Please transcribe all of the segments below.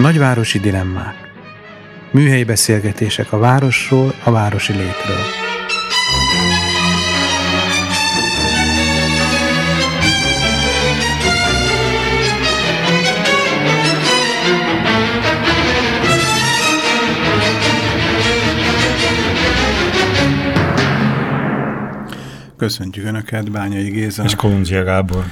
Nagyvárosi dilemmák. Műhelyi beszélgetések a városról, a városi létről. Köszöntjük Önöket, Bányai Géza. És Kolundzsia Gábor.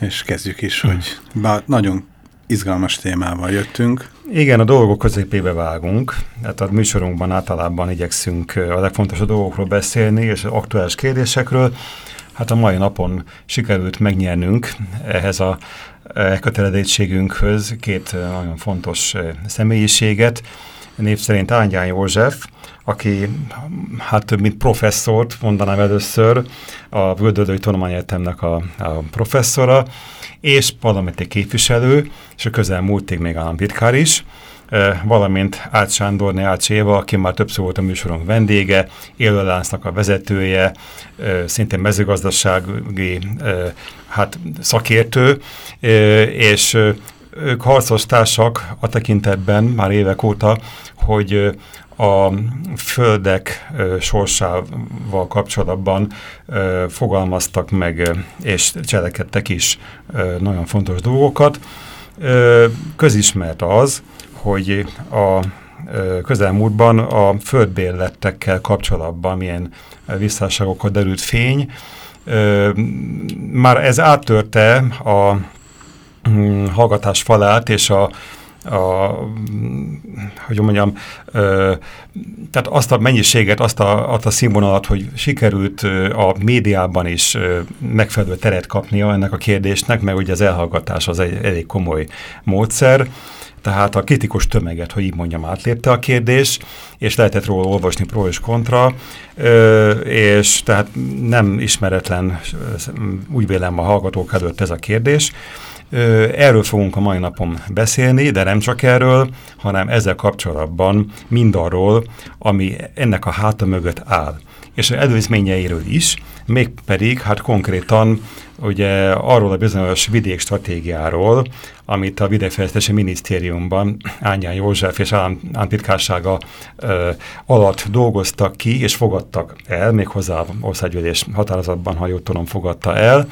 És kezdjük is, hogy bár nagyon izgalmas témával jöttünk. Igen, a dolgok középébe vágunk. Hát a műsorunkban általában igyekszünk a legfontosabb dolgokról beszélni, és az aktuális kérdésekről. Hát a mai napon sikerült megnyernünk ehhez a köteledétségünkhöz két nagyon fontos személyiséget. Név szerint Ángyán József, aki hát több mint professzort mondanám először, a Völdöldői Tanulmányegyetemnek a, a professzora, és parlamenti képviselő, és a közelmúltig még államtitkár is, valamint Ács Sándorné Ács Éva, aki már többször volt a műsorunk vendége, élőláncnak a vezetője, szintén mezőgazdasági hát, szakértő, és ők harcos társak a tekintetben már évek óta, hogy a földek sorsával kapcsolatban fogalmaztak meg és cselekedtek is nagyon fontos dolgokat. Közismert az, hogy a közelmúltban a földbérletekkel kapcsolatban milyen visszásságokat derült fény. Már ez áttörte a mm, hallgatás falát, és a a, hogy mondjam, ö, tehát azt a mennyiséget, azt a, azt a színvonalat, hogy sikerült a médiában is megfelelő teret kapnia ennek a kérdésnek, mert ugye az elhallgatás az egy elég komoly módszer, tehát a kritikus tömeget, hogy így mondjam, átlépte a kérdés, és lehetett róla olvasni pro és kontra, és tehát nem ismeretlen, úgy vélem a hallgatók előtt ez a kérdés, Erről fogunk a mai napon beszélni, de nem csak erről, hanem ezzel kapcsolatban mindarról, ami ennek a háta mögött áll. És előzményeiről is, mégpedig hát konkrétan ugye arról a bizonyos vidékstratégiáról, amit a Vidékfejlesztési Minisztériumban Ányán József és államtitkársága alatt dolgoztak ki, és fogadtak el, méghozzá országgyűlés határozatban, ha jól tudom, fogadta el,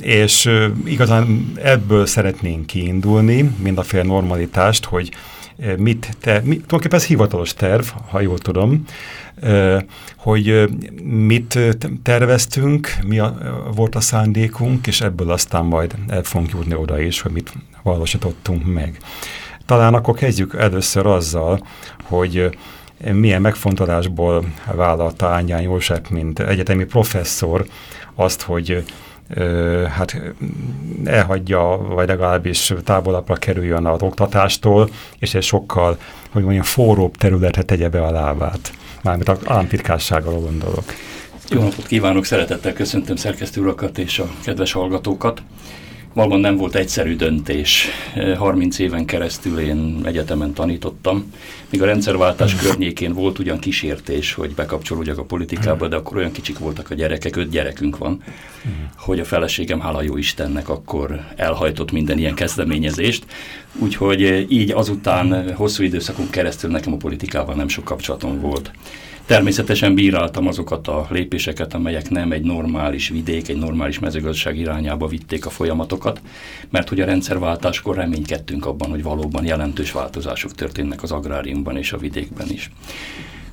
és igazán ebből szeretnénk kiindulni, mind a fél normalitást, hogy mit te, mi, tulajdonképpen ez hivatalos terv, ha jól tudom, hogy mit terveztünk, mi a, volt a szándékunk, és ebből aztán majd el fogunk jutni oda is, hogy mit valósítottunk meg. Talán akkor kezdjük először azzal, hogy milyen megfontolásból vállalta Ányán József, mint egyetemi professzor azt, hogy hát elhagyja, vagy legalábbis távolabbra kerüljön az oktatástól, és egy sokkal, hogy mondjam, forróbb területre tegye be a lábát. Mármint az államtitkársággal gondolok. Jó napot kívánok, szeretettel köszöntöm szerkesztő urakat és a kedves hallgatókat. Valóban nem volt egyszerű döntés. 30 éven keresztül én egyetemen tanítottam. Míg a rendszerváltás környékén volt ugyan kísértés, hogy bekapcsolódjak a politikába, de akkor olyan kicsik voltak a gyerekek, öt gyerekünk van, hogy a feleségem, hála jó Istennek, akkor elhajtott minden ilyen kezdeményezést. Úgyhogy így azután hosszú időszakon keresztül nekem a politikával nem sok kapcsolatom volt. Természetesen bíráltam azokat a lépéseket, amelyek nem egy normális vidék, egy normális mezőgazdaság irányába vitték a folyamatokat, mert hogy a rendszerváltáskor reménykedtünk abban, hogy valóban jelentős változások történnek az agráriumban és a vidékben is.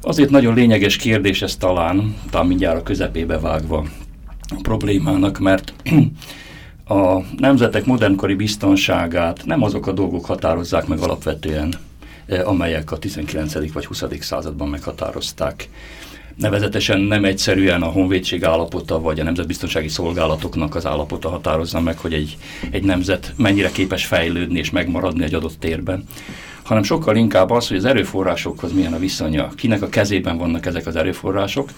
Azért nagyon lényeges kérdés ez talán, talán mindjárt a közepébe vágva a problémának, mert a nemzetek modernkori biztonságát nem azok a dolgok határozzák meg alapvetően, amelyek a 19. vagy 20. században meghatározták. Nevezetesen nem egyszerűen a honvédség állapota, vagy a nemzetbiztonsági szolgálatoknak az állapota határozza meg, hogy egy, egy nemzet mennyire képes fejlődni és megmaradni egy adott térben, hanem sokkal inkább az, hogy az erőforrásokhoz milyen a viszonya, kinek a kezében vannak ezek az erőforrások,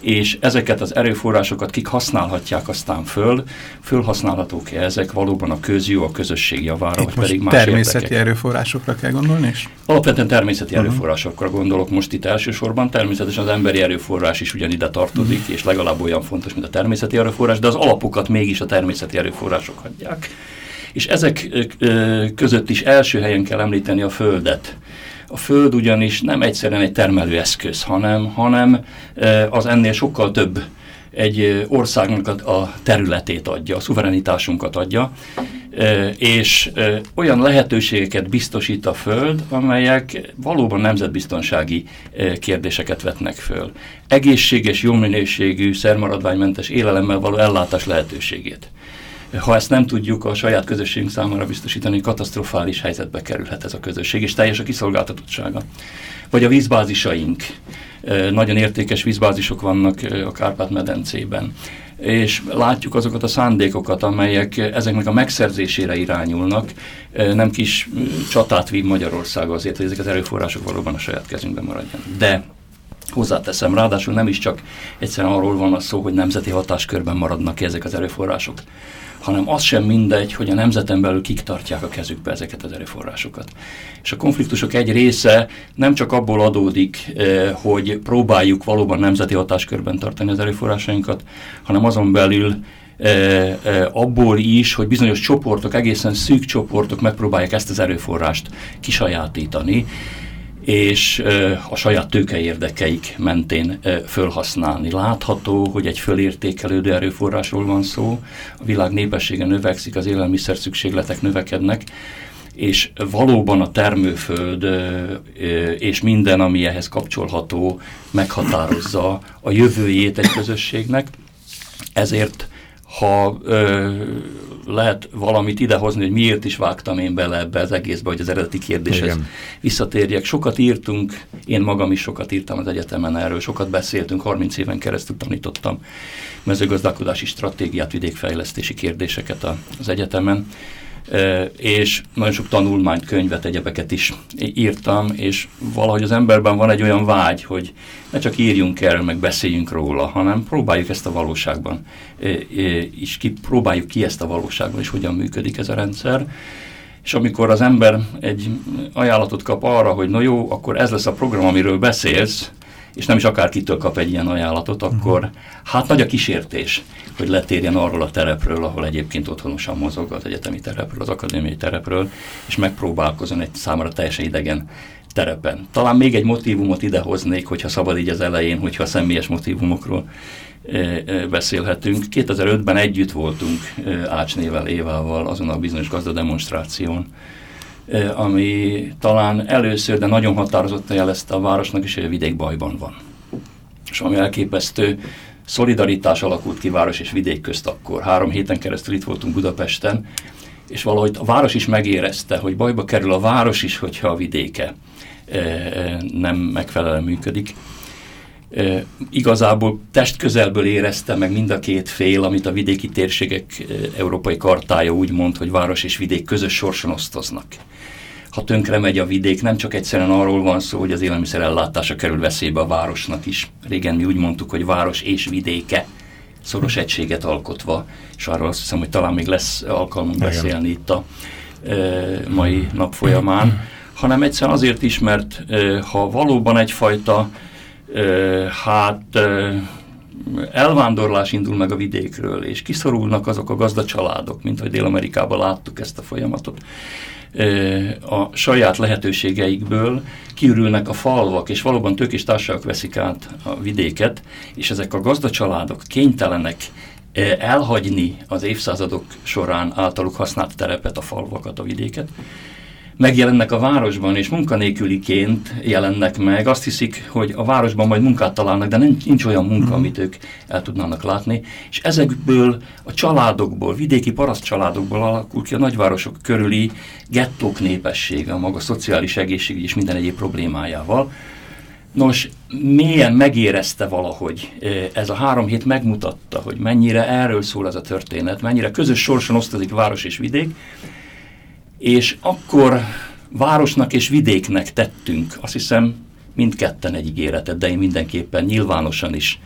és ezeket az erőforrásokat kik használhatják aztán föl, fölhasználhatók-e ezek valóban a közjó, a közösség javára, itt vagy pedig más természeti érdekek. erőforrásokra kell gondolni is? Alapvetően természeti uh -huh. erőforrásokra gondolok most itt elsősorban, természetesen az emberi erőforrás is ugyanide tartozik, uh mhm. -huh. és legalább olyan fontos, mint a természeti erőforrás, de az alapokat mégis a természeti erőforrások adják. És ezek között is első helyen kell említeni a Földet a Föld ugyanis nem egyszerűen egy termelőeszköz, hanem, hanem az ennél sokkal több egy országnak a területét adja, a szuverenitásunkat adja, és olyan lehetőségeket biztosít a Föld, amelyek valóban nemzetbiztonsági kérdéseket vetnek föl. Egészséges, jó minőségű, szermaradványmentes élelemmel való ellátás lehetőségét ha ezt nem tudjuk a saját közösségünk számára biztosítani, katasztrofális helyzetbe kerülhet ez a közösség, és teljes a kiszolgáltatottsága. Vagy a vízbázisaink. Nagyon értékes vízbázisok vannak a Kárpát-medencében és látjuk azokat a szándékokat, amelyek ezeknek a megszerzésére irányulnak. Nem kis csatát vív Magyarország azért, hogy ezek az erőforrások valóban a saját kezünkben maradjanak. De hozzáteszem, ráadásul nem is csak egyszerűen arról van a szó, hogy nemzeti hatáskörben maradnak ki ezek az erőforrások, hanem az sem mindegy, hogy a nemzeten belül kik tartják a kezükbe ezeket az erőforrásokat. És a konfliktusok egy része nem csak abból adódik, eh, hogy próbáljuk valóban nemzeti hatáskörben tartani az erőforrásainkat, hanem azon belül E, e, abból is, hogy bizonyos csoportok, egészen szűk csoportok megpróbálják ezt az erőforrást kisajátítani, és a saját tőke érdekeik mentén fölhasználni. Látható, hogy egy fölértékelődő erőforrásról van szó, a világ népessége növekszik, az élelmiszer szükségletek növekednek, és valóban a termőföld és minden, ami ehhez kapcsolható, meghatározza a jövőjét egy közösségnek. Ezért, ha lehet valamit idehozni, hogy miért is vágtam én bele ebbe az egészbe, hogy az eredeti kérdéshez Igen. visszatérjek. Sokat írtunk, én magam is sokat írtam az egyetemen erről, sokat beszéltünk, 30 éven keresztül tanítottam mezőgazdálkodási stratégiát, vidékfejlesztési kérdéseket az egyetemen, és nagyon sok tanulmányt, könyvet, egyebeket is írtam, és valahogy az emberben van egy olyan vágy, hogy ne csak írjunk erről, meg beszéljünk róla, hanem próbáljuk ezt a valóságban, és próbáljuk ki ezt a valóságban, és hogyan működik ez a rendszer. És amikor az ember egy ajánlatot kap arra, hogy no jó, akkor ez lesz a program, amiről beszélsz, és nem is akárkitől kap egy ilyen ajánlatot, akkor hát nagy a kísértés, hogy letérjen arról a terepről, ahol egyébként otthonosan mozog az egyetemi terepről, az akadémiai terepről, és megpróbálkozon egy számára teljesen idegen terepen. Talán még egy motivumot idehoznék, hogyha szabad így az elején, hogyha személyes motivumokról e, e, beszélhetünk. 2005-ben együtt voltunk e, Ácsnével, Évával azon a bizonyos gazdademonstráción, ami talán először, de nagyon határozottan jelezte a városnak is, hogy a vidék bajban van. És ami elképesztő, szolidaritás alakult ki város és vidék közt akkor. Három héten keresztül itt voltunk Budapesten, és valahogy a város is megérezte, hogy bajba kerül a város is, hogyha a vidéke nem megfelelően működik. E, igazából testközelből érezte meg mind a két fél, amit a vidéki térségek európai kartája úgy mond, hogy város és vidék közös sorson osztoznak. Ha tönkre megy a vidék, nem csak egyszerűen arról van szó, hogy az élelmiszer ellátása kerül veszélybe a városnak is. Régen mi úgy mondtuk, hogy város és vidéke szoros egységet alkotva, és arról azt hiszem, hogy talán még lesz alkalmunk beszélni itt a e, mai nap folyamán, hanem egyszerűen azért is, mert e, ha valóban egyfajta hát elvándorlás indul meg a vidékről, és kiszorulnak azok a gazdacsaládok, mint hogy Dél-Amerikában láttuk ezt a folyamatot, a saját lehetőségeikből kiürülnek a falvak, és valóban tök és társaságok veszik át a vidéket, és ezek a gazdacsaládok kénytelenek elhagyni az évszázadok során általuk használt terepet, a falvakat, a vidéket, megjelennek a városban, és munkanélküliként jelennek meg, azt hiszik, hogy a városban majd munkát találnak, de nincs, nincs olyan munka, mm. amit ők el tudnának látni, és ezekből a családokból, vidéki paraszt családokból alakul ki a nagyvárosok körüli gettók népessége, a maga szociális egészségügy és minden egyéb problémájával. Nos, mélyen megérezte valahogy, ez a három hét megmutatta, hogy mennyire erről szól ez a történet, mennyire közös sorson osztozik város és vidék, és akkor városnak és vidéknek tettünk, azt hiszem mindketten egy ígéretet, de én mindenképpen nyilvánosan is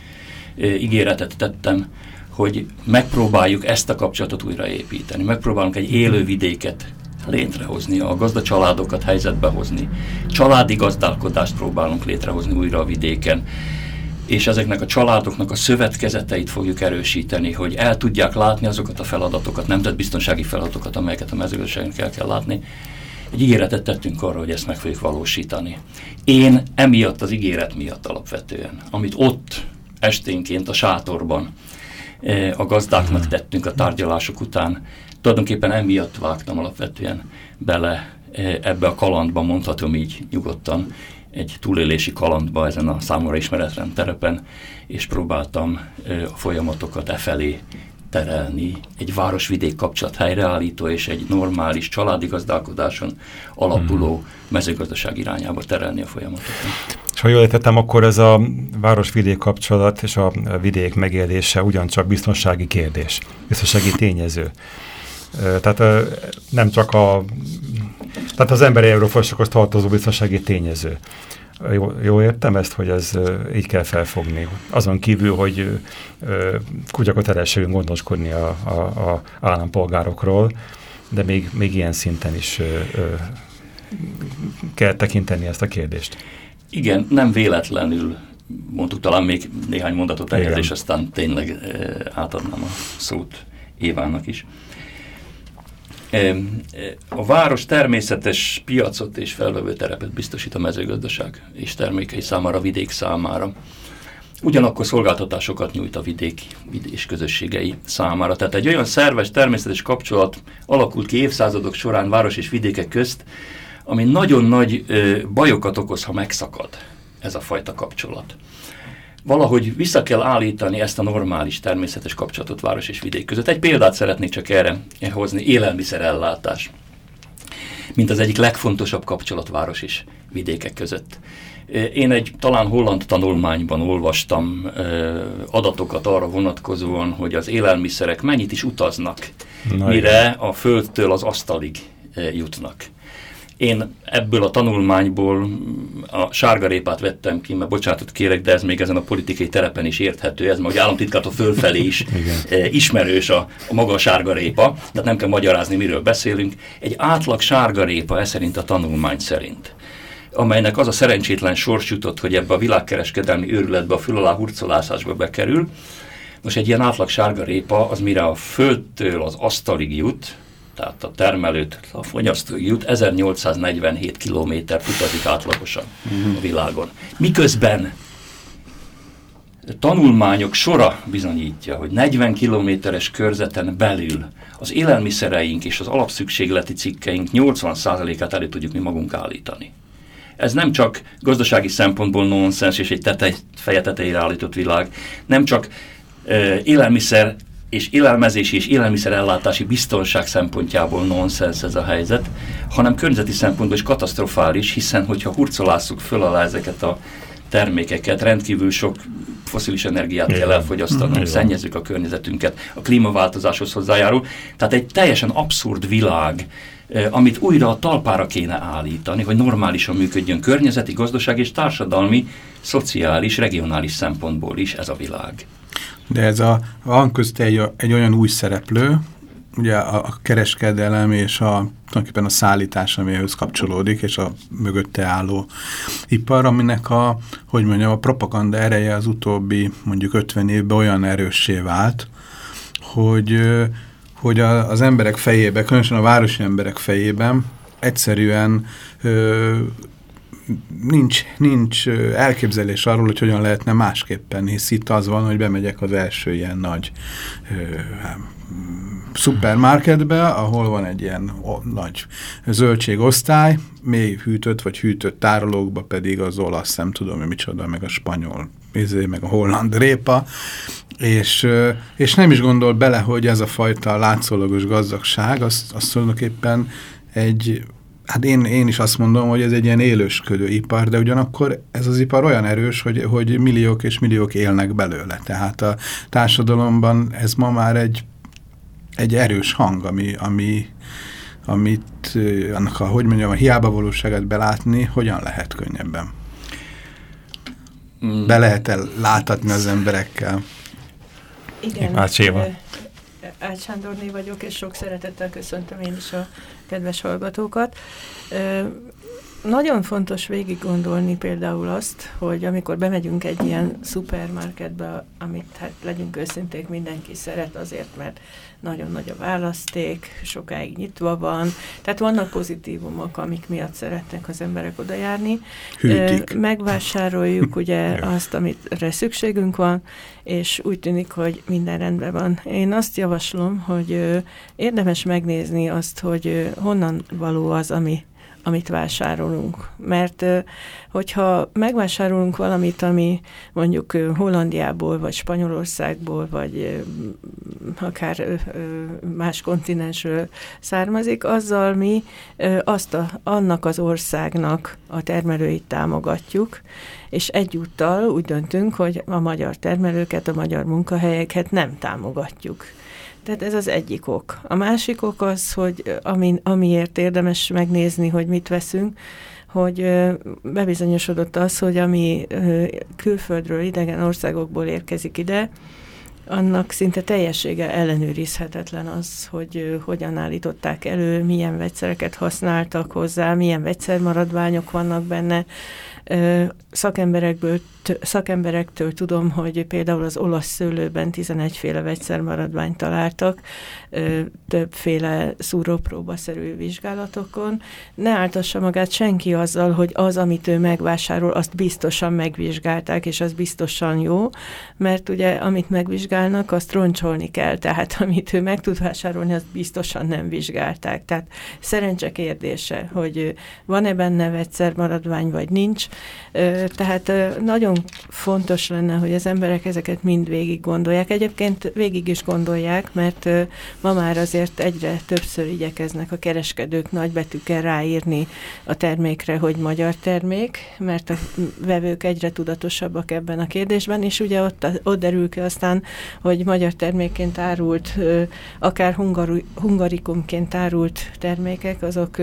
ígéretet tettem, hogy megpróbáljuk ezt a kapcsolatot újraépíteni, megpróbálunk egy élő vidéket létrehozni, a gazdacsaládokat helyzetbe hozni, családi gazdálkodást próbálunk létrehozni újra a vidéken, és ezeknek a családoknak a szövetkezeteit fogjuk erősíteni, hogy el tudják látni azokat a feladatokat, nemzetbiztonsági feladatokat, amelyeket a mezőgazdaságnak el kell látni. Egy ígéretet tettünk arra, hogy ezt meg fogjuk valósítani. Én emiatt az ígéret miatt alapvetően, amit ott esténként a sátorban eh, a gazdáknak tettünk a tárgyalások után, tulajdonképpen emiatt vágtam alapvetően bele eh, ebbe a kalandba, mondhatom így nyugodtan, egy túlélési kalandba ezen a számomra ismeretlen terepen, és próbáltam a folyamatokat e felé terelni, egy városvidék kapcsolat helyreállító és egy normális családi gazdálkodáson alapuló hmm. mezőgazdaság irányába terelni a folyamatokat. És ha jól értettem, akkor ez a városvidék kapcsolat és a vidék megélése ugyancsak biztonsági kérdés, biztonsági tényező. Tehát nem csak a, tehát az emberi eurófolyosokhoz tartozó biztonsági tényező. Jó, jó értem ezt, hogy ez így kell felfogni. Azon kívül, hogy kutyakötelességünk gondoskodni a, a, a állampolgárokról, de még, még ilyen szinten is ö, ö, kell tekinteni ezt a kérdést. Igen, nem véletlenül mondtuk talán még néhány mondatot ehhez, és aztán tényleg átadnám a szót Évának is. A város természetes piacot és felvevő terepet biztosít a mezőgazdaság és termékei számára, a vidék számára. Ugyanakkor szolgáltatásokat nyújt a vidék és közösségei számára. Tehát egy olyan szerves, természetes kapcsolat alakult ki évszázadok során város és vidékek közt, ami nagyon nagy bajokat okoz, ha megszakad ez a fajta kapcsolat valahogy vissza kell állítani ezt a normális természetes kapcsolatot város és vidék között. Egy példát szeretnék csak erre hozni, élelmiszerellátás, mint az egyik legfontosabb kapcsolat város és vidékek között. Én egy talán holland tanulmányban olvastam adatokat arra vonatkozóan, hogy az élelmiszerek mennyit is utaznak, Na mire a földtől az asztalig jutnak. Én ebből a tanulmányból a sárgarépát vettem ki, mert bocsánatot kérek, de ez még ezen a politikai terepen is érthető, ez meg államtitkától fölfelé is e, ismerős a, a maga a sárgarépa, tehát nem kell magyarázni, miről beszélünk. Egy átlag sárgarépa, ez szerint a tanulmány szerint amelynek az a szerencsétlen sors jutott, hogy ebbe a világkereskedelmi őrületbe, a fül alá hurcolászásba bekerül. Most egy ilyen átlag sárgarépa, az mire a földtől az asztalig jut, tehát a termelőt, a fogyasztói jut 1847 kilométer utazik átlagosan a világon. Miközben tanulmányok sora bizonyítja, hogy 40 kilométeres körzeten belül az élelmiszereink és az alapszükségleti cikkeink 80%-át elő tudjuk mi magunk állítani. Ez nem csak gazdasági szempontból nonsens és egy tetej, feje tetejére állított világ, nem csak élelmiszer és élelmezési és élelmiszerellátási biztonság szempontjából nonsens ez a helyzet, hanem környezeti szempontból is katasztrofális, hiszen hogyha hurcolásszuk föl alá ezeket a termékeket, rendkívül sok foszilis energiát Igen. kell elfogyasztanunk, Igen. szennyezzük a környezetünket, a klímaváltozáshoz hozzájárul. Tehát egy teljesen abszurd világ, eh, amit újra a talpára kéne állítani, hogy normálisan működjön környezeti, gazdaság és társadalmi, szociális, regionális szempontból is ez a világ. De ez a, van közt egy, egy olyan új szereplő, ugye a, a kereskedelem és a, tulajdonképpen a szállítás, amihez kapcsolódik, és a mögötte álló ipar, aminek a, hogy mondjam, a propaganda ereje az utóbbi mondjuk 50 évben olyan erőssé vált, hogy, hogy a, az emberek fejében, különösen a városi emberek fejében egyszerűen nincs, nincs elképzelés arról, hogy hogyan lehetne másképpen, hisz itt az van, hogy bemegyek az első ilyen nagy ö, szupermarketbe, ahol van egy ilyen o, nagy zöldségosztály, mély hűtött vagy hűtött tárolókba pedig az olasz, nem tudom, hogy micsoda, meg a spanyol, izé, meg a holland répa, és, és nem is gondol bele, hogy ez a fajta látszólagos gazdagság, az, az tulajdonképpen egy Hát én, én is azt mondom, hogy ez egy ilyen élősködő ipar, de ugyanakkor ez az ipar olyan erős, hogy, hogy milliók és milliók élnek belőle. Tehát a társadalomban ez ma már egy, egy erős hang, ami, ami, amit annak a, hogy mondjam, a hiába valóságát belátni, hogyan lehet könnyebben? Mm. Be lehet -e láthatni az emberekkel? Igen. Ács Éva. Ács Sándorné vagyok, és sok szeretettel köszöntöm én is a kedves hallgatókat. Nagyon fontos végig gondolni például azt, hogy amikor bemegyünk egy ilyen szupermarketbe, amit hát legyünk őszinték, mindenki szeret azért, mert nagyon nagy a választék, sokáig nyitva van, tehát vannak pozitívumok, amik miatt szeretnek az emberek oda járni. Hűtik. Megvásároljuk ugye azt, amire szükségünk van, és úgy tűnik, hogy minden rendben van. Én azt javaslom, hogy érdemes megnézni azt, hogy honnan való az, ami amit vásárolunk. Mert hogyha megvásárolunk valamit, ami mondjuk Hollandiából, vagy Spanyolországból, vagy akár más kontinensről származik, azzal mi azt a, annak az országnak a termelőit támogatjuk, és egyúttal úgy döntünk, hogy a magyar termelőket, a magyar munkahelyeket nem támogatjuk. Tehát ez az egyik ok. A másik ok az, hogy ami, amiért érdemes megnézni, hogy mit veszünk, hogy bebizonyosodott az, hogy ami külföldről, idegen országokból érkezik ide, annak szinte teljessége ellenőrizhetetlen az, hogy hogyan állították elő, milyen vegyszereket használtak hozzá, milyen vegyszermaradványok vannak benne, szakemberekből, szakemberektől tudom, hogy például az olasz szőlőben 11 féle vegyszermaradványt találtak, többféle szúrópróbaszerű vizsgálatokon. Ne áltassa magát senki azzal, hogy az, amit ő megvásárol, azt biztosan megvizsgálták, és az biztosan jó, mert ugye amit megvizsgálnak, azt roncsolni kell, tehát amit ő meg tud vásárolni, azt biztosan nem vizsgálták. Tehát szerencse kérdése, hogy van-e benne vegyszermaradvány, vagy nincs, tehát nagyon fontos lenne, hogy az emberek ezeket mind végig gondolják. Egyébként végig is gondolják, mert ma már azért egyre többször igyekeznek a kereskedők nagybetűkkel ráírni a termékre, hogy magyar termék, mert a vevők egyre tudatosabbak ebben a kérdésben, és ugye ott, ott derül ki aztán, hogy magyar termékként árult, akár hungari, hungarikumként árult termékek, azok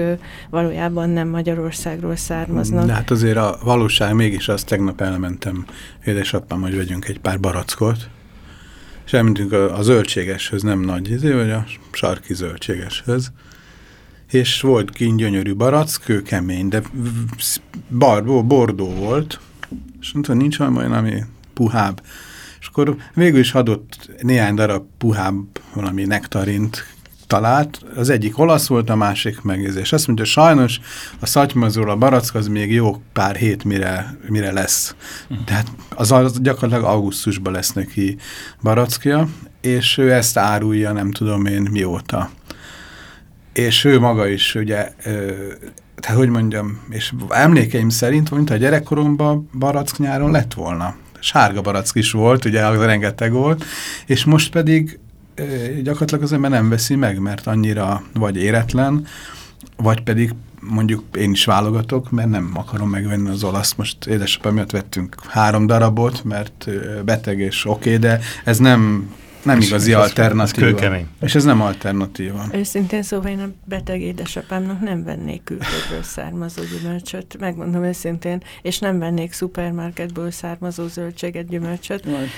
valójában nem Magyarországról származnak. De hát azért a valóság mégis az, tegnap elmentem édesapám, hogy vegyünk egy pár barackot, és elmentünk a, a zöldségeshöz, nem nagy izé, vagy a sarki zöldségeshöz, és volt kint gyönyörű barack, kőkemény, de barbó, bordó volt, és mondta, nincs olyan, ami puhább. És akkor végül is adott néhány darab puhább valami nektarint talált, az egyik olasz volt, a másik meg és azt mondja, sajnos a szatymazról a barack az még jó pár hét, mire, mire lesz. Uh Tehát az, az gyakorlatilag augusztusban lesz neki barackja, és ő ezt árulja, nem tudom én mióta. És ő maga is, ugye, ö, tehát hogy mondjam, és emlékeim szerint, mint a gyerekkoromban barack nyáron lett volna. Sárga barack is volt, ugye az rengeteg volt, és most pedig gyakorlatilag az ember nem veszi meg, mert annyira vagy éretlen, vagy pedig mondjuk én is válogatok, mert nem akarom megvenni az olasz. Most édesapám miatt vettünk három darabot, mert beteg és oké, okay, de ez nem nem igazi alternatíva. És ez nem alternatíva. Őszintén szóval én a beteg édesapámnak nem vennék külföldről származó gyümölcsöt, megmondom őszintén, és nem vennék szupermarketből származó zöldséget, gyümölcsöt. Majd.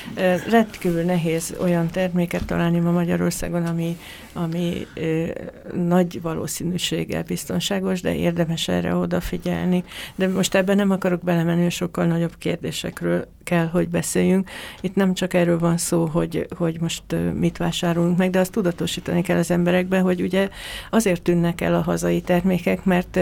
Rendkívül nehéz olyan terméket találni ma Magyarországon, ami, ami ö, nagy valószínűséggel biztonságos, de érdemes erre odafigyelni. De most ebben nem akarok belemenni, sokkal nagyobb kérdésekről kell, hogy beszéljünk. Itt nem csak erről van szó, hogy, hogy most mit vásárolunk meg, de azt tudatosítani kell az emberekbe, hogy ugye azért tűnnek el a hazai termékek, mert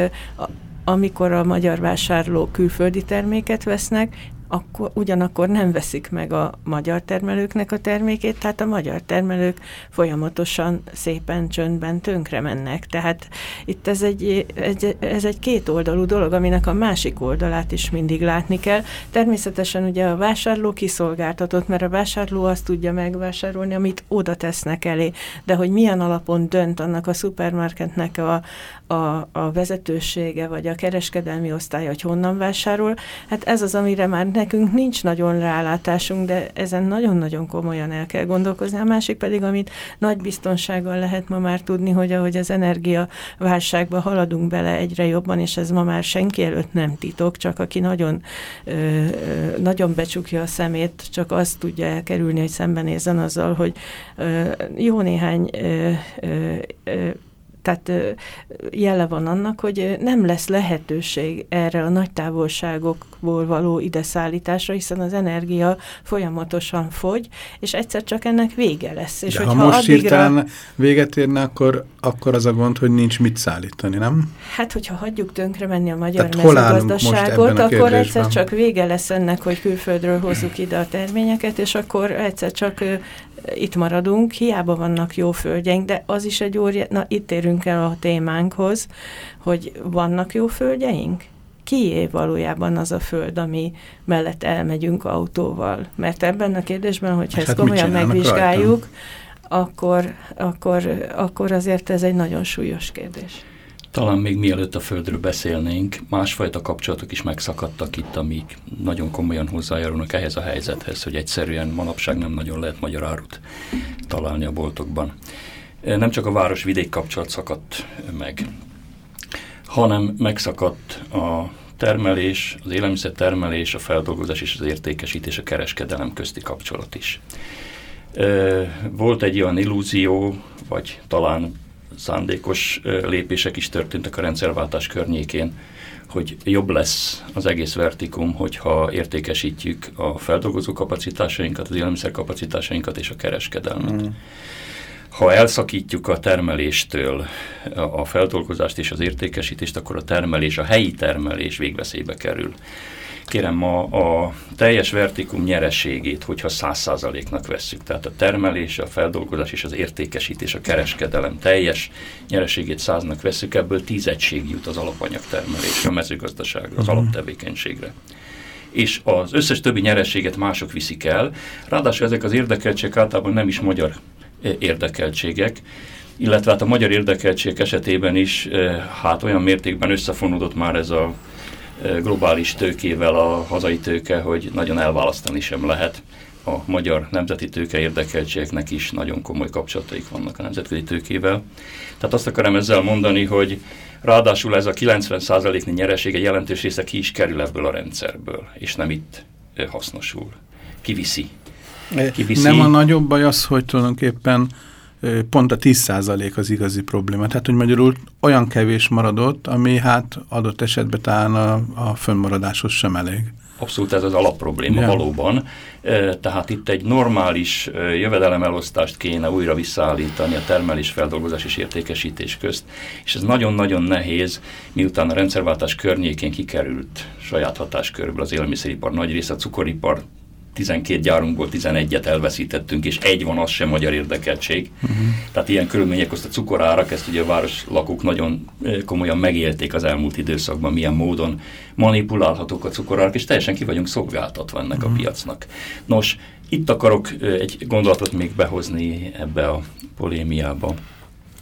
amikor a magyar vásárlók külföldi terméket vesznek, akkor ugyanakkor nem veszik meg a magyar termelőknek a termékét, tehát a magyar termelők folyamatosan szépen csöndben tönkre mennek. Tehát itt ez egy, egy, ez egy kétoldalú dolog, aminek a másik oldalát is mindig látni kell. Természetesen ugye a vásárló kiszolgáltatott, mert a vásárló azt tudja megvásárolni, amit oda tesznek elé. De hogy milyen alapon dönt annak a szupermarketnek a, a, a vezetősége, vagy a kereskedelmi osztály, hogy honnan vásárol, hát ez az, amire már nekünk nincs nagyon rálátásunk, de ezen nagyon-nagyon komolyan el kell gondolkozni. A másik pedig, amit nagy biztonsággal lehet ma már tudni, hogy ahogy az energiaválságba haladunk bele egyre jobban, és ez ma már senki előtt nem titok, csak aki nagyon, ö, ö, nagyon becsukja a szemét, csak azt tudja elkerülni, hogy szembenézzen azzal, hogy ö, jó néhány ö, ö, ö, tehát jele van annak, hogy nem lesz lehetőség erre a nagy távolságokból való ideszállításra, hiszen az energia folyamatosan fogy, és egyszer csak ennek vége lesz. És De ha most addigra... hirtelen véget érne, akkor, akkor az a gond, hogy nincs mit szállítani, nem? Hát, hogyha hagyjuk tönkre menni a magyar Tehát mezőgazdaságot, akkor egyszer csak vége lesz ennek, hogy külföldről hozzuk ide a terményeket, és akkor egyszer csak itt maradunk, hiába vannak jó földjeink, de az is egy óriás, na itt érünk el a témánkhoz, hogy vannak jó földjeink? Kié valójában az a föld, ami mellett elmegyünk autóval? Mert ebben a kérdésben, hogyha hát ezt komolyan megvizsgáljuk, akkor, akkor, akkor azért ez egy nagyon súlyos kérdés. Talán még mielőtt a Földről beszélnénk, másfajta kapcsolatok is megszakadtak itt, amik nagyon komolyan hozzájárulnak ehhez a helyzethez, hogy egyszerűen manapság nem nagyon lehet magyar árut találni a boltokban. Nem csak a város-vidék kapcsolat szakadt meg, hanem megszakadt a termelés, az élelmiszer termelés, a feldolgozás és az értékesítés, a kereskedelem közti kapcsolat is. Volt egy olyan illúzió, vagy talán szándékos lépések is történtek a rendszerváltás környékén, hogy jobb lesz az egész vertikum, hogyha értékesítjük a feldolgozó kapacitásainkat, az élelmiszer kapacitásainkat és a kereskedelmet. Mm. Ha elszakítjuk a termeléstől a feldolgozást és az értékesítést, akkor a termelés, a helyi termelés végveszélybe kerül. Kérem, ma a teljes vertikum nyerességét, hogyha száz százaléknak vesszük, tehát a termelés, a feldolgozás és az értékesítés, a kereskedelem teljes nyerességét száznak vesszük, ebből tíz egység jut az alapanyag termelésre, a mezőgazdaságra, az uh-huh. alaptevékenységre és az összes többi nyerességet mások viszik el. Ráadásul ezek az érdekeltségek általában nem is magyar eh, érdekeltségek, illetve hát a magyar érdekeltségek esetében is eh, hát olyan mértékben összefonódott már ez a globális tőkével a hazai tőke, hogy nagyon elválasztani sem lehet. A magyar nemzeti tőke érdekeltségeknek is nagyon komoly kapcsolataik vannak a nemzetközi tőkével. Tehát azt akarom ezzel mondani, hogy ráadásul ez a 90%-nyi nyeresége jelentős része ki is kerül ebből a rendszerből, és nem itt hasznosul. Kiviszi. Kiviszi. Nem a nagyobb baj az, hogy tulajdonképpen pont a 10% az igazi probléma. Tehát, hogy magyarul olyan kevés maradott, ami hát adott esetben talán a, a fönnmaradáshoz sem elég. Abszolút ez az alapprobléma ja. valóban. Tehát itt egy normális jövedelemelosztást kéne újra visszaállítani a termelés, feldolgozás és értékesítés közt. És ez nagyon-nagyon nehéz, miután a rendszerváltás környékén kikerült saját hatáskörből az élelmiszeripar nagy része, a cukoripar 12 gyárunkból 11-et elveszítettünk, és egy van, az sem magyar érdekeltség. Uh-huh. Tehát ilyen körülmények közt a cukorárak, ezt ugye a város lakók nagyon komolyan megélték az elmúlt időszakban, milyen módon manipulálhatók a cukorárak, és teljesen ki vagyunk szolgáltatva ennek uh-huh. a piacnak. Nos, itt akarok egy gondolatot még behozni ebbe a polémiába.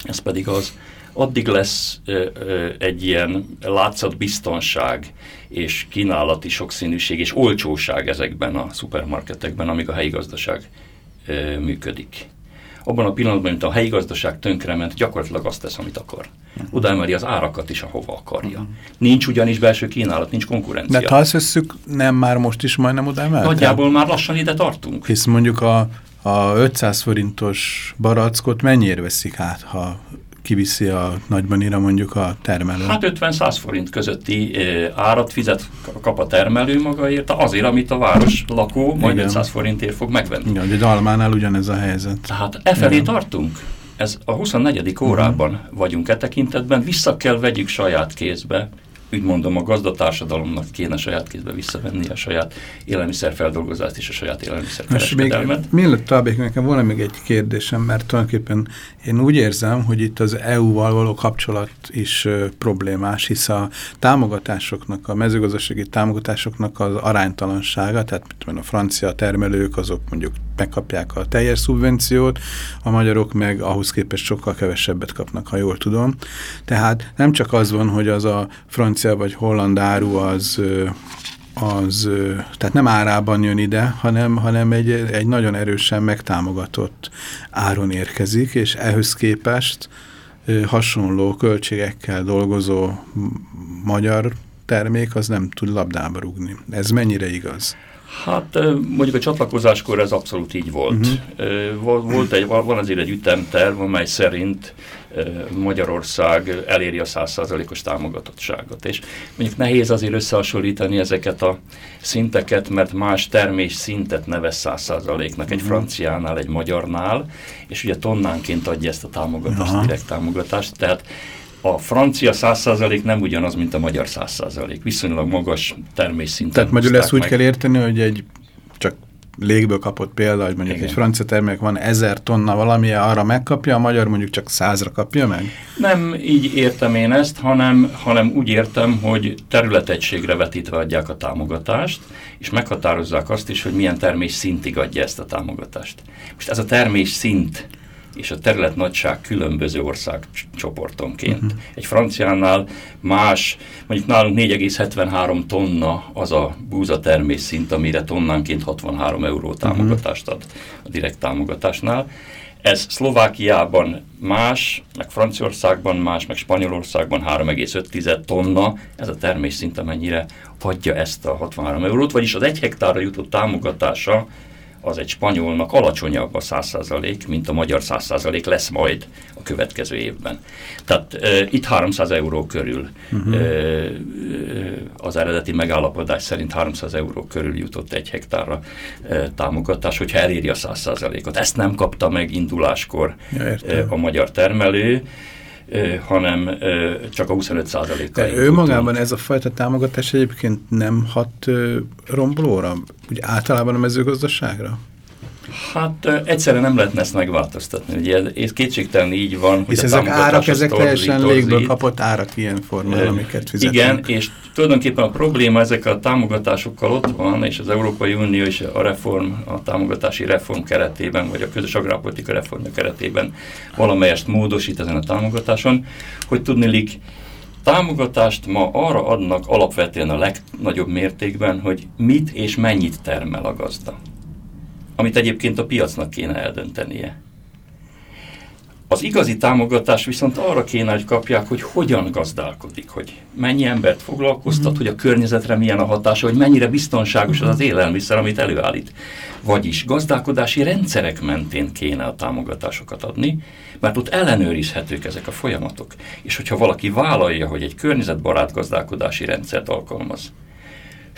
Ez pedig az, addig lesz ö, ö, egy ilyen látszatbiztonság és kínálati sokszínűség és olcsóság ezekben a szupermarketekben, amíg a helyi gazdaság ö, működik. Abban a pillanatban, mint a helyi gazdaság tönkrement, gyakorlatilag azt tesz, amit akar. Oda emeli az árakat is, ahova akarja. Nincs ugyanis belső kínálat, nincs konkurencia. De ha azt nem már most is majdnem oda emel? Nagyjából már lassan ide tartunk. Hisz mondjuk a, a 500 forintos barackot mennyire veszik át, ha kiviszi a nagybanira mondjuk a termelő? Hát 50-100 forint közötti árat fizet, kap a termelő magaért, azért, amit a város lakó majd Igen. 500 forintért fog megvenni. Igen, hogy Dalmánál ugyanez a helyzet. Tehát e felé tartunk. Ez a 24. órában uh -huh. vagyunk e tekintetben, vissza kell vegyük saját kézbe úgy mondom, a gazdatársadalomnak kéne saját kézbe visszavenni a saját élelmiszerfeldolgozást és a saját élelmiszerkereskedelmet. Mielőtt tovább, nekem volna még egy kérdésem, mert tulajdonképpen én úgy érzem, hogy itt az EU-val való kapcsolat is ö, problémás, hisz a támogatásoknak, a mezőgazdasági támogatásoknak az aránytalansága, tehát a francia termelők, azok mondjuk megkapják a teljes szubvenciót, a magyarok meg ahhoz képest sokkal kevesebbet kapnak, ha jól tudom. Tehát nem csak az van, hogy az a francia vagy holland áru az az, tehát nem árában jön ide, hanem, hanem egy, egy nagyon erősen megtámogatott áron érkezik, és ehhez képest hasonló költségekkel dolgozó magyar termék az nem tud labdába rugni. Ez mennyire igaz? Hát mondjuk a csatlakozáskor ez abszolút így volt. Uh-huh. Volt egy, van azért egy ütemterv, amely szerint Magyarország eléri a százszázalékos támogatottságot. És mondjuk nehéz azért összehasonlítani ezeket a szinteket, mert más termés szintet nevez százszázaléknak egy mhm. franciánál, egy magyarnál, és ugye tonnánként adja ezt a támogatást, Aha. direkt támogatást. Tehát a francia 100% nem ugyanaz, mint a magyar 100%. Viszonylag magas termésszinten. Tehát magyarul ezt úgy meg. kell érteni, hogy egy csak légből kapott példa, hogy mondjuk Igen. egy francia termék van ezer tonna valamilyen, arra megkapja, a magyar mondjuk csak százra kapja meg? Nem így értem én ezt, hanem, hanem úgy értem, hogy területegységre vetítve adják a támogatást, és meghatározzák azt is, hogy milyen termés szintig adja ezt a támogatást. Most ez a termés szint és a terület nagyság különböző ország csoportonként. Uh-huh. Egy franciánál más, mondjuk nálunk 4,73 tonna az a búza termés szint, amire tonnánként 63 euró mhm. támogatást ad a direkt támogatásnál. Ez Szlovákiában más, meg Franciaországban más, meg Spanyolországban 3,5 tonna, ez a termés szint, amennyire adja ezt a 63 eurót, vagyis az egy hektárra jutott támogatása az egy spanyolnak alacsonyabb a 100%, mint a magyar 100% lesz majd a következő évben. Tehát e, itt 300 euró körül uh-huh. e, az eredeti megállapodás szerint 300 euró körül jutott egy hektárra e, támogatás, hogyha eléri a 100%-ot. Ezt nem kapta meg induláskor ja, e, a magyar termelő, hanem csak a 25 százalékkal. Ő magában ez a fajta támogatás egyébként nem hat rombolóra, úgy általában a mezőgazdaságra? Hát egyszerűen nem lehetne ezt megváltoztatni. Ugye ez kétségtelen így van. Hisz hogy ezek árak, ezek teljesen légből kapott árak ilyen formán, amiket fizetünk. Igen, és tulajdonképpen a probléma ezek a támogatásokkal ott van, és az Európai Unió és a reform, a támogatási reform keretében, vagy a közös agrárpolitika reformja keretében valamelyest módosít ezen a támogatáson, hogy tudnilik támogatást ma arra adnak alapvetően a legnagyobb mértékben, hogy mit és mennyit termel a gazda amit egyébként a piacnak kéne eldöntenie. Az igazi támogatás viszont arra kéne, hogy kapják, hogy hogyan gazdálkodik, hogy mennyi embert foglalkoztat, mm. hogy a környezetre milyen a hatása, hogy mennyire biztonságos az az élelmiszer, amit előállít. Vagyis gazdálkodási rendszerek mentén kéne a támogatásokat adni, mert ott ellenőrizhetők ezek a folyamatok. És hogyha valaki vállalja, hogy egy környezetbarát gazdálkodási rendszert alkalmaz,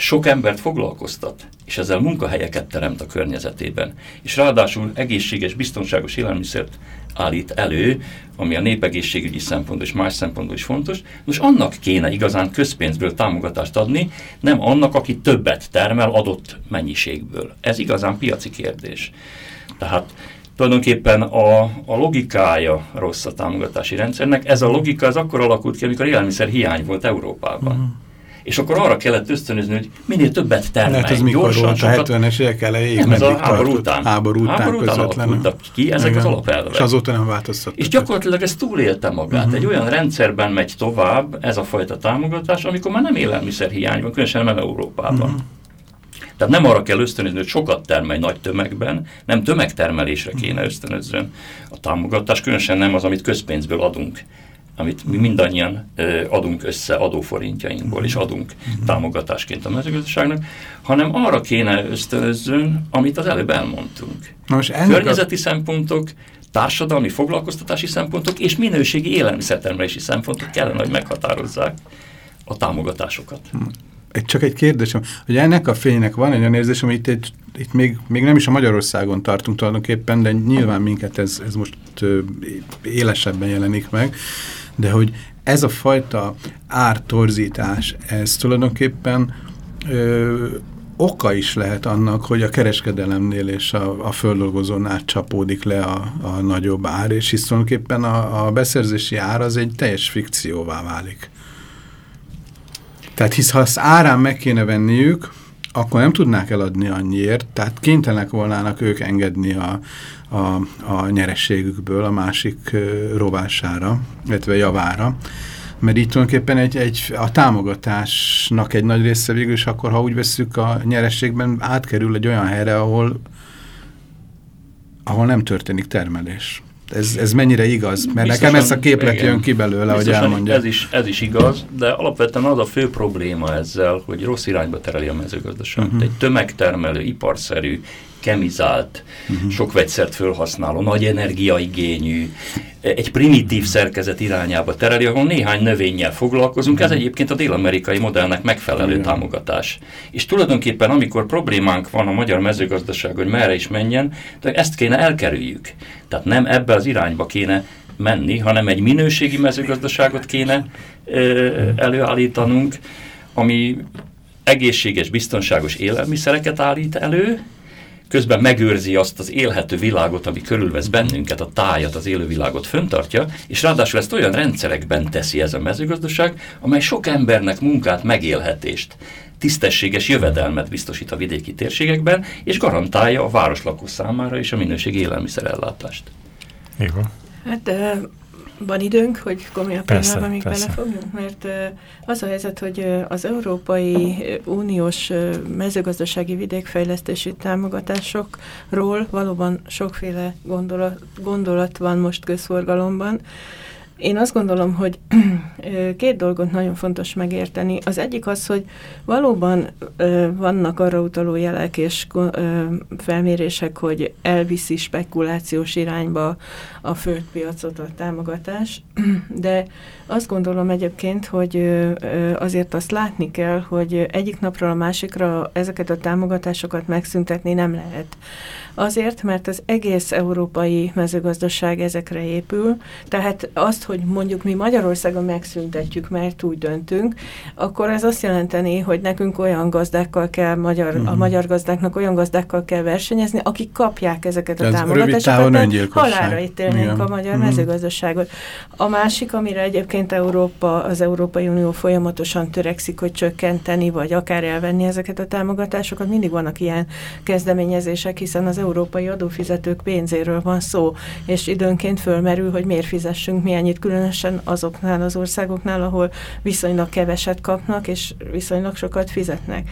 sok embert foglalkoztat, és ezzel munkahelyeket teremt a környezetében, és ráadásul egészséges, biztonságos élelmiszert állít elő, ami a népegészségügyi szempontból és más szempontból is fontos, most annak kéne igazán közpénzből támogatást adni, nem annak, aki többet termel adott mennyiségből. Ez igazán piaci kérdés. Tehát tulajdonképpen a, a logikája rossz a támogatási rendszernek. Ez a logika az akkor alakult ki, amikor élelmiszer hiány volt Európában. Uh-huh és akkor arra kellett ösztönözni, hogy minél többet termelj. Lehet, ez mikor volt a 70-es évek elejéig? Nem, ez a háború után. Háború után, háború után alakultak ki ezek Igen. az alapelvek. És azóta nem változtattak. És gyakorlatilag ez túlélte magát. Uh mhm. -huh. Egy olyan rendszerben megy tovább ez a fajta támogatás, amikor már nem élelmiszer hiány van, különösen nem Európában. Uh mhm. -huh. Tehát nem arra kell ösztönözni, hogy sokat termelj nagy tömegben, nem tömegtermelésre kéne ösztönözzön a támogatás, különösen nem az, amit közpénzből adunk amit mi mindannyian adunk össze adóforintjainkból, és adunk uh-huh. támogatásként a mezőgazdaságnak, hanem arra kéne ösztönözzön, amit az előbb elmondtunk. most Környezeti a... szempontok, társadalmi foglalkoztatási szempontok és minőségi élelmiszertermelési szempontok kellene, hogy meghatározzák a támogatásokat. Egy, csak egy kérdésem, hogy ennek a fénynek van egy olyan érzés, amit itt, itt még, még nem is a Magyarországon tartunk tulajdonképpen, de nyilván minket ez, ez most élesebben jelenik meg, de hogy ez a fajta ártorzítás, ez tulajdonképpen ö, oka is lehet annak, hogy a kereskedelemnél és a, a földolgozónál csapódik le a, a nagyobb ár, és hisz tulajdonképpen a, a beszerzési ár az egy teljes fikcióvá válik. Tehát hisz ha az árán meg kéne venniük, akkor nem tudnák eladni annyiért, tehát kénytelenek volnának ők engedni a, a, a nyerességükből a másik rovására, illetve javára. Mert így tulajdonképpen egy, egy, a támogatásnak egy nagy része végül is akkor, ha úgy veszük a nyerességben, átkerül egy olyan helyre, ahol, ahol nem történik termelés. Ez, ez mennyire igaz? Mert Biztosan, nekem ez a képlet igen. jön ki belőle, hogy elmondja. Ez is, ez is igaz, de alapvetően az a fő probléma ezzel, hogy rossz irányba tereli a mezőgazdaság. Uh -huh. Egy tömegtermelő, iparszerű, kemizált, uh-huh. sok vegyszert felhasználó, nagy energiaigényű, egy primitív szerkezet irányába tereli, ahol néhány növényjel foglalkozunk, ez mhm. egyébként a dél-amerikai modellnek megfelelő uh-huh. támogatás. És tulajdonképpen amikor problémánk van a magyar mezőgazdaság, hogy merre is menjen, de ezt kéne elkerüljük. Tehát nem ebbe az irányba kéne menni, hanem egy minőségi mezőgazdaságot kéne ö, előállítanunk, ami egészséges, biztonságos élelmiszereket állít elő, közben megőrzi azt az élhető világot, ami körülvesz bennünket, a tájat, az élővilágot föntartja, és ráadásul ezt olyan rendszerekben teszi ez a mezőgazdaság, amely sok embernek munkát, megélhetést, tisztességes jövedelmet biztosít a vidéki térségekben, és garantálja a városlakó számára is a minőségi élelmiszerellátást. Jó. Hát van időnk, hogy komolyabb pillanatban még belefogjunk? Mert az a helyzet, hogy az Európai Uniós mezőgazdasági vidékfejlesztési támogatásokról valóban sokféle gondolat, gondolat van most közforgalomban, én azt gondolom, hogy két dolgot nagyon fontos megérteni. Az egyik az, hogy valóban vannak arra utaló jelek és felmérések, hogy elviszi spekulációs irányba a földpiacot a támogatás, de azt gondolom egyébként, hogy azért azt látni kell, hogy egyik napról a másikra ezeket a támogatásokat megszüntetni nem lehet. Azért, mert az egész európai mezőgazdaság ezekre épül, tehát azt, hogy mondjuk mi Magyarországon megszüntetjük, mert úgy döntünk, akkor ez azt jelenteni, hogy nekünk olyan gazdákkal kell, magyar, uh -huh. a mhm. magyar gazdáknak olyan gazdákkal kell versenyezni, akik kapják ezeket a támogatásokat, halára ítélnénk a magyar uh mhm. -huh. mezőgazdaságot. A másik, amire egyébként Európa, az Európai Unió folyamatosan törekszik, hogy csökkenteni, vagy akár elvenni ezeket a támogatásokat, mindig vannak ilyen kezdeményezések, hiszen az európai adófizetők pénzéről van szó, és időnként fölmerül, hogy miért fizessünk mi ennyit, különösen azoknál az országoknál, ahol viszonylag keveset kapnak, és viszonylag sokat fizetnek.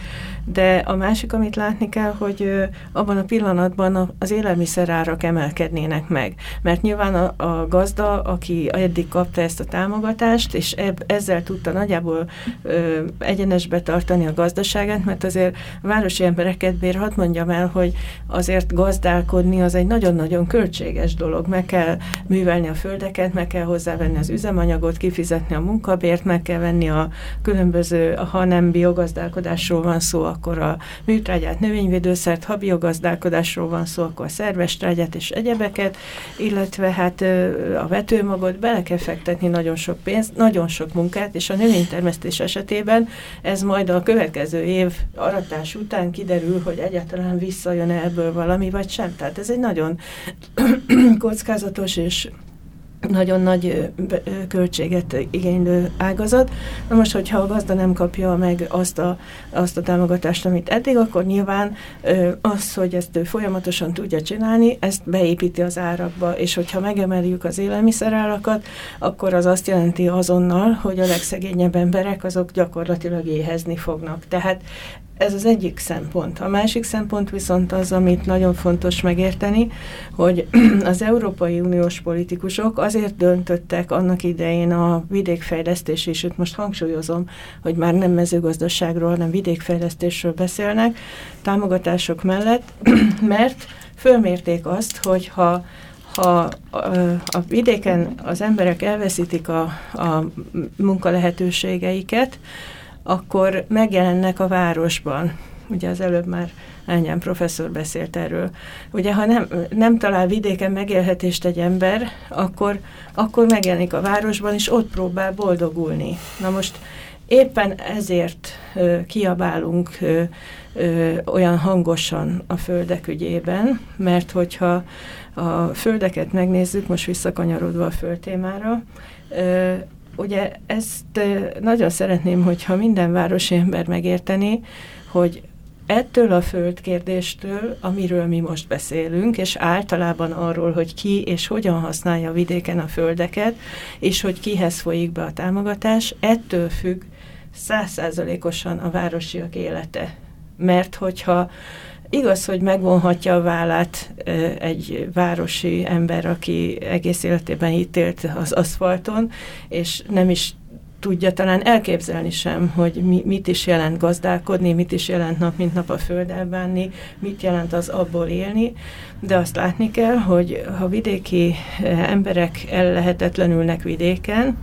De a másik, amit látni kell, hogy abban a pillanatban az élelmiszerárak emelkednének meg. Mert nyilván a, a gazda, aki eddig kapta ezt a támogatást, és eb, ezzel tudta nagyjából ö, egyenesbe tartani a gazdaságát, mert azért városi embereket bér, hadd mondjam el, hogy azért gazdálkodni az egy nagyon-nagyon költséges dolog. Meg kell művelni a földeket, meg kell hozzávenni az üzemanyagot, kifizetni a munkabért, meg kell venni a különböző, ha nem biogazdálkodásról van szó, akkor a műtrágyát, növényvédőszert, ha biogazdálkodásról van szó, akkor szerves trágyát és egyebeket, illetve hát a vetőmagot bele kell fektetni nagyon sok pénzt, nagyon sok munkát, és a növénytermesztés esetében ez majd a következő év aratás után kiderül, hogy egyáltalán visszajön ebből valami, vagy sem. Tehát ez egy nagyon kockázatos és nagyon nagy költséget igénylő ágazat. Na most, hogyha a gazda nem kapja meg azt a, azt a támogatást, amit eddig, akkor nyilván az, hogy ezt ő folyamatosan tudja csinálni, ezt beépíti az árakba, és hogyha megemeljük az élelmiszerárakat, akkor az azt jelenti azonnal, hogy a legszegényebb emberek azok gyakorlatilag éhezni fognak. Tehát ez az egyik szempont. A másik szempont viszont az, amit nagyon fontos megérteni, hogy az Európai Uniós politikusok azért döntöttek annak idején a vidékfejlesztés, és itt most hangsúlyozom, hogy már nem mezőgazdaságról, hanem vidékfejlesztésről beszélnek, támogatások mellett, mert fölmérték azt, hogy ha ha a vidéken az emberek elveszítik a, a munkalehetőségeiket, akkor megjelennek a városban. Ugye az előbb már Ányán professzor beszélt erről. Ugye, ha nem, nem talál vidéken megélhetést egy ember, akkor, akkor megjelenik a városban, és ott próbál boldogulni. Na most éppen ezért ö, kiabálunk ö, ö, olyan hangosan a földek ügyében, mert hogyha a földeket megnézzük, most visszakanyarodva a földtémára, ugye ezt nagyon szeretném, hogyha minden városi ember megérteni, hogy ettől a földkérdéstől, amiről mi most beszélünk, és általában arról, hogy ki és hogyan használja vidéken a földeket, és hogy kihez folyik be a támogatás, ettől függ százszázalékosan a városiak élete. Mert hogyha Igaz, hogy megvonhatja a vállát egy városi ember, aki egész életében itt élt az aszfalton, és nem is tudja talán elképzelni sem, hogy mi, mit is jelent gazdálkodni, mit is jelent nap mint nap a földdel bánni, mit jelent az abból élni, de azt látni kell, hogy ha vidéki emberek ellehetetlenülnek vidéken,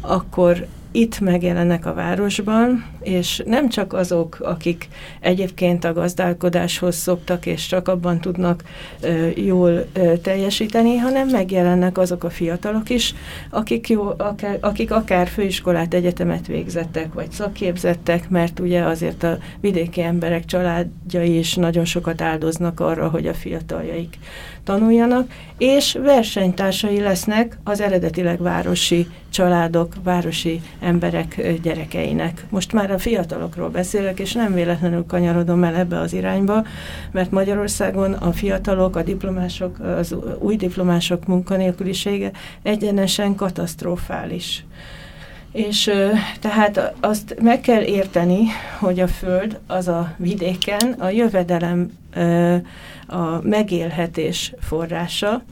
akkor itt megjelennek a városban, és nem csak azok, akik egyébként a gazdálkodáshoz szoktak, és csak abban tudnak ö, jól ö, teljesíteni, hanem megjelennek azok a fiatalok is, akik, jó, akár, akik akár főiskolát, egyetemet végzettek, vagy szakképzettek, mert ugye azért a vidéki emberek családjai is nagyon sokat áldoznak arra, hogy a fiataljaik tanuljanak, és versenytársai lesznek az eredetileg városi családok, városi emberek gyerekeinek. Most már a fiatalokról beszélek, és nem véletlenül kanyarodom el ebbe az irányba, mert Magyarországon a fiatalok, a diplomások, az új diplomások munkanélkülisége egyenesen katasztrofális. És tehát azt meg kell érteni, hogy a föld az a vidéken a jövedelem a megélhetés forrása,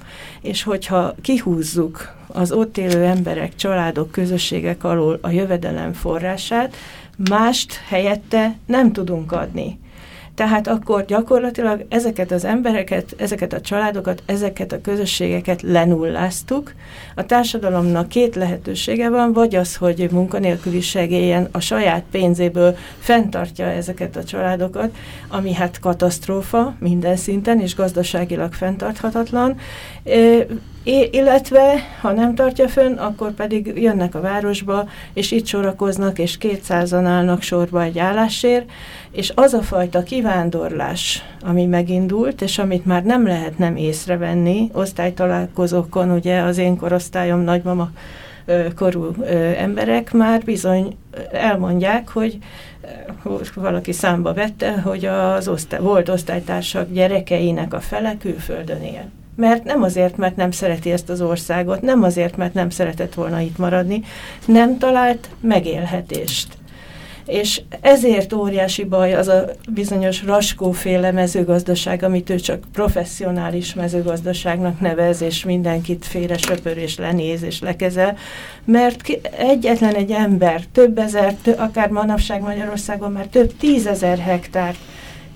és hogyha kihúzzuk az ott élő emberek, családok, közösségek alól a jövedelem forrását, mást helyette nem tudunk adni. Tehát akkor gyakorlatilag ezeket az embereket, ezeket a családokat, ezeket a közösségeket lenulláztuk. A társadalomnak két lehetősége van, vagy az, hogy munkanélküli segélyen a saját pénzéből fenntartja ezeket a családokat, ami hát katasztrófa minden szinten, és gazdaságilag fenntarthatatlan, illetve, ha nem tartja fönn, akkor pedig jönnek a városba, és itt sorakoznak, és kétszázan állnak sorba egy állásért, és az a fajta kivándorlás, ami megindult, és amit már nem lehet nem észrevenni, osztálytalálkozókon, ugye az én korosztályom nagymama korú emberek már bizony elmondják, hogy valaki számba vette, hogy az osztály, volt osztálytársak gyerekeinek a fele külföldön él mert nem azért, mert nem szereti ezt az országot, nem azért, mert nem szeretett volna itt maradni, nem talált megélhetést. És ezért óriási baj az a bizonyos raskóféle mezőgazdaság, amit ő csak professzionális mezőgazdaságnak nevez, és mindenkit félre söpör, és lenéz, és lekezel, mert egyetlen egy ember több ezer, akár manapság Magyarországon már több tízezer hektár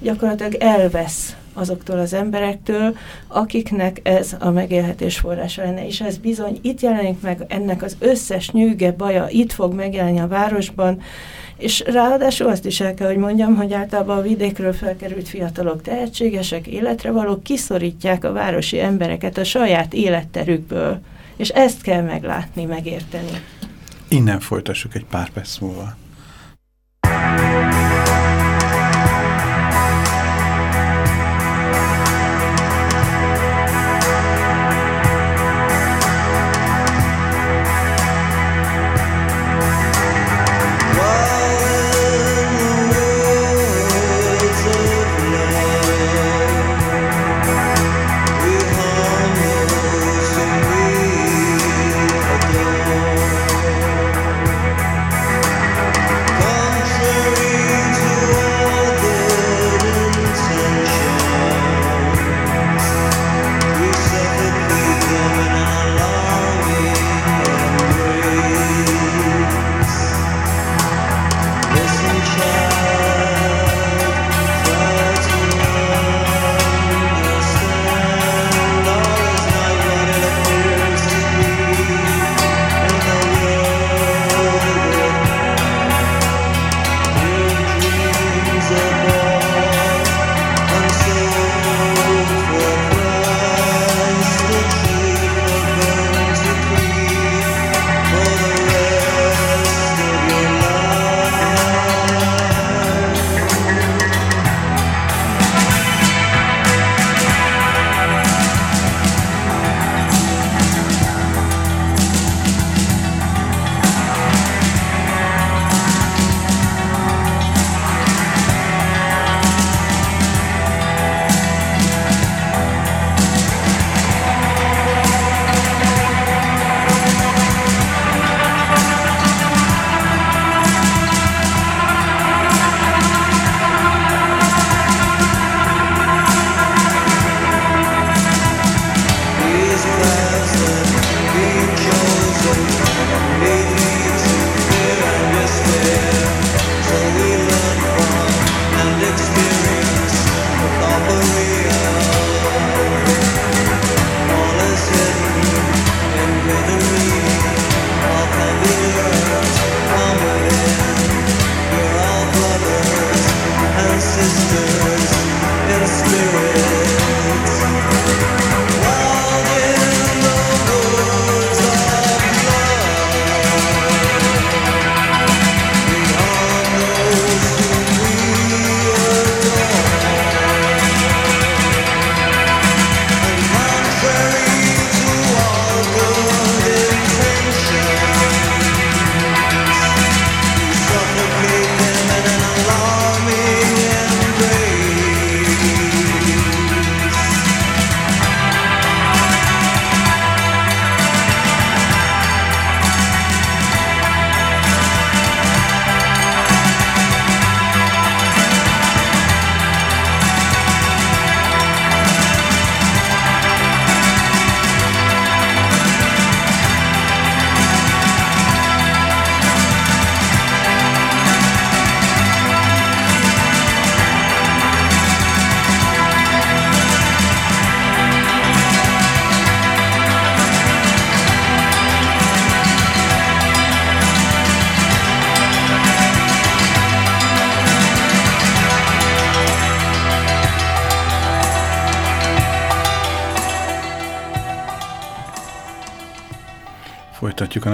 gyakorlatilag elvesz azoktól az emberektől, akiknek ez a megélhetés forrása lenne. És ez bizony itt jelenik meg ennek az összes nyűge baja, itt fog megjelenni a városban, és ráadásul azt is el kell, hogy mondjam, hogy általában a vidékről felkerült fiatalok tehetségesek, életre valók kiszorítják a városi embereket a saját életterükből. És ezt kell meglátni, megérteni. Innen folytassuk egy pár perc múlva. Folytatjuk a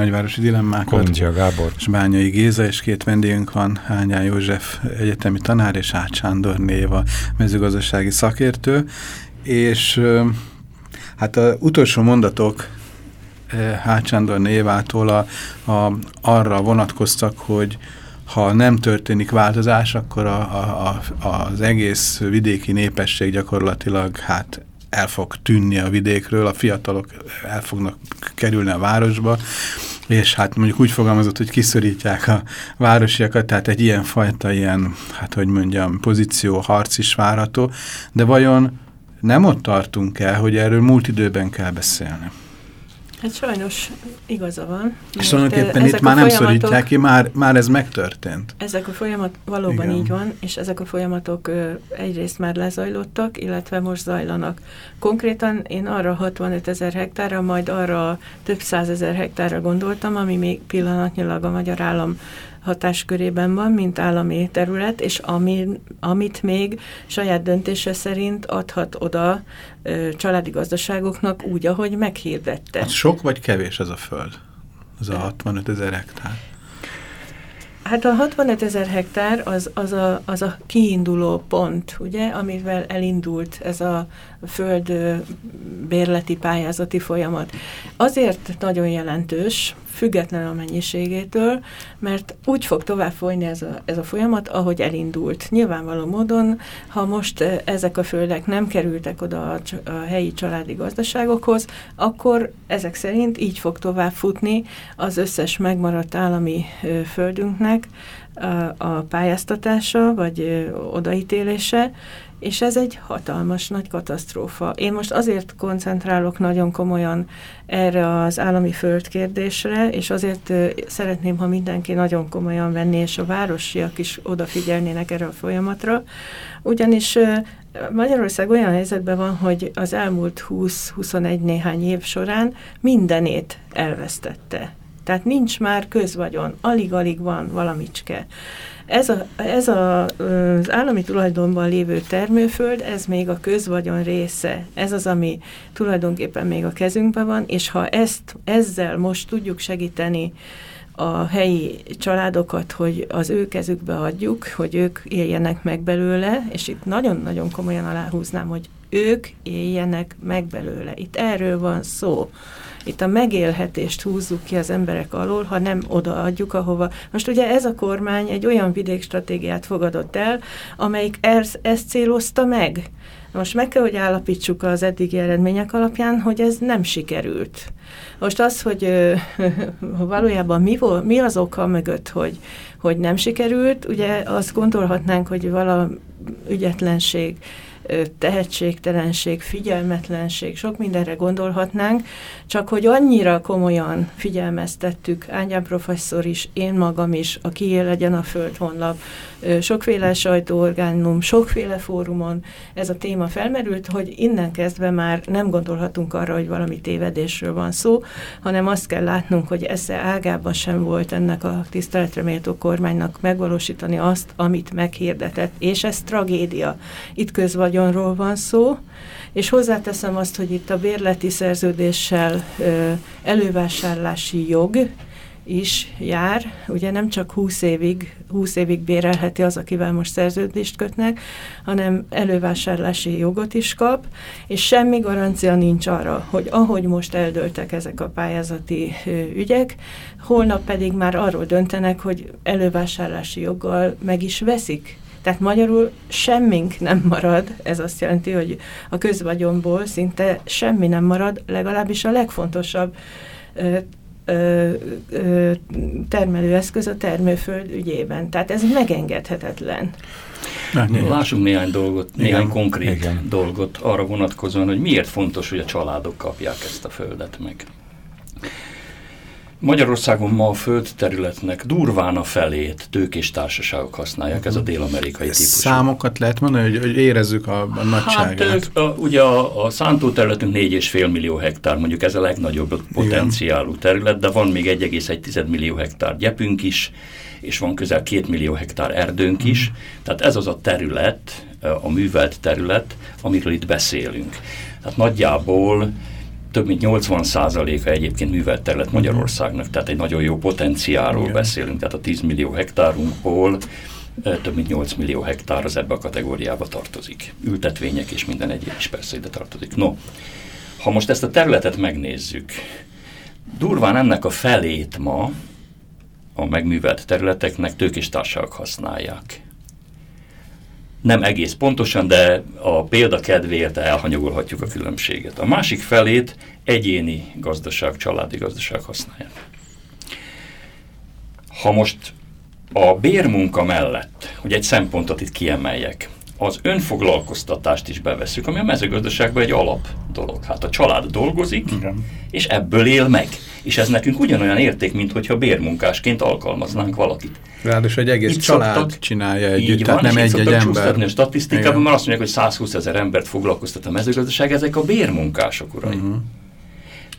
nagyvárosi dilemmákat. Kolundzsia Gábor. És Bányai Géza, és két vendégünk van, Hányán József egyetemi tanár, és Ács Sándor Néva mezőgazdasági szakértő. És hát az utolsó mondatok Ács Sándor Névától a, a, arra vonatkoztak, hogy ha nem történik változás, akkor a, a, a, az egész vidéki népesség gyakorlatilag hát el fog tűnni a vidékről, a fiatalok el fognak kerülni a városba, és hát mondjuk úgy fogalmazott, hogy kiszorítják a városiakat, tehát egy ilyen fajta ilyen, hát hogy mondjam, pozíció, harc is várható, de vajon nem ott tartunk el, hogy erről múlt időben kell beszélni? Hát sajnos igaza van. És tulajdonképpen itt már nem szorítják ki, már, már ez megtörtént. Ezek a folyamat valóban Igen. így van, és ezek a folyamatok ö, egyrészt már lezajlottak, illetve most zajlanak. Konkrétan én arra 65 ezer hektárra, majd arra több százezer hektárra gondoltam, ami még pillanatnyilag a magyar állam hatáskörében van, mint állami terület, és ami, amit még saját döntése szerint adhat oda ö, családi gazdaságoknak úgy, ahogy meghirdette. Az sok vagy kevés ez a föld? Az a 65 ezer hektár? Hát a 65 ezer hektár az, az, a, az a kiinduló pont, ugye, amivel elindult ez a föld bérleti pályázati folyamat. Azért nagyon jelentős, független a mennyiségétől, mert úgy fog tovább folyni ez a, ez a folyamat, ahogy elindult. Nyilvánvaló módon, ha most ezek a földek nem kerültek oda a, a helyi családi gazdaságokhoz, akkor ezek szerint így fog tovább futni az összes megmaradt állami földünknek a, a pályáztatása, vagy odaítélése, és ez egy hatalmas nagy katasztrófa. Én most azért koncentrálok nagyon komolyan erre az állami földkérdésre, és azért szeretném, ha mindenki nagyon komolyan venné, és a városiak is odafigyelnének erre a folyamatra, ugyanis Magyarország olyan helyzetben van, hogy az elmúlt 20-21 néhány év során mindenét elvesztette. Tehát nincs már közvagyon, alig-alig van valamicske. Ez, a, ez a, az állami tulajdonban lévő termőföld, ez még a közvagyon része. Ez az, ami tulajdonképpen még a kezünkben van, és ha ezt ezzel most tudjuk segíteni a helyi családokat, hogy az ő kezükbe adjuk, hogy ők éljenek meg belőle, és itt nagyon-nagyon komolyan aláhúznám, hogy ők éljenek meg belőle. Itt erről van szó itt a megélhetést húzzuk ki az emberek alól, ha nem odaadjuk ahova. Most ugye ez a kormány egy olyan vidékstratégiát fogadott el, amelyik ezt, ezt célozta meg. Most meg kell, hogy állapítsuk az eddigi eredmények alapján, hogy ez nem sikerült. Most az, hogy ö, valójában mi, vol, mi az oka mögött, hogy, hogy nem sikerült, ugye azt gondolhatnánk, hogy vala ügyetlenség, tehetségtelenség, figyelmetlenség, sok mindenre gondolhatnánk, csak hogy annyira komolyan figyelmeztettük, Ányán professzor is, én magam is, a Kié legyen a Föld honlap, sokféle sajtóorgánum, sokféle fórumon ez a téma felmerült, hogy innen kezdve már nem gondolhatunk arra, hogy valami tévedésről van szó, hanem azt kell látnunk, hogy esze ágában sem volt ennek a tiszteletre méltó kormánynak megvalósítani azt, amit meghirdetett, és ez tragédia. Itt közvagyonról van szó, és hozzáteszem azt, hogy itt a bérleti szerződéssel elővásárlási jog, is jár, ugye nem csak 20 évig, 20 évig bérelheti az, akivel most szerződést kötnek, hanem elővásárlási jogot is kap, és semmi garancia nincs arra, hogy ahogy most eldőltek ezek a pályázati ügyek, holnap pedig már arról döntenek, hogy elővásárlási joggal meg is veszik tehát magyarul semmink nem marad, ez azt jelenti, hogy a közvagyonból szinte semmi nem marad, legalábbis a legfontosabb ö, ö, termelőeszköz a termőföld ügyében. Tehát ez megengedhetetlen. Lássunk néhány dolgot, néhány Igen. konkrét Igen. dolgot arra vonatkozóan, hogy miért fontos, hogy a családok kapják ezt a földet meg. Magyarországon ma a földterületnek durván a felét tőkés társaságok használják, ez a dél-amerikai típusú. Számokat lehet mondani, hogy, hogy érezzük a, a nagyságát? Hát, a, ugye a, a szántóterületünk 4,5 millió hektár, mondjuk ez a legnagyobb potenciálú terület, de van még 1,1 millió hektár gyepünk is, és van közel 2 millió hektár erdőnk is, mm. tehát ez az a terület, a művelt terület, amiről itt beszélünk. Tehát nagyjából több mint 80%-a egyébként művelt terület Magyarországnak, tehát egy nagyon jó potenciálról Igen. beszélünk, tehát a 10 millió hektárunkból több mint 8 millió hektár az ebbe a kategóriába tartozik. Ültetvények és minden egyéb is persze ide tartozik. No, ha most ezt a területet megnézzük, durván ennek a felét ma a megművelt területeknek tőkés társaságok használják. Nem egész pontosan, de a példa kedvéért elhanyagolhatjuk a különbséget. A másik felét egyéni gazdaság, családi gazdaság használják. Ha most a bérmunka mellett, hogy egy szempontot itt kiemeljek, az önfoglalkoztatást is beveszük, ami a mezőgazdaságban egy alap dolog. Hát a család dolgozik, Igen. és ebből él meg. És ez nekünk ugyanolyan érték, mint hogyha bérmunkásként alkalmaznánk valakit. Ráadásul egy egész itt család szoktak, csinálja együtt, így tehát van, nem egy, egy ember. a statisztikában, mert azt mondják, hogy 120 ezer embert foglalkoztat a mezőgazdaság, ezek a bérmunkások, urai. Uh mhm. -huh.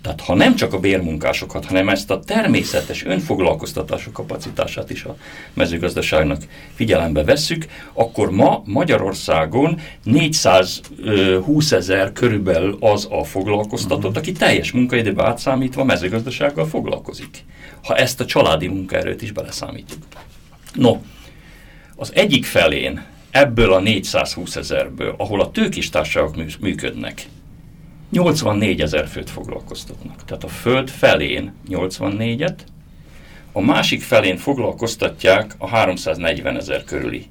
Tehát ha nem csak a bérmunkásokat, hanem ezt a természetes önfoglalkoztatások kapacitását is a mezőgazdaságnak figyelembe vesszük, akkor ma Magyarországon 420 ezer körülbelül az a foglalkoztatott, aki teljes munkaidőben átszámítva mezőgazdasággal foglalkozik. Ha ezt a családi munkaerőt is beleszámítjuk. No, az egyik felén ebből a 420 ezerből, ahol a tőkis társaságok működnek, 84 ezer főt foglalkoztatnak. Tehát a föld felén 84-et, a másik felén foglalkoztatják a 340 ezer körüli.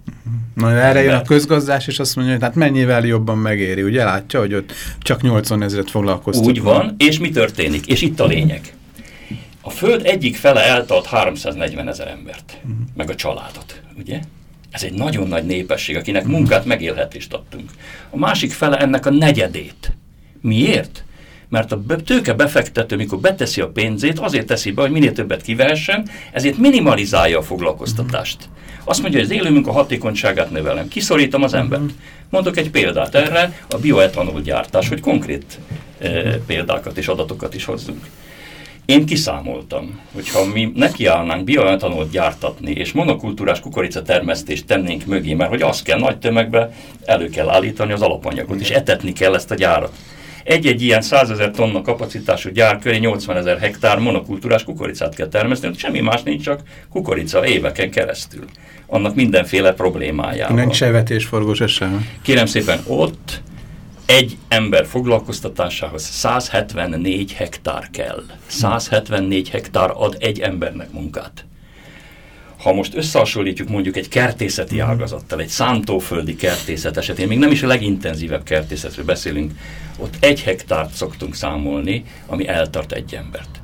Na, erre jön a közgazdás, és azt mondja, hogy hát mennyivel jobban megéri. Ugye látja, hogy ott csak 80 ezeret foglalkoztatnak. Úgy van, és mi történik? És itt a lényeg. A föld egyik fele eltalt 340 ezer embert, uh mhm. -huh. meg a családot, ugye? Ez egy nagyon nagy népesség, akinek munkát, megélhetést adtunk. A másik fele ennek a negyedét Miért? Mert a tőke befektető, mikor beteszi a pénzét, azért teszi be, hogy minél többet kivehessen, ezért minimalizálja a foglalkoztatást. Azt mondja, hogy az élőmünk a hatékonyságát növelem. Kiszorítom az embert. Mondok egy példát erre, a bioetanol gyártás, hogy konkrét e, példákat és adatokat is hozzunk. Én kiszámoltam, hogyha mi nekiállnánk bioetanolt gyártatni, és monokultúrás kukorica termesztést tennénk mögé, mert hogy azt kell nagy tömegbe, elő kell állítani az alapanyagot, és etetni kell ezt a gyárat egy-egy ilyen 100 ezer tonna kapacitású gyár köré 80 ezer hektár monokultúrás kukoricát kell termeszteni, semmi más nincs, csak kukorica éveken keresztül. Annak mindenféle problémájával. Nincs se vetésforgós sem. Kérem szépen, ott egy ember foglalkoztatásához 174 hektár kell. 174 hektár ad egy embernek munkát. Ha most összehasonlítjuk mondjuk egy kertészeti mhm. ágazattal, egy szántóföldi kertészet esetén, még nem is a legintenzívebb kertészetről beszélünk, ott egy hektárt szoktunk számolni, ami eltart egy embert.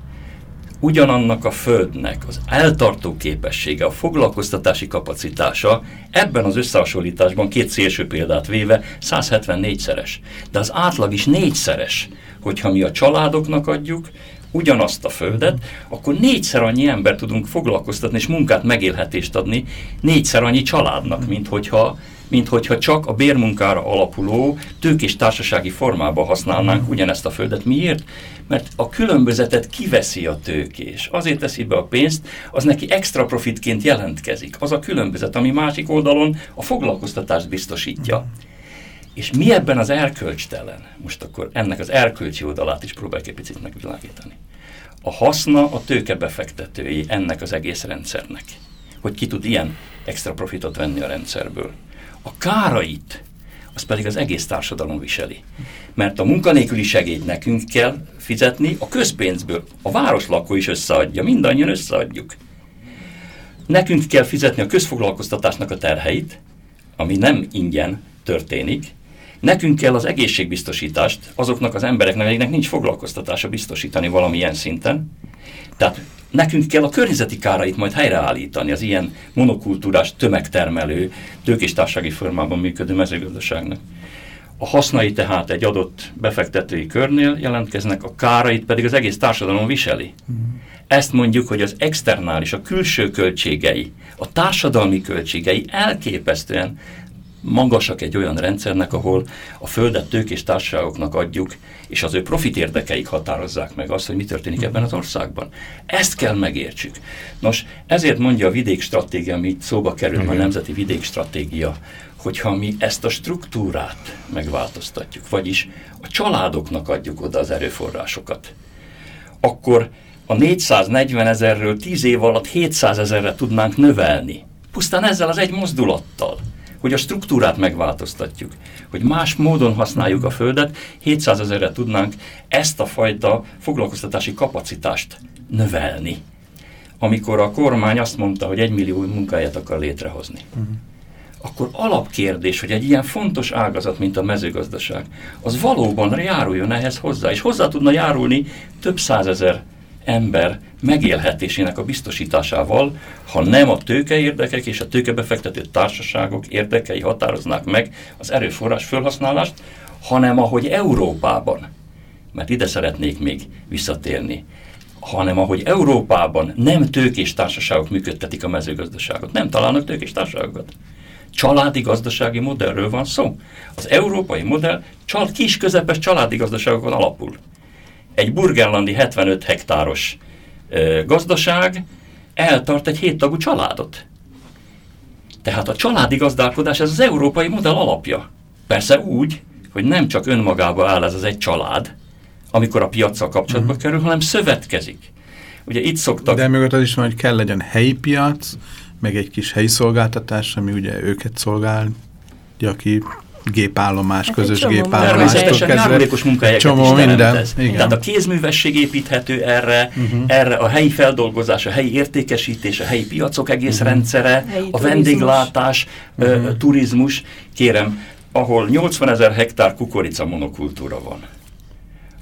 Ugyanannak a földnek az eltartó képessége, a foglalkoztatási kapacitása ebben az összehasonlításban két szélső példát véve 174-szeres. De az átlag is négyszeres, hogyha mi a családoknak adjuk, ugyanazt a földet, akkor négyszer annyi ember tudunk foglalkoztatni és munkát, megélhetést adni négyszer annyi családnak, mint hogyha mint hogyha csak a bérmunkára alapuló tőkés társasági formában használnánk ugyanezt a földet. Miért? Mert a különbözetet kiveszi a tőkés. Azért teszi be a pénzt, az neki extra profitként jelentkezik. Az a különbözet, ami másik oldalon a foglalkoztatást biztosítja. És mi ebben az erkölcstelen? Most akkor ennek az erkölcsi oldalát is próbáljuk egy picit megvilágítani. A haszna a tőkebefektetői ennek az egész rendszernek. Hogy ki tud ilyen extra profitot venni a rendszerből. A kárait, az pedig az egész társadalom viseli. Mert a munkanélküli segélyt nekünk kell fizetni a közpénzből. A város lakó is összeadja, mindannyian összeadjuk. Nekünk kell fizetni a közfoglalkoztatásnak a terheit, ami nem ingyen történik, Nekünk kell az egészségbiztosítást azoknak az embereknek, akiknek nincs foglalkoztatása biztosítani valamilyen szinten. Tehát nekünk kell a környezeti kárait majd helyreállítani az ilyen monokultúrás, tömegtermelő, tőkés társasági formában működő mezőgazdaságnak. A hasznai tehát egy adott befektetői körnél jelentkeznek, a kárait pedig az egész társadalom viseli. Ezt mondjuk, hogy az externális, a külső költségei, a társadalmi költségei elképesztően magasak egy olyan rendszernek, ahol a földet tőkés társaságoknak adjuk, és az ő profit érdekeik határozzák meg azt, hogy mi történik ebben az országban. Ezt kell megértsük. Nos, ezért mondja a vidékstratégia, ami itt szóba kerül, a nemzeti vidékstratégia, hogyha mi ezt a struktúrát megváltoztatjuk, vagyis a családoknak adjuk oda az erőforrásokat, akkor a 440 ezerről 10 év alatt 700 ezerre tudnánk növelni. Pusztán ezzel az egy mozdulattal, hogy a struktúrát megváltoztatjuk, hogy más módon használjuk a Földet, 700 ezerre tudnánk ezt a fajta foglalkoztatási kapacitást növelni. Amikor a kormány azt mondta, hogy egy millió munkáját akar létrehozni. Uh-huh akkor alapkérdés, hogy egy ilyen fontos ágazat, mint a mezőgazdaság, az valóban járuljon ehhez hozzá, és hozzá tudna járulni több százezer ember megélhetésének a biztosításával, ha nem a tőkeérdekek és a tőkebefektető társaságok érdekei határoznák meg az erőforrás felhasználást, hanem ahogy Európában, mert ide szeretnék még visszatérni, hanem ahogy Európában nem tőkés társaságok működtetik a mezőgazdaságot, nem találnak tőkés társaságokat családi gazdasági modellről van szó. Az európai modell csal, kis közepes családi gazdaságokon alapul. Egy burgerlandi 75 hektáros gazdaság eltart egy héttagú családot. Tehát a családi gazdálkodás ez az európai modell alapja. Persze úgy, hogy nem csak önmagába áll ez az egy család, amikor a piacsal kapcsolatba uh-huh. kerül, hanem szövetkezik. Ugye itt szoktak... De mögött az is van, hogy kell legyen helyi piac, meg egy kis helyi szolgáltatás, ami ugye őket szolgálja ki, gépállomás, hát közös gépállomás. Természetesen járulékos munkahelyeket csomó is minden. Ez. Igen. Tehát a kézművesség építhető erre, uh-huh. erre a helyi feldolgozás, a helyi értékesítés, a helyi piacok egész uh-huh. rendszere, helyi a vendéglátás, uh, turizmus. Kérem, ahol 80 ezer hektár kukorica monokultúra van,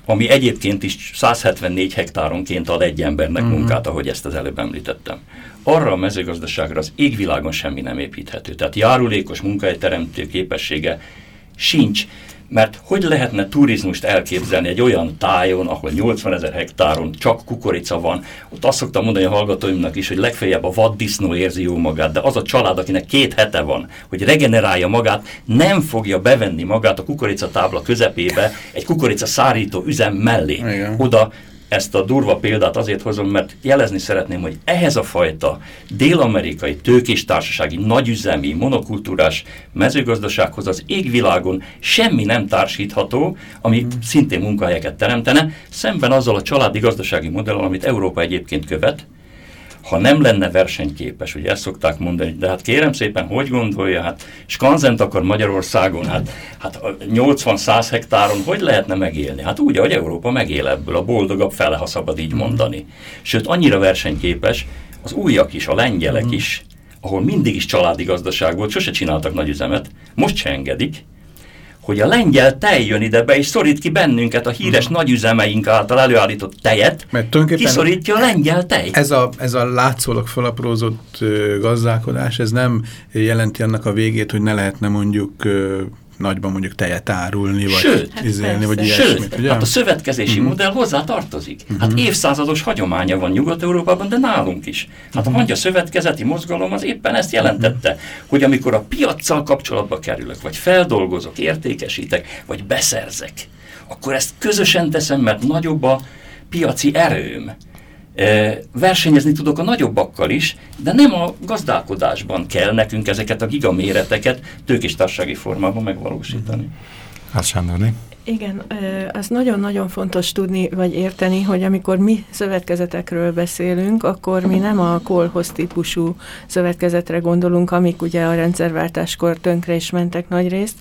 ami egyébként is 174 hektáronként ad egy embernek uh-huh. munkát, ahogy ezt az előbb említettem arra a mezőgazdaságra az égvilágon semmi nem építhető. Tehát járulékos munkahelyteremtő képessége sincs, mert hogy lehetne turizmust elképzelni egy olyan tájon, ahol 80 ezer hektáron csak kukorica van, ott azt szoktam mondani a hallgatóimnak is, hogy legfeljebb a vaddisznó érzi jó magát, de az a család, akinek két hete van, hogy regenerálja magát, nem fogja bevenni magát a kukoricatábla közepébe egy kukorica szárító üzem mellé. Igen. Oda ezt a durva példát azért hozom, mert jelezni szeretném, hogy ehhez a fajta dél-amerikai tőkés társasági nagyüzemi, monokultúrás mezőgazdasághoz az égvilágon semmi nem társítható, ami mm. szintén munkahelyeket teremtene, szemben azzal a családi gazdasági modellel, amit Európa egyébként követ, ha nem lenne versenyképes, ugye ezt szokták mondani, de hát kérem szépen, hogy gondolja, hát skanzent akar Magyarországon, hát, hát 80-100 hektáron hogy lehetne megélni? Hát úgy, ahogy Európa megél ebből, a boldogabb fele, ha szabad így mondani. Sőt, annyira versenyképes, az újak is, a lengyelek is, ahol mindig is családi gazdaság volt, sose csináltak nagy üzemet, most se engedik, hogy a lengyel tej jön ide be, és szorít ki bennünket a híres uh-huh. nagyüzemeink által előállított tejet, Mert kiszorítja a lengyel tej. Ez a, ez a látszólag felaprózott gazdálkodás, ez nem jelenti annak a végét, hogy ne lehetne mondjuk nagyban mondjuk tejet árulni, vagy Sőt, hát izélni, vagy ilyesmit. Sőt, ugye? hát a szövetkezési uh-huh. modell hozzá tartozik. Hát évszázados hagyománya van Nyugat-Európában, de nálunk is. Hát a magyar szövetkezeti mozgalom az éppen ezt jelentette, uh-huh. hogy amikor a piaccal kapcsolatba kerülök, vagy feldolgozok, értékesítek, vagy beszerzek, akkor ezt közösen teszem, mert nagyobb a piaci erőm versenyezni tudok a nagyobbakkal is, de nem a gazdálkodásban kell nekünk ezeket a gigaméreteket tőkés társasági formában megvalósítani. Hát Sándorni? Igen, az nagyon-nagyon fontos tudni, vagy érteni, hogy amikor mi szövetkezetekről beszélünk, akkor mi nem a kolhoz típusú szövetkezetre gondolunk, amik ugye a rendszerváltáskor tönkre is mentek nagy részt,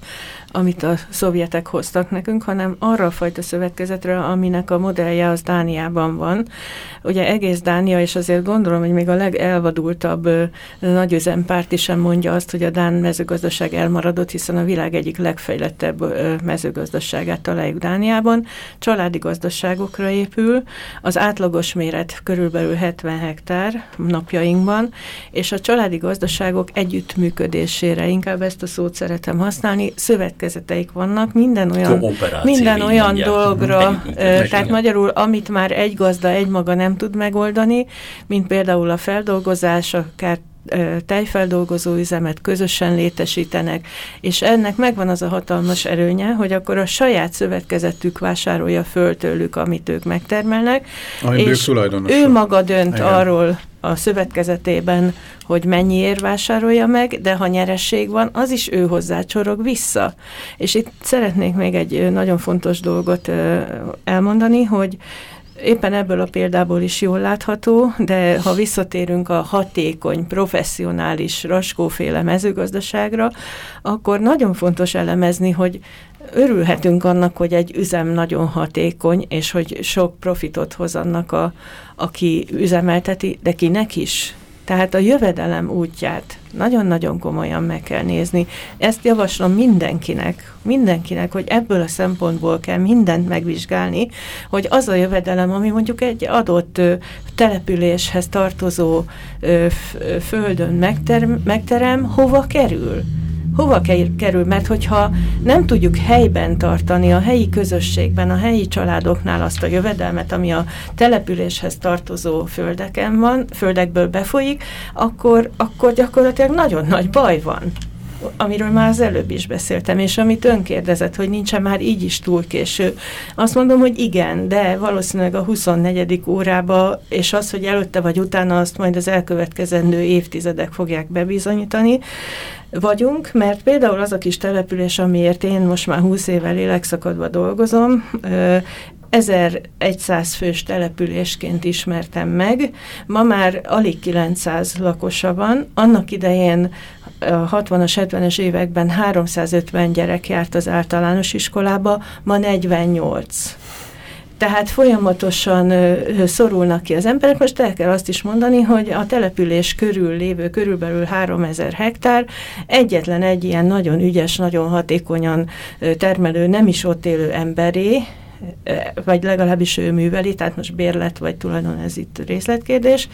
amit a szovjetek hoztak nekünk, hanem arra a fajta szövetkezetre, aminek a modellje az Dániában van. Ugye egész Dánia, és azért gondolom, hogy még a legelvadultabb nagyüzempárt is sem mondja azt, hogy a Dán mezőgazdaság elmaradott, hiszen a világ egyik legfejlettebb mezőgazdaságát találjuk Dániában. Családi gazdaságokra épül, az átlagos méret körülbelül 70 hektár napjainkban, és a családi gazdaságok együttműködésére, inkább ezt a szót szeretem használni, szövetkezetek szerkezeteik vannak, minden olyan, minden olyan mondják. uh, tehát magyarul, amit már egy gazda egy maga nem tud megoldani, mint például a feldolgozás, akár tejfeldolgozó üzemet közösen létesítenek, és ennek megvan az a hatalmas erőnye, hogy akkor a saját szövetkezetük vásárolja föl tőlük, amit ők megtermelnek, Amiből és ő maga dönt Igen. arról a szövetkezetében, hogy mennyiért vásárolja meg, de ha nyeresség van, az is ő hozzá csorog vissza. És itt szeretnék még egy nagyon fontos dolgot elmondani, hogy éppen ebből a példából is jól látható, de ha visszatérünk a hatékony, professzionális, raskóféle mezőgazdaságra, akkor nagyon fontos elemezni, hogy örülhetünk annak, hogy egy üzem nagyon hatékony, és hogy sok profitot hoz annak, a, aki üzemelteti, de kinek is tehát a jövedelem útját nagyon-nagyon komolyan meg kell nézni. Ezt javaslom mindenkinek, mindenkinek, hogy ebből a szempontból kell mindent megvizsgálni, hogy az a jövedelem, ami mondjuk egy adott településhez tartozó földön megterem, megterem, hova kerül? Hova kerül, mert hogyha nem tudjuk helyben tartani a helyi közösségben, a helyi családoknál azt a jövedelmet, ami a településhez tartozó földeken van, földekből befolyik, akkor, akkor gyakorlatilag nagyon nagy baj van amiről már az előbb is beszéltem, és amit ön kérdezett, hogy nincsen már így is túl késő. Azt mondom, hogy igen, de valószínűleg a 24. órába, és az, hogy előtte vagy utána, azt majd az elkövetkezendő évtizedek fogják bebizonyítani, vagyunk, mert például az a kis település, amiért én most már 20 éve lélekszakadva dolgozom, 1100 fős településként ismertem meg, ma már alig 900 lakosa van, annak idején a 60-as, 70-es években 350 gyerek járt az általános iskolába, ma 48. Tehát folyamatosan szorulnak ki az emberek. Most el kell azt is mondani, hogy a település körül lévő körülbelül 3000 hektár egyetlen egy ilyen nagyon ügyes, nagyon hatékonyan termelő, nem is ott élő emberé, vagy legalábbis ő műveli, tehát most bérlet vagy tulajdon ez itt részletkérdés,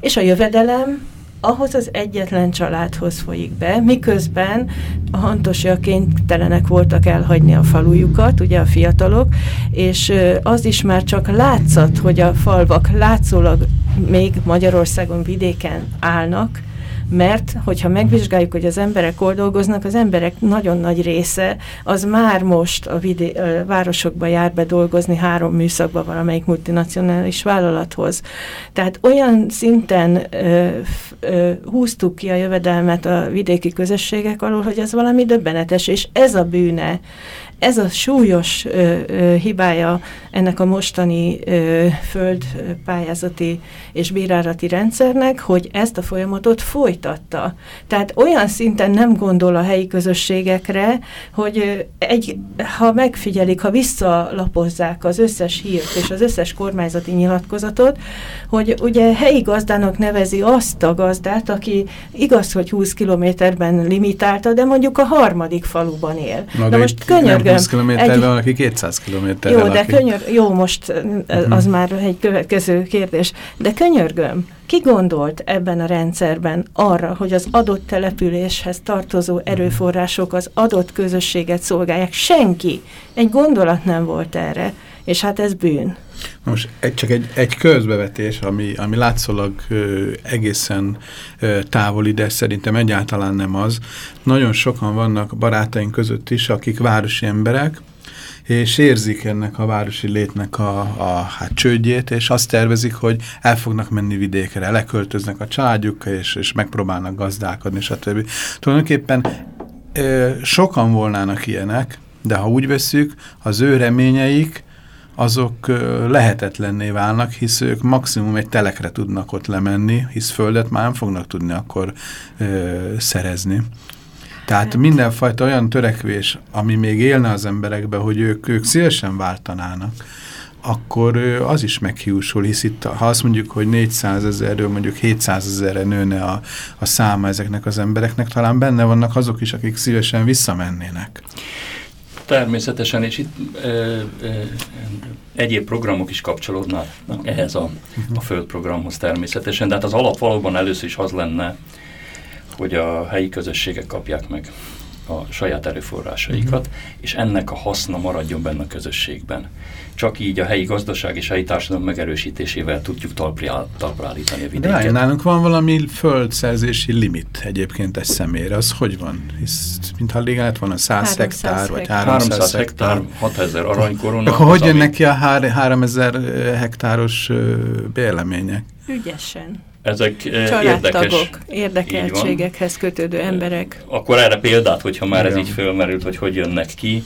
és a jövedelem ahhoz az egyetlen családhoz folyik be, miközben a hantosiak kénytelenek voltak elhagyni a falujukat, ugye a fiatalok, és az is már csak látszat, hogy a falvak látszólag még Magyarországon vidéken állnak, mert hogyha megvizsgáljuk, hogy az emberek hol dolgoznak, az emberek nagyon nagy része az már most a, vidé- a városokba jár be dolgozni három műszakba valamelyik multinacionális vállalathoz. Tehát olyan szinten ö, ö, húztuk ki a jövedelmet a vidéki közösségek alól, hogy ez valami döbbenetes, és ez a bűne ez a súlyos ö, ö, hibája ennek a mostani ö, földpályázati és bírálati rendszernek, hogy ezt a folyamatot folytatta. Tehát olyan szinten nem gondol a helyi közösségekre, hogy egy, ha megfigyelik, ha visszalapozzák az összes hírt és az összes kormányzati nyilatkozatot, hogy ugye helyi gazdának nevezi azt a gazdát, aki igaz, hogy 20 kilométerben limitálta, de mondjuk a harmadik faluban él. Na, Na most könyörgöm, 20 kilométerben, egy... aki 200 kilométerben Jó, de könyör, jó, most az már egy következő kérdés. De könyörgöm, ki gondolt ebben a rendszerben arra, hogy az adott településhez tartozó mhm. erőforrások az adott közösséget szolgálják? Senki. Egy gondolat nem volt erre, és hát ez bűn. Most egy, csak egy, egy közbevetés, ami, ami látszólag ö, egészen ö, távoli, de szerintem egyáltalán nem az. Nagyon sokan vannak barátaink között is, akik városi emberek, és érzik ennek a városi létnek a, a hát, csődjét, és azt tervezik, hogy el fognak menni vidékre, leköltöznek a családjukkal, és, és megpróbálnak gazdálkodni, stb. Tulajdonképpen ö, sokan volnának ilyenek, de ha úgy veszük, az ő reményeik, azok lehetetlenné válnak, hisz ők maximum egy telekre tudnak ott lemenni, hisz földet már nem fognak tudni akkor ö, szerezni. Tehát hát. mindenfajta olyan törekvés, ami még élne az emberekbe, hogy ők, ők szívesen váltanának, akkor az is meghiúsul, hisz itt, ha azt mondjuk, hogy 400 ezerről mondjuk 700 ezerre nőne a, a száma ezeknek az embereknek, talán benne vannak azok is, akik szívesen visszamennének. Természetesen, és itt ö, ö, egyéb programok is kapcsolódnak ehhez a, a földprogramhoz természetesen, de hát az alap valóban először is az lenne, hogy a helyi közösségek kapják meg a saját erőforrásaikat, uh-huh. és ennek a haszna maradjon benne a közösségben. Csak így a helyi gazdaság és helyi társadalom megerősítésével tudjuk talpra, talpra állítani a vidéket. De nálunk van valami földszerzési limit egyébként egy személyre. Az hogy van? Hisz, mintha légállat van a 100 hektár, vagy 300, 300 hektár. 6000 aranykorona. Akkor hogy jönnek ki a 3000 hektáros bérlemények? Ügyesen ezek érdekes. érdekeltségekhez kötődő emberek. Akkor erre példát, hogyha már Igen. ez így fölmerült, hogy hogy jönnek ki.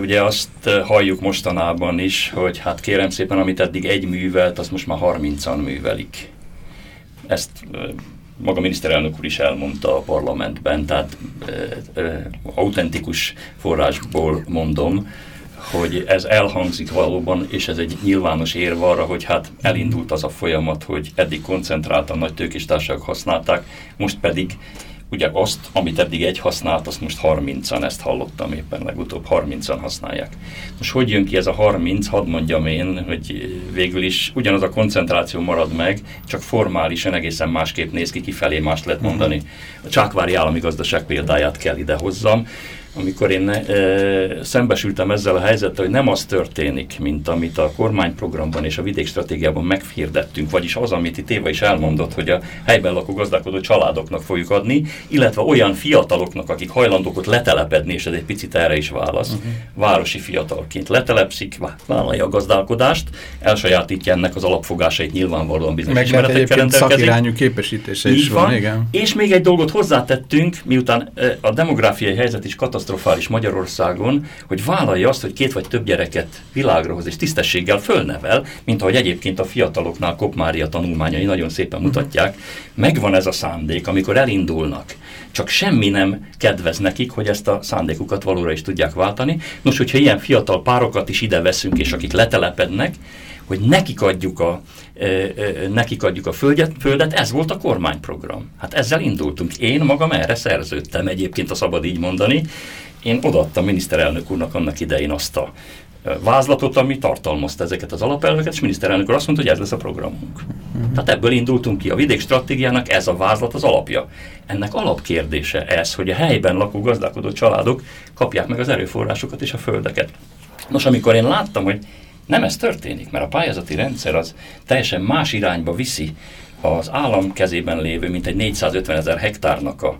Ugye azt halljuk mostanában is, hogy hát kérem szépen, amit eddig egy művelt, azt most már 30-an művelik. Ezt maga miniszterelnök úr is elmondta a parlamentben, tehát autentikus forrásból mondom, hogy ez elhangzik valóban, és ez egy nyilvános érv arra, hogy hát elindult az a folyamat, hogy eddig koncentráltan nagy tőkés társaságok használták, most pedig ugye azt, amit eddig egy használt, azt most 30-an, ezt hallottam éppen legutóbb, 30-an használják. Most hogy jön ki ez a 30, hadd mondjam én, hogy végül is ugyanaz a koncentráció marad meg, csak formálisan egészen másképp néz ki, kifelé más lehet mondani. A Csákvári állami gazdaság példáját kell ide hozzam amikor én e, szembesültem ezzel a helyzettel, hogy nem az történik, mint amit a kormányprogramban és a vidékstratégiában megfirdettünk, vagyis az, amit itt Éva is elmondott, hogy a helyben lakó gazdálkodó családoknak fogjuk adni, illetve olyan fiataloknak, akik hajlandók ott letelepedni, és ez egy picit erre is válasz, uh-huh. városi fiatalként letelepszik, vállalja a gazdálkodást, elsajátítja ennek az alapfogásait nyilvánvalóan bizonyos Meg lehet egyébként szakirányú képesítése is van, van, igen. És még egy dolgot hozzátettünk, miután a demográfiai helyzet is katasztrofális, katasztrofális Magyarországon, hogy vállalja azt, hogy két vagy több gyereket világra hoz és tisztességgel fölnevel, mint ahogy egyébként a fiataloknál Kopmária tanulmányai nagyon szépen mutatják, megvan ez a szándék, amikor elindulnak. Csak semmi nem kedvez nekik, hogy ezt a szándékukat valóra is tudják váltani. Nos, hogyha ilyen fiatal párokat is ide veszünk, és akik letelepednek, hogy nekik adjuk a, nekik adjuk a földet, földet, ez volt a kormányprogram. Hát ezzel indultunk. Én magam erre szerződtem egyébként, a szabad így mondani, én odaadtam miniszterelnök úrnak annak idején azt a vázlatot, ami tartalmazta ezeket az alapelveket, és miniszterelnök úr azt mondta, hogy ez lesz a programunk. Uh-huh. Tehát ebből indultunk ki. A vidék stratégiának ez a vázlat az alapja. Ennek alapkérdése ez, hogy a helyben lakó gazdálkodó családok kapják meg az erőforrásokat és a földeket. Nos, amikor én láttam, hogy nem ez történik, mert a pályázati rendszer az teljesen más irányba viszi az állam kezében lévő, mint egy 450 ezer hektárnak a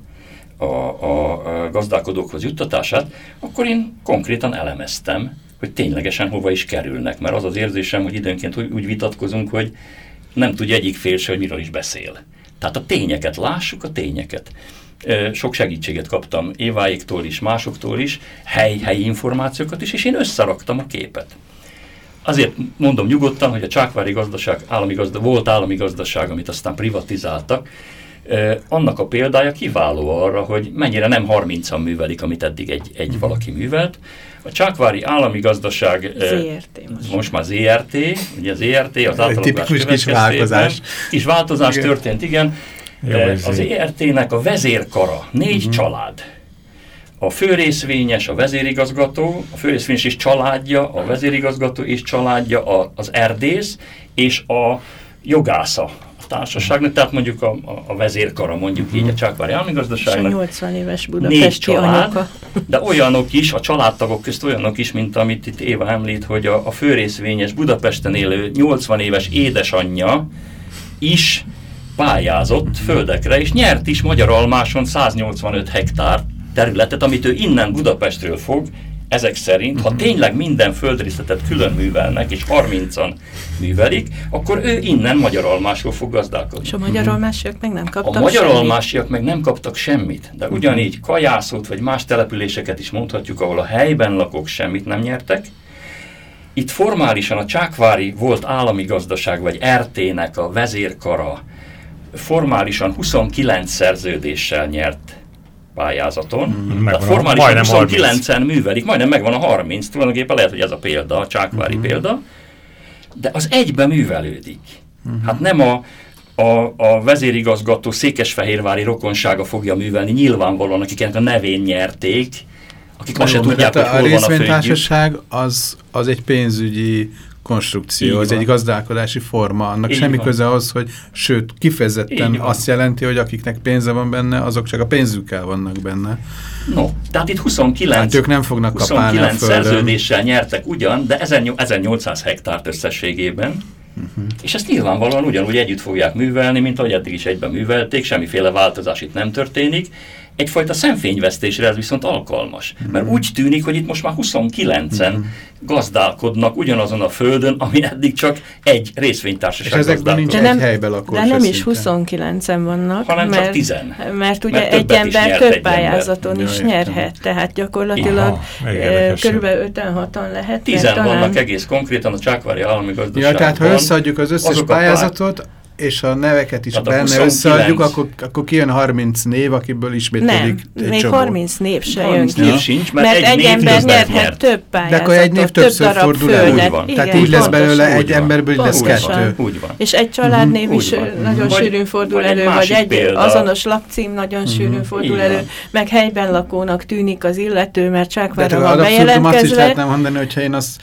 a, a, gazdálkodókhoz juttatását, akkor én konkrétan elemeztem, hogy ténylegesen hova is kerülnek. Mert az az érzésem, hogy időnként úgy, úgy vitatkozunk, hogy nem tudja egyik fél se, hogy miről is beszél. Tehát a tényeket, lássuk a tényeket. Sok segítséget kaptam Éváiktól is, másoktól is, hely, helyi információkat is, és én összeraktam a képet. Azért mondom nyugodtan, hogy a Csákvári gazdaság állami gazda, volt állami gazdaság, amit aztán privatizáltak, annak a példája kiváló arra, hogy mennyire nem 30-an művelik, amit eddig egy, egy uh-huh. valaki művelt. A Csákvári állami gazdaság ZRT most. most már ZRT, ugye az ZRT az átalakulás kis változás. Kis változás igen. történt, igen. Jó, az ERT-nek a vezérkara, négy uh-huh. család. A főrészvényes, a vezérigazgató, a főrészvényes és családja, a vezérigazgató és családja, a, az erdész és a jogásza társaságnak, tehát mondjuk a, a vezérkara, mondjuk így a Csákvári Államigazdaságnak. És a 80 éves budapesti család, anyuka. De olyanok is, a családtagok közt olyanok is, mint amit itt Éva említ, hogy a, a főrészvényes Budapesten élő 80 éves édesanyja is pályázott földekre, és nyert is Magyar Almáson 185 hektár területet, amit ő innen Budapestről fog, ezek szerint, ha mhm. tényleg minden földrészletet külön művelnek, és 30-an művelik, akkor ő innen magyar almásról fog gazdálkodni. És a magyar mhm. almásiak meg nem kaptak A magyar semmit. almásiak meg nem kaptak semmit, de mhm. ugyanígy kajászót vagy más településeket is mondhatjuk, ahol a helyben lakók semmit nem nyertek. Itt formálisan a Csákvári volt állami gazdaság, vagy RT-nek a vezérkara formálisan 29 szerződéssel nyert pályázaton. Mm, Tehát formálisan 29-en művelik, majdnem megvan a 30, tulajdonképpen lehet, hogy ez a példa, a csákvári mm. példa, de az egybe művelődik. Mm. Hát nem a, a, a vezérigazgató székesfehérvári rokonsága fogja művelni, nyilvánvalóan, akiknek a nevén nyerték, akik azt se tudják, hát hogy hol a van a részvénytársaság az, az egy pénzügyi konstrukció, ez egy gazdálkodási forma, annak Így semmi van. köze az, hogy sőt, kifejezetten azt jelenti, hogy akiknek pénze van benne, azok csak a pénzükkel vannak benne. No, tehát itt 29, hát ők nem fognak 29 szerződéssel nyertek ugyan, de 1800 hektárt összességében, Uh-huh. És ezt nyilvánvalóan ugyanúgy együtt fogják művelni, mint ahogy eddig is egyben művelték, semmiféle változás itt nem történik, egyfajta szemfényvesztésre ez viszont alkalmas. Mm. Mert úgy tűnik, hogy itt most már 29-en mm. gazdálkodnak ugyanazon a földön, ami eddig csak egy részvénytársaság És ezekben nincs egy helyben lakó De nem is 29-en vannak, hanem mert, csak 10 Mert ugye mert egy ember több pályázaton is nyerhet, tehát gyakorlatilag körülbelül 5-6-an lehet. 10 vannak egész konkrétan a Csákvári állami gazdaságban. Ja, tehát ha összeadjuk az összes pályázatot, és a neveket is Tehát benne 29... összeadjuk, akkor, akkor kijön 30 név, akiből ismételik Nem, még csomó. 30 név se 30 jön ki. sincs, mert, mert egy, egy ember nyerhet több pályázatot, De akkor egy név többször fordul elő. Tehát így lesz belőle egy emberből, így lesz kettő. Úgy van. És egy családnév is nagyon sűrűn fordul elő, vagy egy azonos lakcím nagyon sűrűn mhm. fordul elő, meg helyben lakónak tűnik az illető, mert Csákváron van bejelentkezve. azt is lehetne mondani, hogyha én azt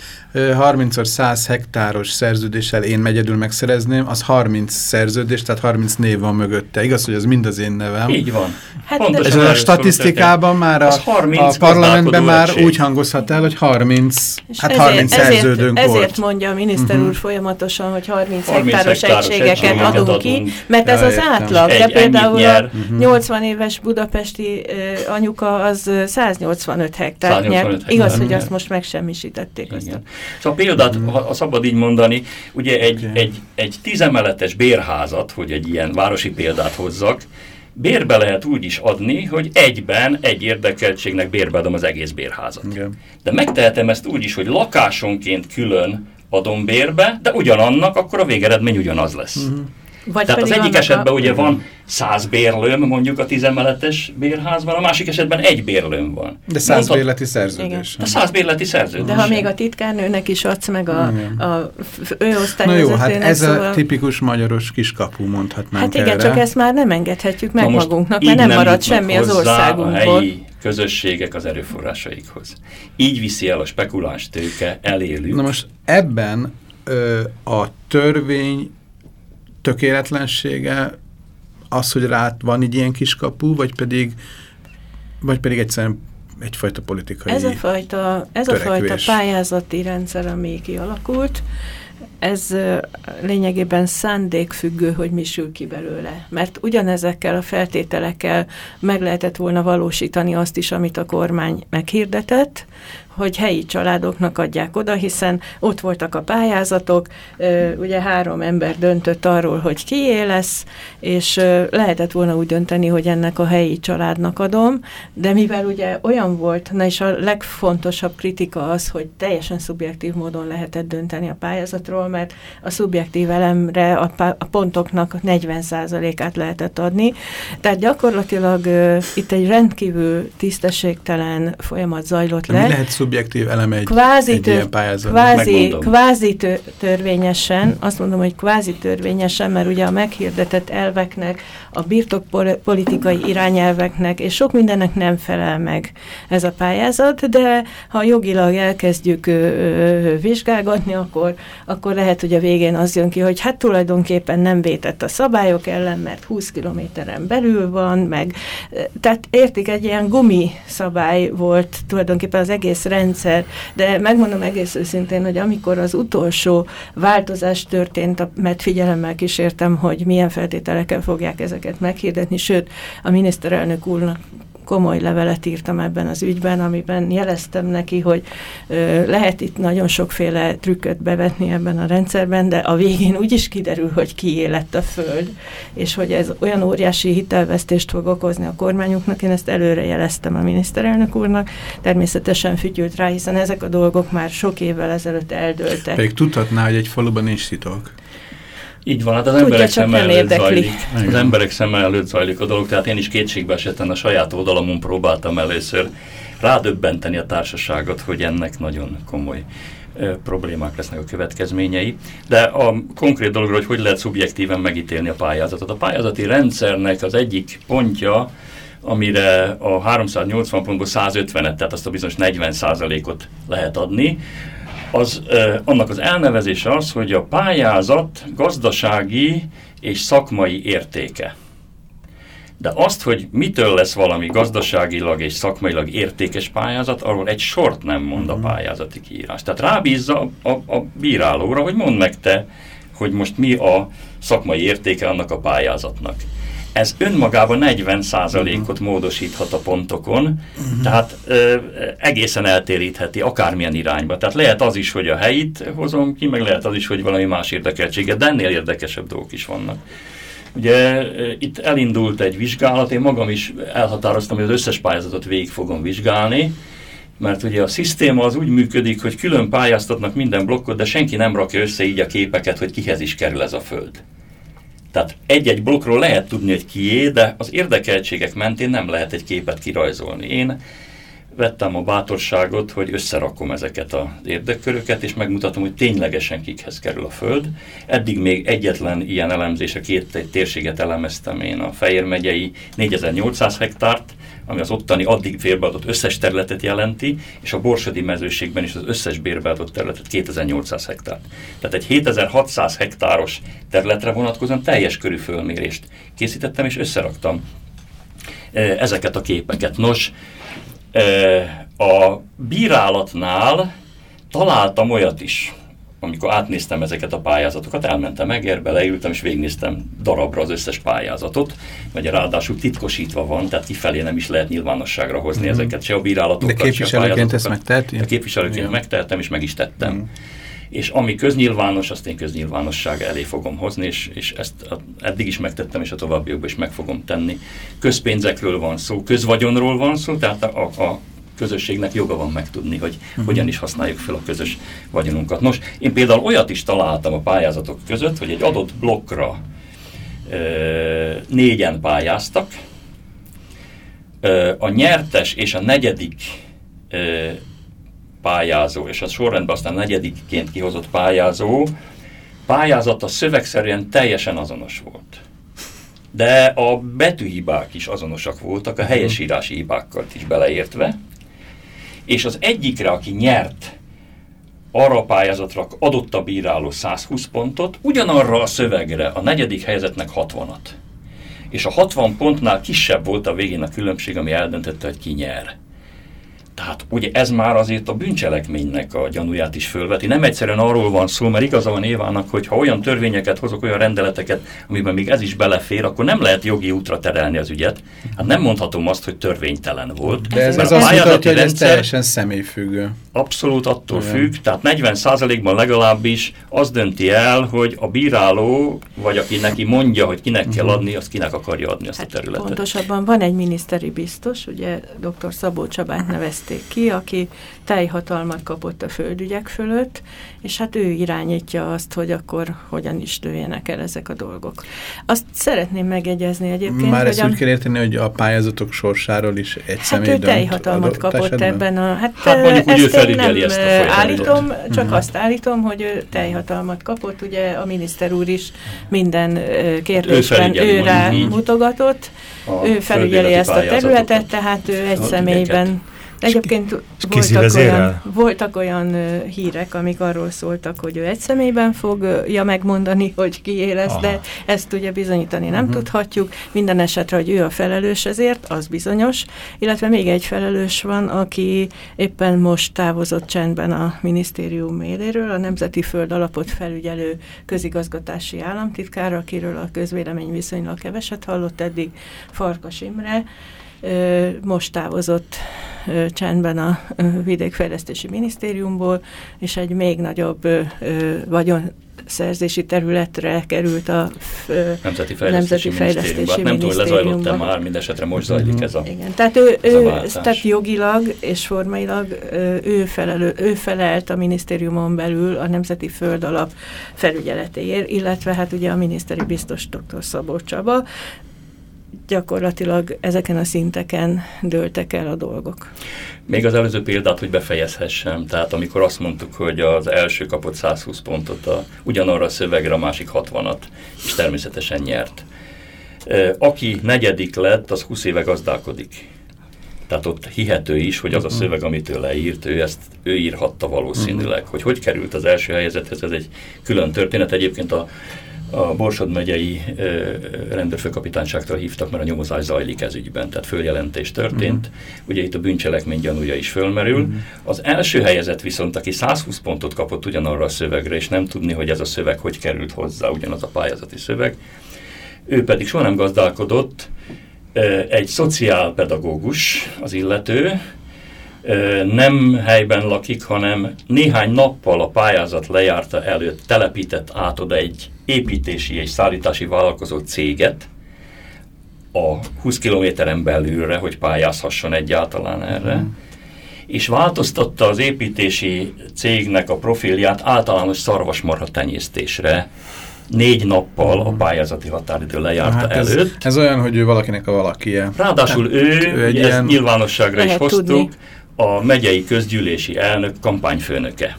30 100 hektáros szerződéssel én megyedül megszerezném, az 30 szerződés, tehát 30 név van mögötte. Igaz, hogy ez mind az én nevem. Így van. Hát ez a statisztikában már a, a parlamentben már egység. úgy hangozhat el, hogy 30, És hát ezért, 30 szerződőnk ezért, volt. Ezért mondja a miniszter uh mhm. -huh. úr folyamatosan, hogy 30, 30 hektáros, hektáros egységeket, egységeket adunk ki, mert ja, ez az értem. átlag. Egy, De például a uh -huh. 80 éves budapesti uh, anyuka az 185 hektár 185 nyert. Hektár. Igaz, hogy azt most megsemmisítették. Azt Szóval példát, mm. ha, szabad így mondani, ugye egy, egy, egy tízemeletes bérházat, hogy egy ilyen városi példát hozzak, bérbe lehet úgy is adni, hogy egyben egy érdekeltségnek bérbe adom az egész bérházat. Okay. De megtehetem ezt úgy is, hogy lakásonként külön adom bérbe, de ugyanannak, akkor a végeredmény ugyanaz lesz. Mm -hmm. Vagy Tehát az egyik esetben a... ugye van száz bérlőm mondjuk a tízemeletes bérházban, a másik esetben egy bérlőm van. De száz bérleti szerződés. De száz bérleti szerződés. De ha még a titkárnőnek is adsz meg a, a ő Na jó, hát ez szóval... a tipikus magyaros kiskapu mondhatnánk Hát igen, erre. csak ezt már nem engedhetjük meg magunknak, mert nem, nem marad semmi az országunkból. A helyi közösségek az erőforrásaikhoz. Így viszi el a spekuláns tőke, elélünk. Na most ebben ö, a törvény tökéletlensége az, hogy rá van egy ilyen kiskapu, vagy pedig, vagy pedig egyszerűen egyfajta politikai Ez a fajta, ez a fajta pályázati rendszer, ami kialakult, ez lényegében szándékfüggő, hogy mi sül ki belőle. Mert ugyanezekkel a feltételekkel meg lehetett volna valósítani azt is, amit a kormány meghirdetett, hogy helyi családoknak adják oda, hiszen ott voltak a pályázatok, ugye három ember döntött arról, hogy kié lesz, és lehetett volna úgy dönteni, hogy ennek a helyi családnak adom, de mivel ugye olyan volt, na és a legfontosabb kritika az, hogy teljesen szubjektív módon lehetett dönteni a pályázatról, mert a szubjektív elemre a, a pontoknak 40%-át lehetett adni, tehát gyakorlatilag itt egy rendkívül tisztességtelen folyamat zajlott le. Mi lehet szubjektív eleme egy, kvázi egy tör, ilyen pályázat? Kvázi, kvázi törvényesen, azt mondom, hogy kvázi törvényesen, mert ugye a meghirdetett elveknek, a birtokpolitikai irányelveknek, és sok mindennek nem felel meg ez a pályázat, de ha jogilag elkezdjük ö, ö, vizsgálgatni, akkor, akkor lehet, hogy a végén az jön ki, hogy hát tulajdonképpen nem vétett a szabályok ellen, mert 20 kilométeren belül van, meg tehát értik, egy ilyen gumi szabály volt tulajdonképpen az egész rendszer, de megmondom egész őszintén, hogy amikor az utolsó változás történt, mert figyelemmel kísértem, hogy milyen feltételekkel fogják ezeket meghirdetni, sőt, a miniszterelnök úrnak komoly levelet írtam ebben az ügyben, amiben jeleztem neki, hogy lehet itt nagyon sokféle trükköt bevetni ebben a rendszerben, de a végén úgy is kiderül, hogy kié lett a föld, és hogy ez olyan óriási hitelvesztést fog okozni a kormányunknak, én ezt előre jeleztem a miniszterelnök úrnak, természetesen fütyült rá, hiszen ezek a dolgok már sok évvel ezelőtt eldőltek. Pedig tudhatná, hogy egy faluban nincs titok. Így van, hát az Tudja, emberek szem előtt zajlik. Az emberek szem előtt zajlik a dolog, tehát én is kétségbe esetten a saját oldalamon próbáltam először rádöbbenteni a társaságot, hogy ennek nagyon komoly ö, problémák lesznek a következményei. De a konkrét dologra, hogy hogy lehet szubjektíven megítélni a pályázatot. A pályázati rendszernek az egyik pontja, amire a 380 pontból 150-et, tehát azt a bizonyos 40% ot lehet adni, az, annak az elnevezése az, hogy a pályázat gazdasági és szakmai értéke. De azt, hogy mitől lesz valami gazdaságilag és szakmailag értékes pályázat, arról egy sort nem mond a mhm. pályázati kiírás. Tehát rábízza a, a, a bírálóra, hogy mondd meg te, hogy most mi a szakmai értéke annak a pályázatnak. Ez önmagában 40%-ot mhm. módosíthat a pontokon, uh-huh. tehát ö, egészen eltérítheti akármilyen irányba. Tehát lehet az is, hogy a helyit hozom ki, meg lehet az is, hogy valami más érdekeltséget, de ennél érdekesebb dolgok is vannak. Ugye itt elindult egy vizsgálat, én magam is elhatároztam, hogy az összes pályázatot végig fogom vizsgálni, mert ugye a szisztéma az úgy működik, hogy külön pályáztatnak minden blokkot, de senki nem rakja össze így a képeket, hogy kihez is kerül ez a föld. Tehát egy-egy blokkról lehet tudni, hogy kié, de az érdekeltségek mentén nem lehet egy képet kirajzolni. Én vettem a bátorságot, hogy összerakom ezeket az érdekköröket, és megmutatom, hogy ténylegesen kikhez kerül a föld. Eddig még egyetlen ilyen elemzés, a két térséget elemeztem én, a Fejér megyei 4800 hektárt, ami az ottani addig félbeadott összes területet jelenti, és a Borsodi mezőségben is az összes bérbeadott területet 2800 hektárt. Tehát egy 7600 hektáros területre vonatkozóan teljes körű fölmérést készítettem, és összeraktam ezeket a képeket. Nos, a bírálatnál találtam olyat is, amikor átnéztem ezeket a pályázatokat, elmentem Egerbe, leültem és végignéztem darabra az összes pályázatot, vagy ráadásul titkosítva van, tehát kifelé nem is lehet nyilvánosságra hozni mm-hmm. ezeket, se a bírálatokat, De képviselőként ezt megteheti? De képviselőként mm. megtehetem, és meg is tettem. Mm. És ami köznyilvános, azt én köznyilvánosság elé fogom hozni, és, és ezt eddig is megtettem, és a továbbiakban is meg fogom tenni. Közpénzekről van szó, közvagyonról van szó, tehát a, a közösségnek joga van megtudni, hogy uh-huh. hogyan is használjuk fel a közös vagyonunkat. Nos, én például olyat is találtam a pályázatok között, hogy egy adott blokkra e, négyen pályáztak, e, a nyertes és a negyedik e, pályázó, és a sorrendben aztán negyedikként kihozott pályázó, pályázata szövegszerűen teljesen azonos volt. De a betűhibák is azonosak voltak, a helyesírási hibákkal is beleértve, és az egyikre, aki nyert arra a pályázatra adott a bíráló 120 pontot, ugyanarra a szövegre a negyedik helyzetnek 60-at. És a 60 pontnál kisebb volt a végén a különbség, ami eldöntötte, hogy ki nyer. Tehát ugye ez már azért a bűncselekménynek a gyanúját is fölveti. Nem egyszerűen arról van szó, mert igaza van Évának, hogy ha olyan törvényeket hozok, olyan rendeleteket, amiben még ez is belefér, akkor nem lehet jogi útra terelni az ügyet. Hát nem mondhatom azt, hogy törvénytelen volt. De ez, ez azt mutatja, hogy ez teljesen személyfüggő. Abszolút attól Olyan. függ, tehát 40%-ban legalábbis az dönti el, hogy a bíráló, vagy aki neki mondja, hogy kinek kell mhm. adni, az kinek akarja adni azt hát a területet. Pontosabban van egy miniszteri biztos, ugye dr. Szabó Csabát nevezték ki, aki teljhatalmat kapott a földügyek fölött, és hát ő irányítja azt, hogy akkor hogyan is dőjenek el ezek a dolgok. Azt szeretném megegyezni egyébként, Már ezt úgy kell érteni, hogy a pályázatok sorsáról is egy hát személy ő teljhatalmat kapott esetben? ebben a... Hát, hát mondjuk úgy ő felügyeli ezt a állítom, csak uh mhm. -huh. azt állítom, hogy ő teljhatalmat kapott, ugye a miniszter úr is minden kérdésben ő, ő rá mutogatott, ő felügyeli ezt a területet, tehát ő egy személyben Egyébként voltak olyan, voltak olyan hírek, amik arról szóltak, hogy ő egy személyben fogja megmondani, hogy ki lesz, de ezt ugye bizonyítani nem uh mhm. -huh. tudhatjuk. Minden esetre, hogy ő a felelős ezért, az bizonyos. Illetve még egy felelős van, aki éppen most távozott csendben a minisztérium éléről, a Nemzeti Föld Alapot felügyelő közigazgatási államtitkár, akiről a közvélemény viszonylag keveset hallott eddig, Farkas Imre, most távozott csendben a Vidékfejlesztési Minisztériumból, és egy még nagyobb vagyon szerzési területre került a Nemzeti Fejlesztési, Nemzeti Fejlesztési Nem tudom, lezajlott-e már, mindesetre most zajlik uh-huh. ez a Igen, tehát, ő, ő, tehát jogilag és formailag ő, felelő, ő felelt a minisztériumon belül a Nemzeti Föld Alap felügyeletéért, illetve hát ugye a miniszteri biztos dr. Szabó Csaba, gyakorlatilag ezeken a szinteken dőltek el a dolgok. Még az előző példát, hogy befejezhessem, tehát amikor azt mondtuk, hogy az első kapott 120 pontot, a, ugyanarra a szövegre a másik 60-at, és természetesen nyert. Aki negyedik lett, az 20 éve gazdálkodik. Tehát ott hihető is, hogy az a szöveg, amit ő leírt, ő ezt ő írhatta valószínűleg. Hogy hogy került az első helyezethez, ez egy külön történet. Egyébként a a Borsod megyei rendőrfőkapitányságtól hívtak, mert a nyomozás zajlik ez ügyben, tehát följelentés történt. Uh-huh. Ugye itt a bűncselekmény gyanúja is fölmerül. Uh-huh. Az első helyezett viszont, aki 120 pontot kapott ugyanarra a szövegre, és nem tudni, hogy ez a szöveg hogy került hozzá, ugyanaz a pályázati szöveg, ő pedig soha nem gazdálkodott, egy szociálpedagógus az illető, nem helyben lakik, hanem néhány nappal a pályázat lejárta előtt telepített át oda egy építési és szállítási vállalkozó céget a 20 kilométeren belülre, hogy pályázhasson egyáltalán erre, mm. és változtatta az építési cégnek a profilját általános szarvasmarha tenyésztésre, négy nappal a pályázati határidő lejárta hát ez, előtt. Ez olyan, hogy ő valakinek a valakije. Ráadásul hát, ő, ő egy ezt ilyen... nyilvánosságra is hoztuk, tudni. A megyei közgyűlési elnök kampányfőnöke.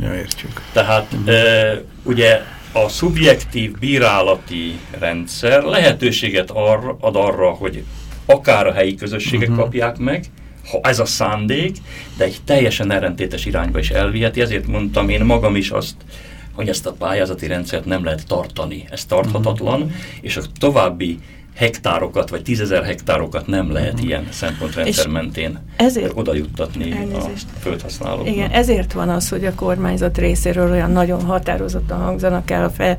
Ja, értjük. Tehát e, ugye a szubjektív bírálati rendszer lehetőséget arra, ad arra, hogy akár a helyi közösségek uh-huh. kapják meg, ha ez a szándék, de egy teljesen ellentétes irányba is elviheti. Ezért mondtam én magam is azt, hogy ezt a pályázati rendszert nem lehet tartani. Ez tarthatatlan, uh-huh. és a további hektárokat, vagy tízezer hektárokat nem lehet uh-huh. ilyen szempontrendszer és mentén ezért, oda juttatni elnézést. a földhasználóknak. Igen, ezért van az, hogy a kormányzat részéről olyan nagyon határozottan hangzanak el a fel,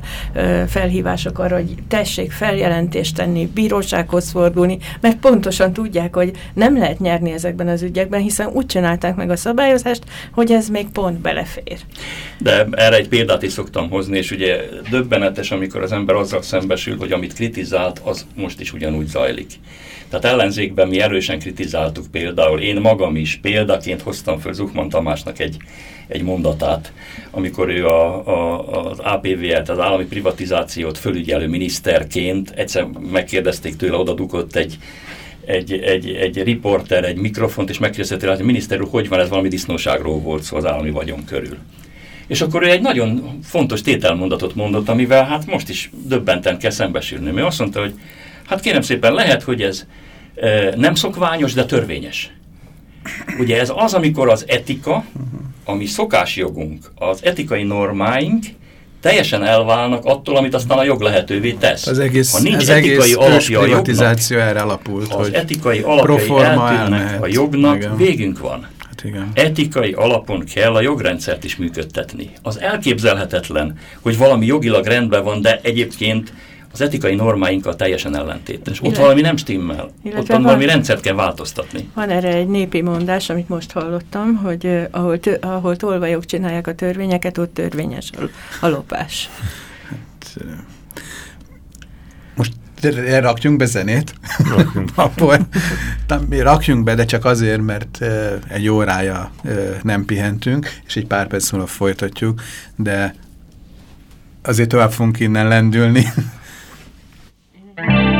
felhívások arra, hogy tessék feljelentést tenni, bírósághoz fordulni, mert pontosan tudják, hogy nem lehet nyerni ezekben az ügyekben, hiszen úgy csinálták meg a szabályozást, hogy ez még pont belefér. De erre egy példát is szoktam hozni, és ugye döbbenetes, amikor az ember azzal szembesül, hogy amit kritizált, az most is ugyanúgy zajlik. Tehát ellenzékben mi erősen kritizáltuk például, én magam is példaként hoztam föl Zuchman Tamásnak egy, egy mondatát, amikor ő a, a, az APV-et, az állami privatizációt fölügyelő miniszterként egyszer megkérdezték tőle, oda dugott egy, egy, egy, egy riporter, egy mikrofont, és megkérdezte hogy miniszter úr, hogy van ez valami disznóságról volt szó az állami vagyon körül. És akkor ő egy nagyon fontos tételmondatot mondott, amivel hát most is döbbenten kell szembesülni. Ő azt mondta, hogy Hát kérem szépen, lehet, hogy ez e, nem szokványos, de törvényes. Ugye ez az, amikor az etika, ami szokásjogunk, az etikai normáink teljesen elválnak attól, amit aztán a jog lehetővé tesz. Az egész, ha nincs az etikai egész alapja a jognak, erre alapult, az hogy etikai alapjai eltűnnek a jognak, igen. végünk van. Hát igen. Etikai alapon kell a jogrendszert is működtetni. Az elképzelhetetlen, hogy valami jogilag rendben van, de egyébként az etikai normáinkkal teljesen ellentétes. Ott valami nem stimmel. Ott van, valami rendszert kell változtatni. Van erre egy népi mondás, amit most hallottam, hogy uh, ahol, tő, ahol tolvajok csinálják a törvényeket, ott törvényes a, lopás. Hát, most rakjunk be zenét. Rakjunk. mi rakjunk be, de csak azért, mert egy órája nem pihentünk, és egy pár perc múlva folytatjuk, de azért tovább fogunk innen lendülni. Bye.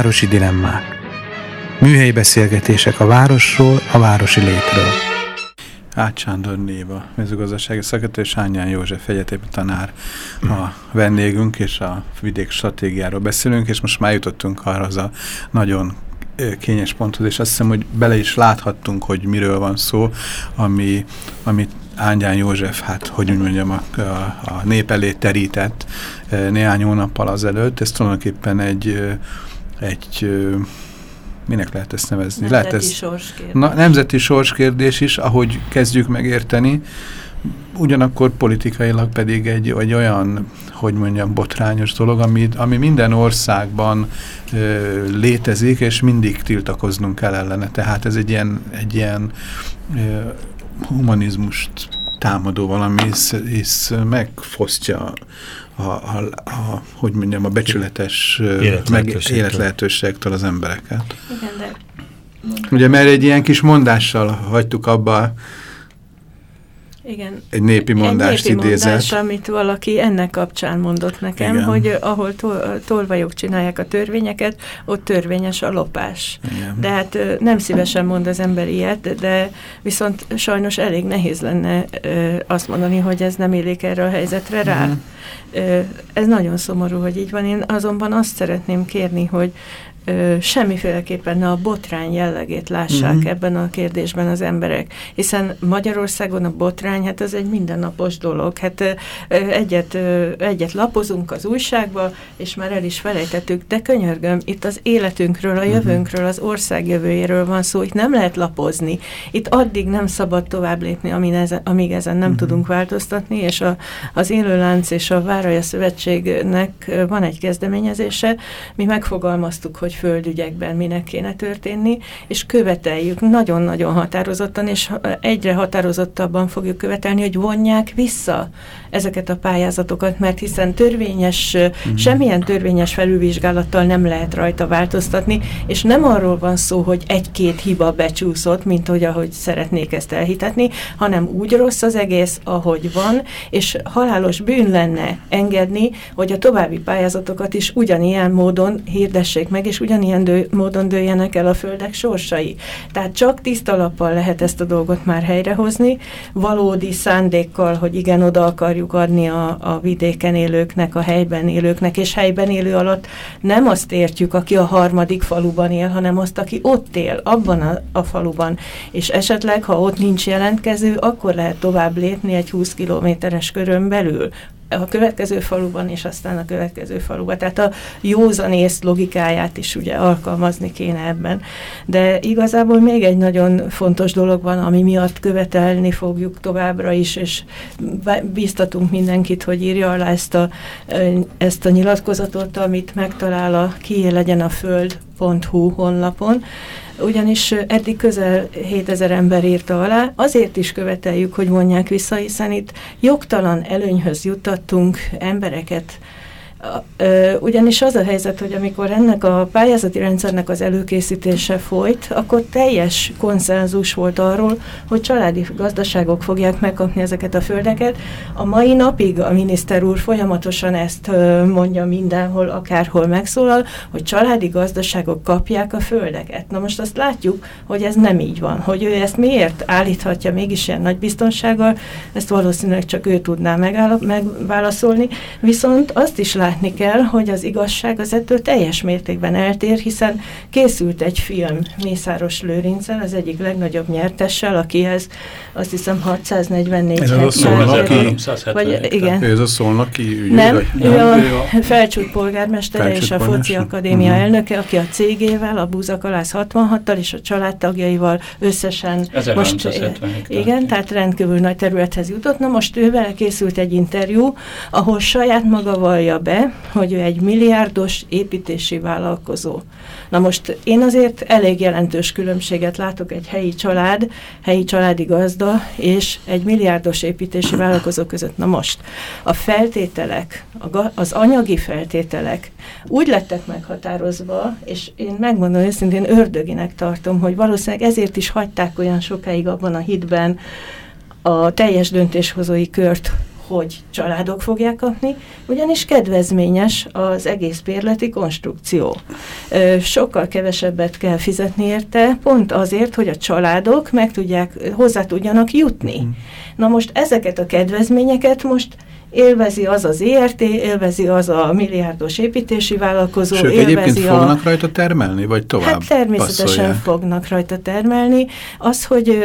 Nagyvárosi dilemmák. Műhelyi beszélgetések a városról, a városi létről. Ács Sándor Néva, mezőgazdasági szakértő, és Ányán József egyetémi tanár a vendégünk, és a vidék stratégiáról beszélünk, és most már jutottunk arra az a nagyon kényes ponthoz, és azt hiszem, hogy bele is láthattunk, hogy miről van szó, ami, amit Ángyán József, hát hogy úgy mondjam, a, a, a nép elé terített néhány hónappal azelőtt. Ez tulajdonképpen egy, egy minek lehet ezt nevezni? Nemzeti lehet ez, sorskérdés. Na, nemzeti sorskérdés is, ahogy kezdjük megérteni, ugyanakkor politikailag pedig egy, egy olyan, hogy mondjam, botrányos dolog, ami, ami minden országban ö, létezik, és mindig tiltakoznunk kell ellene. Tehát ez egy ilyen, egy ilyen ö, humanizmust támadó valami, hisz, hisz megfosztja a, a, a, hogy mondjam, a becsületes életlehetőségtől az embereket. Igen, de... Ugye, mert egy ilyen kis mondással hagytuk abba igen. Egy népi mondást Egy népi idézett. mondás, amit valaki ennek kapcsán mondott nekem, Igen. hogy ahol tol tolvajok csinálják a törvényeket, ott törvényes a lopás. Igen. De hát ö, nem szívesen mond az ember ilyet, de viszont sajnos elég nehéz lenne azt mondani, hogy ez nem élik erre a helyzetre rá. Mhm. Ö, Ez nagyon szomorú, hogy így van. Én azonban azt szeretném kérni, hogy ö, semmiféleképpen ne a botrány jellegét lássák Mhm. ebben a kérdésben az emberek. Hiszen Magyarországon a botrány, hát ez egy mindennapos dolog. Hát ö, egyet, ö, egyet lapozunk az újságba, és már el is felejtettük, de könyörgöm, itt az életünkről, a jövőnkről, az ország jövőjéről van szó, itt nem lehet lapozni. Itt addig nem szabad tovább lépni, amíg ezen, amíg ezen nem Mhm. tudunk változtatni, és a, az Élőlánc és a Váraja Szövetségnek van egy kezdeményezése, mi megfogalmaztuk, hogy földügyekben minek kéne történni, és követeljük nagyon-nagyon határozottan, és egyre határozottabban fogjuk követelni, hogy vonják vissza ezeket a pályázatokat, mert hiszen törvényes, mm. semmilyen törvényes felülvizsgálattal nem lehet rajta változtatni, és nem arról van szó, hogy egy-két hiba becsúszott, mint hogy ahogy szeretnék ezt elhitetni, hanem úgy rossz az egész, ahogy van, és halálos bűn lenne engedni, hogy a további pályázatokat is ugyanilyen módon hirdessék meg, és ugyanilyen dő, módon dőljenek el a földek sorsai. Tehát csak tiszta lappal lehet ezt a dolgot már helyrehozni, valódi szándékkal, hogy igen, oda akarjuk adni a, a vidéken élőknek, a helyben élőknek, és helyben élő alatt nem azt értjük, aki a harmadik faluban él, hanem azt, aki ott él, abban a, a faluban. És esetleg, ha ott nincs jelentkező, akkor lehet tovább lépni egy 20 kilométeres körön belül a következő faluban, és aztán a következő faluban. Tehát a józanész logikáját is ugye alkalmazni kéne ebben. De igazából még egy nagyon fontos dolog van, ami miatt követelni fogjuk továbbra is, és bíztatunk mindenkit, hogy írja alá ezt a, ezt a nyilatkozatot, amit megtalál a kié legyen a föld.hu honlapon, ugyanis eddig közel 7000 ember írta alá, azért is követeljük, hogy vonják vissza, hiszen itt jogtalan előnyhöz juttattunk embereket, Ugyanis az a helyzet, hogy amikor ennek a pályázati rendszernek az előkészítése folyt, akkor teljes konszenzus volt arról, hogy családi gazdaságok fogják megkapni ezeket a földeket. A mai napig a miniszter úr folyamatosan ezt mondja mindenhol, akárhol megszólal, hogy családi gazdaságok kapják a földeket. Na most azt látjuk, hogy ez nem így van. Hogy ő ezt miért állíthatja mégis ilyen nagy biztonsággal, ezt valószínűleg csak ő tudná megállap, megválaszolni. Viszont azt is látni kell, hogy az igazság az ettől teljes mértékben eltér, hiszen készült egy film Mészáros Lőrincel, az egyik legnagyobb nyertessel, akihez azt hiszem 644 Ez az a hektár- Szolnoki? 1370 vagy igen. Ez a szolnoki ügy? Nem, vagy? ő a ő a- felcsút polgármestere Felcsút és a Foci? Akadémia Mhm. elnöke, aki a cégével, a Búzakalász 66-tal és a családtagjaival összesen 1370 hektár. igen, tehát rendkívül nagy területhez jutott. Na most ő vele készült egy interjú, ahol saját maga vallja be, hogy ő egy milliárdos építési vállalkozó. Na most én azért elég jelentős különbséget látok egy helyi család, helyi családi gazda és egy milliárdos építési vállalkozó között. Na most a feltételek, az anyagi feltételek úgy lettek meghatározva, és én megmondom őszintén ördöginek tartom, hogy valószínűleg ezért is hagyták olyan sokáig abban a hitben a teljes döntéshozói kört, hogy családok fogják kapni, ugyanis kedvezményes az egész bérleti konstrukció. Sokkal kevesebbet kell fizetni érte, pont azért, hogy a családok meg tudják, hozzá tudjanak jutni. Mm. Na most ezeket a kedvezményeket most élvezi az az ERT, élvezi az a milliárdos építési vállalkozó, Sőt, élvezi egyébként a... fognak rajta termelni, vagy tovább Hát természetesen passzolják. fognak rajta termelni. Az, hogy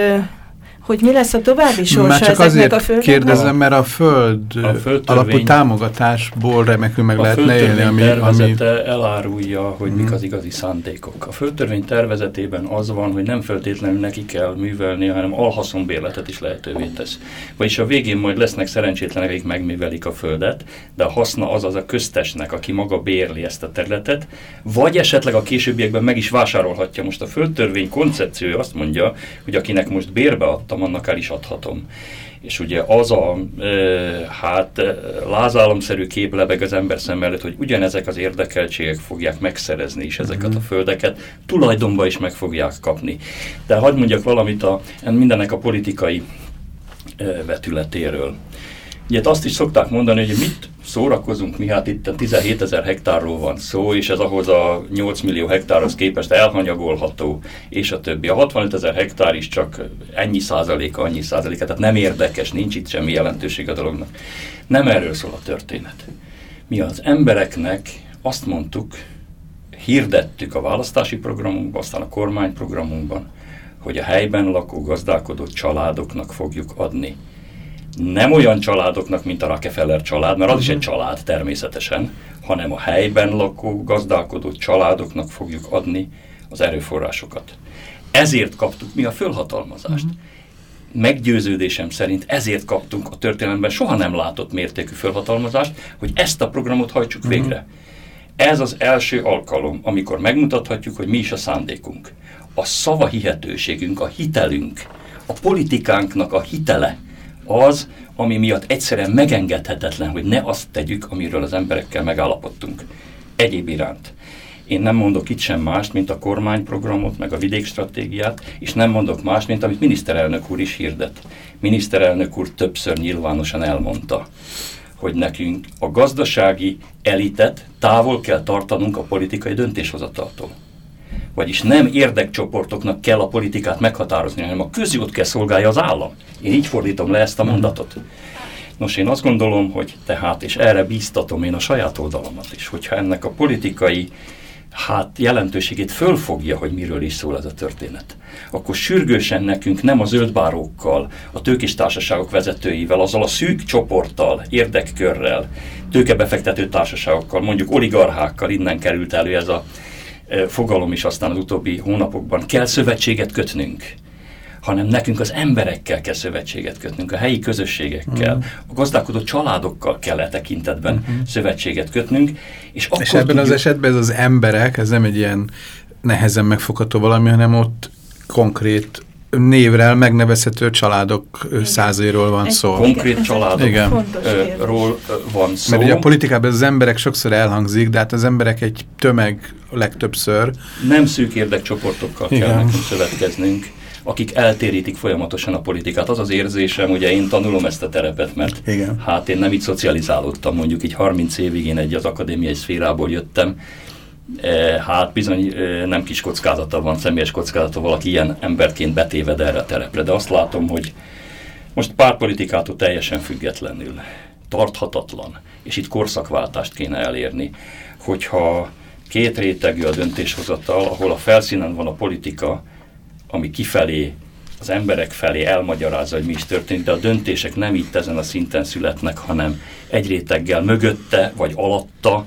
hogy mi lesz a további sorsa Már csak azért a földeknek? kérdezem, mert a föld a alapú támogatásból remekül meg a lehetne élni. Ami, tervezete ami... elárulja, hogy hmm. mik az igazi szándékok. A földtörvény tervezetében az van, hogy nem feltétlenül neki kell művelni, hanem alhaszonbérletet is lehetővé tesz. Vagyis a végén majd lesznek szerencsétlenek, akik megművelik a földet, de a haszna az az a köztesnek, aki maga bérli ezt a területet, vagy esetleg a későbbiekben meg is vásárolhatja. Most a földtörvény koncepciója azt mondja, hogy akinek most bérbe adta adtam, annak el is adhatom. És ugye az a e, hát lázálomszerű kép lebeg az ember szem előtt, hogy ugyanezek az érdekeltségek fogják megszerezni is ezeket a mhm. földeket, tulajdonba is meg fogják kapni. De hagyd mondjak valamit a, mindennek a politikai vetületéről. Ugye azt is szokták mondani, hogy mit szórakozunk mi, hát itt a 17 ezer hektárról van szó, és ez ahhoz a 8 millió hektárhoz képest elhanyagolható, és a többi. A 65 ezer hektár is csak ennyi százaléka, annyi százaléka, tehát nem érdekes, nincs itt semmi jelentőség a dolognak. Nem erről szól a történet. Mi az embereknek azt mondtuk, hirdettük a választási programunkban, aztán a kormányprogramunkban, hogy a helyben lakó gazdálkodó családoknak fogjuk adni nem olyan családoknak, mint a Rockefeller család, mert az is egy mhm. család természetesen, hanem a helyben lakó, gazdálkodó családoknak fogjuk adni az erőforrásokat. Ezért kaptuk mi a fölhatalmazást. Uh-huh. Meggyőződésem szerint ezért kaptunk a történelemben soha nem látott mértékű fölhatalmazást, hogy ezt a programot hajtsuk uh-huh. végre. Ez az első alkalom, amikor megmutathatjuk, hogy mi is a szándékunk. A szava hihetőségünk, a hitelünk, a politikánknak a hitele, az, ami miatt egyszerűen megengedhetetlen, hogy ne azt tegyük, amiről az emberekkel megállapodtunk. Egyéb iránt. Én nem mondok itt sem mást, mint a kormányprogramot, meg a vidékstratégiát, és nem mondok mást, mint amit miniszterelnök úr is hirdet. Miniszterelnök úr többször nyilvánosan elmondta, hogy nekünk a gazdasági elitet távol kell tartanunk a politikai döntéshozataltól. Vagyis nem érdekcsoportoknak kell a politikát meghatározni, hanem a közjót kell szolgálja az állam. Én így fordítom le ezt a mondatot. Nos, én azt gondolom, hogy tehát, és erre bíztatom én a saját oldalamat is, hogyha ennek a politikai hát jelentőségét fölfogja, hogy miről is szól ez a történet, akkor sürgősen nekünk nem a zöldbárókkal, a tőkés társaságok vezetőivel, azzal a szűk csoporttal, érdekkörrel, tőkebefektető társaságokkal, mondjuk oligarchákkal innen került elő ez a fogalom is aztán az utóbbi hónapokban, kell szövetséget kötnünk hanem nekünk az emberekkel kell szövetséget kötnünk, a helyi közösségekkel, uh-huh. a gazdálkodó családokkal kell e tekintetben uh-huh. szövetséget kötnünk. És, akkor és ebben tudjuk... az esetben ez az emberek, ez nem egy ilyen nehezen megfogható valami, hanem ott konkrét névrel megnevezhető családok százairól van szó. Konkrét családokról van szó. Mert ugye a politikában az emberek sokszor elhangzik, de hát az emberek egy tömeg legtöbbször. Nem szűk érdekcsoportokkal Igen. kell nekünk szövetkeznünk akik eltérítik folyamatosan a politikát. Az az érzésem, ugye én tanulom ezt a terepet, mert Igen. hát én nem így szocializálódtam, mondjuk így 30 évig én egy az akadémiai szférából jöttem, hát bizony e, nem kis kockázata van, személyes kockázata valaki ilyen emberként betéved erre a terepre, de azt látom, hogy most pártpolitikától teljesen függetlenül, tarthatatlan, és itt korszakváltást kéne elérni, hogyha két rétegű a döntéshozatal, ahol a felszínen van a politika, ami kifelé, az emberek felé elmagyarázza, hogy mi is történt, de a döntések nem itt ezen a szinten születnek, hanem egy réteggel mögötte vagy alatta,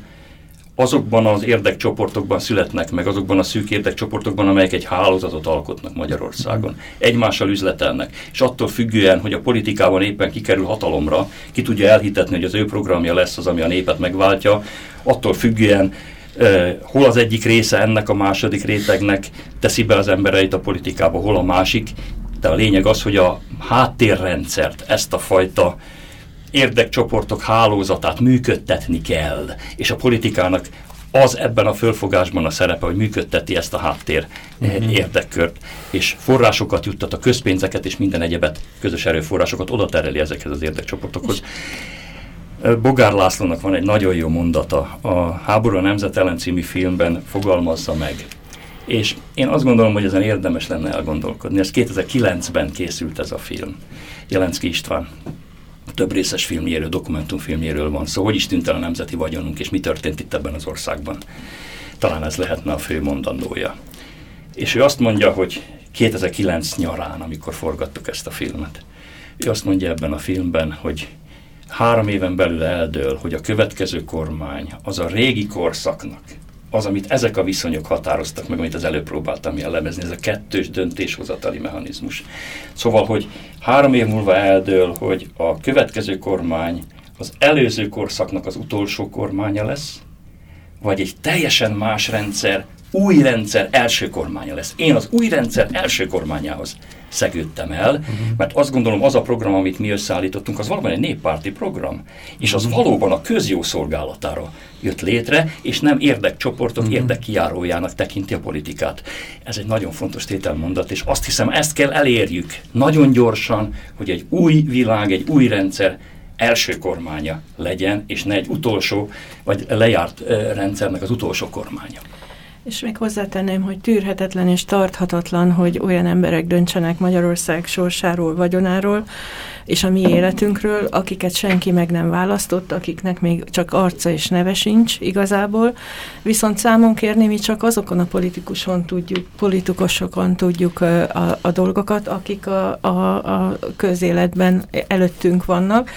azokban az érdekcsoportokban születnek meg, azokban a szűk érdekcsoportokban, amelyek egy hálózatot alkotnak Magyarországon. Egymással üzletelnek, és attól függően, hogy a politikában éppen kikerül hatalomra, ki tudja elhitetni, hogy az ő programja lesz az, ami a népet megváltja, attól függően Uh, hol az egyik része ennek a második rétegnek teszi be az embereit a politikába, hol a másik, de a lényeg az, hogy a háttérrendszert, ezt a fajta érdekcsoportok hálózatát működtetni kell, és a politikának az ebben a fölfogásban a szerepe, hogy működteti ezt a háttér uh-huh. érdekkört, és forrásokat juttat, a közpénzeket és minden egyebet, közös erőforrásokat oda tereli ezekhez az érdekcsoportokhoz. Bogár Lászlónak van egy nagyon jó mondata, a Háború a Nemzet ellen című filmben fogalmazza meg, és én azt gondolom, hogy ezen érdemes lenne elgondolkodni. Ez 2009-ben készült ez a film. Jelenszki István több részes filmjéről, dokumentumfilmjéről van szó, hogy is tűnt el a nemzeti vagyonunk, és mi történt itt ebben az országban. Talán ez lehetne a fő mondandója. És ő azt mondja, hogy 2009 nyarán, amikor forgattuk ezt a filmet, ő azt mondja ebben a filmben, hogy három éven belül eldől, hogy a következő kormány az a régi korszaknak, az, amit ezek a viszonyok határoztak meg, amit az előbb próbáltam jellemezni, ez a kettős döntéshozatali mechanizmus. Szóval, hogy három év múlva eldől, hogy a következő kormány az előző korszaknak az utolsó kormánya lesz, vagy egy teljesen más rendszer, új rendszer első kormánya lesz. Én az új rendszer első kormányához szegődtem el, uh-huh. mert azt gondolom az a program, amit mi összeállítottunk, az valóban egy néppárti program, és az valóban a közjó szolgálatára jött létre, és nem érdekcsoportok uh-huh. érdekkijárójának tekinti a politikát. Ez egy nagyon fontos tételmondat, és azt hiszem ezt kell elérjük nagyon gyorsan, hogy egy új világ, egy új rendszer első kormánya legyen, és ne egy utolsó, vagy lejárt rendszernek az utolsó kormánya. És még hozzátenném, hogy tűrhetetlen és tarthatatlan, hogy olyan emberek döntsenek Magyarország sorsáról, vagyonáról, és a mi életünkről, akiket senki meg nem választott, akiknek még csak arca és neve sincs igazából, viszont számon kérni mi csak azokon a politikuson tudjuk, politikusokon tudjuk a, a dolgokat, akik a, a, a közéletben előttünk vannak,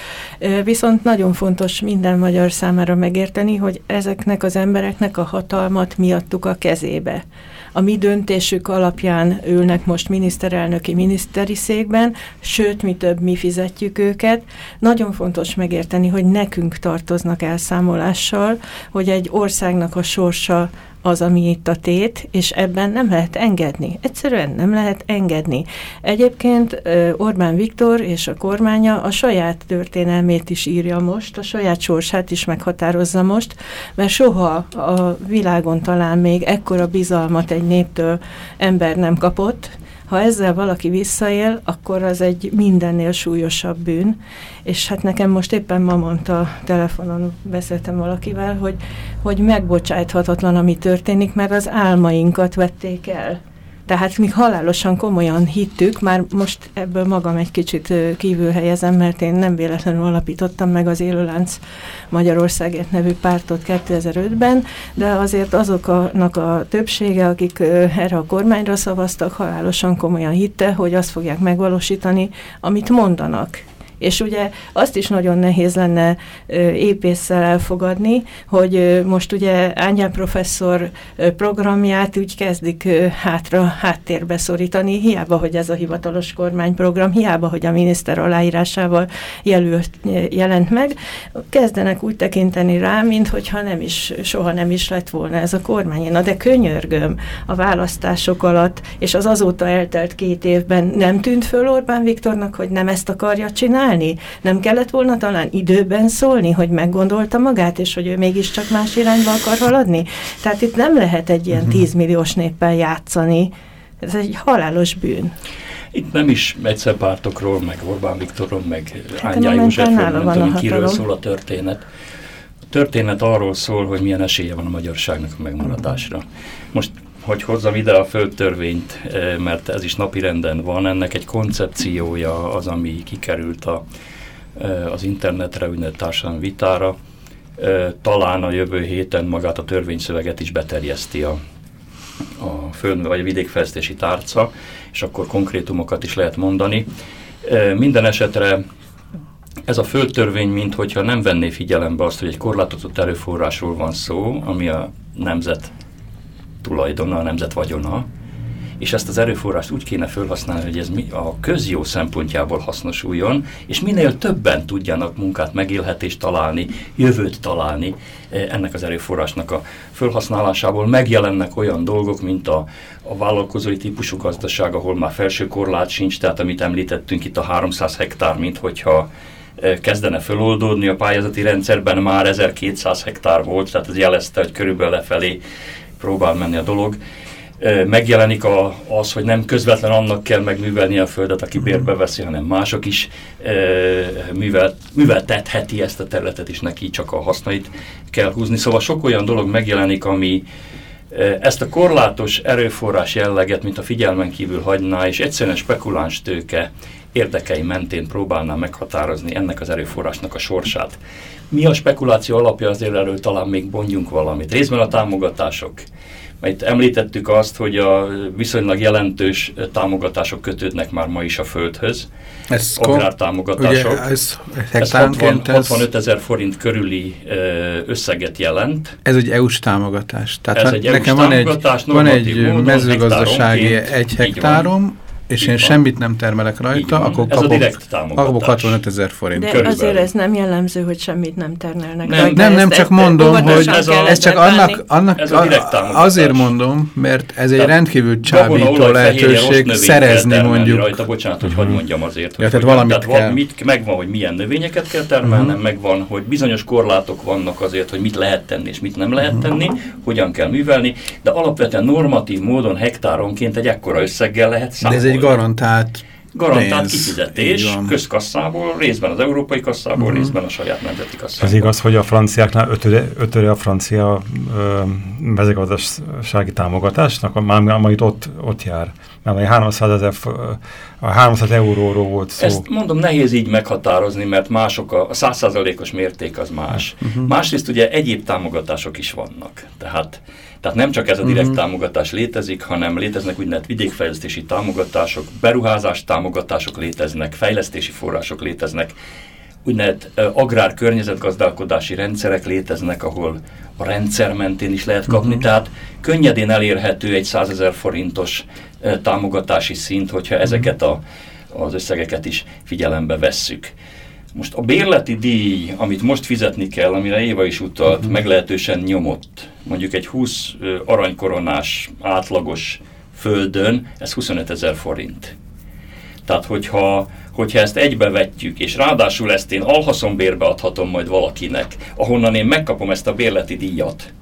viszont nagyon fontos minden magyar számára megérteni, hogy ezeknek az embereknek a hatalmat miattuk a kezébe a mi döntésük alapján ülnek most miniszterelnöki miniszteri székben, sőt, mi több, mi fizetjük őket. Nagyon fontos megérteni, hogy nekünk tartoznak elszámolással, hogy egy országnak a sorsa az, ami itt a tét, és ebben nem lehet engedni. Egyszerűen nem lehet engedni. Egyébként Orbán Viktor és a kormánya a saját történelmét is írja most, a saját sorsát is meghatározza most, mert soha a világon talán még ekkora bizalmat egy néptől ember nem kapott, ha ezzel valaki visszaél, akkor az egy mindennél súlyosabb bűn, és hát nekem most éppen ma mondta telefonon, beszéltem valakivel, hogy, hogy megbocsájthatatlan, ami történik, mert az álmainkat vették el. Tehát mi halálosan komolyan hittük, már most ebből magam egy kicsit kívül helyezem, mert én nem véletlenül alapítottam meg az Élőlánc Magyarországért nevű pártot 2005-ben, de azért azoknak a többsége, akik erre a kormányra szavaztak, halálosan komolyan hitte, hogy azt fogják megvalósítani, amit mondanak és ugye azt is nagyon nehéz lenne épésszel elfogadni, hogy most ugye Ányá professzor programját úgy kezdik hátra, háttérbe szorítani, hiába, hogy ez a hivatalos kormányprogram, hiába, hogy a miniszter aláírásával jelölt, jelent meg, kezdenek úgy tekinteni rá, mint hogyha nem is, soha nem is lett volna ez a kormány. Na de könyörgöm, a választások alatt, és az azóta eltelt két évben nem tűnt föl Orbán Viktornak, hogy nem ezt akarja csinálni, csinálni? Nem kellett volna talán időben szólni, hogy meggondolta magát, és hogy ő mégiscsak más irányba akar haladni? Tehát itt nem lehet egy ilyen. Mhm. 10 milliós néppel játszani. Ez egy halálos bűn. Itt nem is egyszer pártokról, meg Orbán Viktorról, meg hát Ángyá Józsefről, nem tudom, kiről szól a történet. A történet arról szól, hogy milyen esélye van a magyarságnak a megmaradásra. Most hogy hozzam ide a földtörvényt, eh, mert ez is napirenden van, ennek egy koncepciója az, ami kikerült a, eh, az internetre, úgynevezett társadalmi vitára. Eh, talán a jövő héten magát a törvényszöveget is beterjeszti a, a föld vagy a vidékfejlesztési tárca, és akkor konkrétumokat is lehet mondani. Minden esetre ez a földtörvény, mint hogyha nem venné figyelembe azt, hogy egy korlátozott erőforrásról van szó, ami a nemzet tulajdona, a nemzet vagyona, és ezt az erőforrást úgy kéne felhasználni, hogy ez a közjó szempontjából hasznosuljon, és minél többen tudjanak munkát, megélhetést találni, jövőt találni e, ennek az erőforrásnak a felhasználásából. Megjelennek olyan dolgok, mint a, a vállalkozói típusú gazdaság, ahol már felső korlát sincs, tehát amit említettünk itt a 300 hektár, mint hogyha kezdene föloldódni, a pályázati rendszerben már 1200 hektár volt, tehát ez jelezte, hogy körülbelül lefelé próbál menni a dolog megjelenik a, az, hogy nem közvetlen annak kell megművelni a földet, aki bérbe veszi, hanem mások is művel, műveltetheti ezt a területet, és neki csak a hasznait kell húzni. Szóval sok olyan dolog megjelenik, ami ezt a korlátos erőforrás jelleget, mint a figyelmen kívül hagyná, és egyszerűen spekuláns tőke érdekei mentén próbálná meghatározni ennek az erőforrásnak a sorsát. Mi a spekuláció alapja, azért erről talán még mondjunk valamit. Részben a támogatások mert említettük azt, hogy a viszonylag jelentős támogatások kötődnek már ma is a földhöz. Ez agrártámogatások. Ugye ez, ez 60, 65 ezer forint körüli összeget jelent. Ez egy EU-s támogatás. Tehát ez egy nekem van egy, van egy mezőgazdasági egy hektárom, és én semmit nem termelek rajta, akkor kapok, kapok 65 ezer forint. De körülbelül. azért ez nem jellemző, hogy semmit nem termelnek nem, rajta. Nem, nem, csak mondom, hogy ez, a, ez csak annak, annak ez a azért mondom, mert ez egy rendkívül csábító lehetőség szerezni mondjuk. Rajta, bocsánat, hogy uh -huh. mondjam azért. Ja, tehát valamit tehát kell. Mit, megvan, hogy milyen növényeket kell termelnem, uh -huh. megvan, hogy bizonyos korlátok vannak azért, hogy mit lehet tenni és mit nem lehet tenni, uh -huh. hogyan kell művelni, de alapvetően normatív módon hektáronként egy ekkora összeggel lehet számolni. De ez egy garantált Garantált pénz. kifizetés közkasszából, részben az európai kasszából. -huh. részben a saját nemzeti kasszából. Ez igaz, hogy a franciáknál ötöre, ötöre a francia mezőgazdasági támogatásnak, már, már itt ott, ott jár. Mert 300 ezer, a 300 euróról volt szó. Ezt mondom, nehéz így meghatározni, mert mások a, a 100%-os mérték az más. Uh -huh. Másrészt ugye egyéb támogatások is vannak. Tehát tehát nem csak ez a direkt uh mhm. -huh. támogatás létezik, hanem léteznek úgynevezett vidékfejlesztési támogatások, beruházás támogatások léteznek, fejlesztési források léteznek, úgynevezett agrár környezetgazdálkodási rendszerek léteznek, ahol a rendszer mentén is lehet kapni, uh mhm. -huh. tehát könnyedén elérhető egy 100 ezer forintos támogatási szint, hogyha mhm. ezeket a, az összegeket is figyelembe vesszük. Most a bérleti díj, amit most fizetni kell, amire Éva is utalt, uh -huh. meglehetősen nyomott. Mondjuk egy 20 aranykoronás átlagos földön, ez 25 ezer forint. Tehát, hogyha, hogyha ezt egybevetjük, és ráadásul ezt én alhaszonbérbe adhatom majd valakinek, ahonnan én megkapom ezt a bérleti díjat,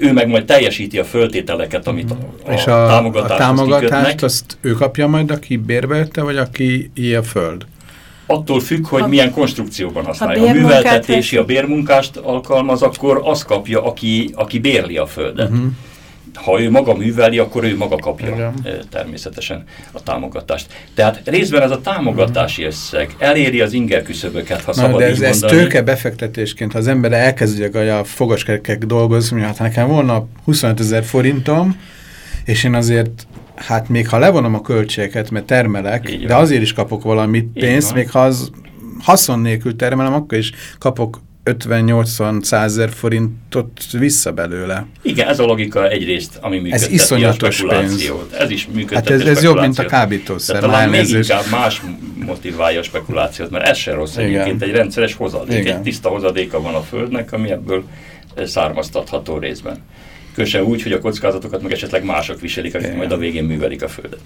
ő meg majd teljesíti a föltételeket, amit a, a, és a, a támogatást azt ő kapja majd, aki bérbelte, vagy aki ilyen a föld? attól függ, hogy ha, milyen konstrukcióban használja. Ha, a műveltetési, a bérmunkást alkalmaz, akkor azt kapja, aki, aki bérli a földet. Uh mhm. -huh. Ha ő maga műveli, akkor ő maga kapja Igen. természetesen a támogatást. Tehát részben ez a támogatási összeg eléri az inger küszöböket, ha Na, szabad de ez, ez tőke befektetésként, ha az ember elkezdi a fogaskerekek dolgozni, hát nekem volna 25 ezer forintom, és én azért hát még ha levonom a költségeket, mert termelek, Így de van. azért is kapok valami pénzt, még ha az haszon nélkül termelem, akkor is kapok 50-80 ezer forintot vissza belőle. Igen, ez a logika egyrészt, ami működteti ez iszonyatos a pénz. Ez is működteti Hát ez, ez jobb, mint a kábítószer. Tehát talán még inkább más motiválja a spekulációt, mert ez se rossz egyébként, egy rendszeres hozadék, Igen. egy tiszta hozadéka van a Földnek, ami ebből származtatható részben köse úgy, hogy a kockázatokat meg esetleg mások viselik, akik majd a végén művelik a Földet.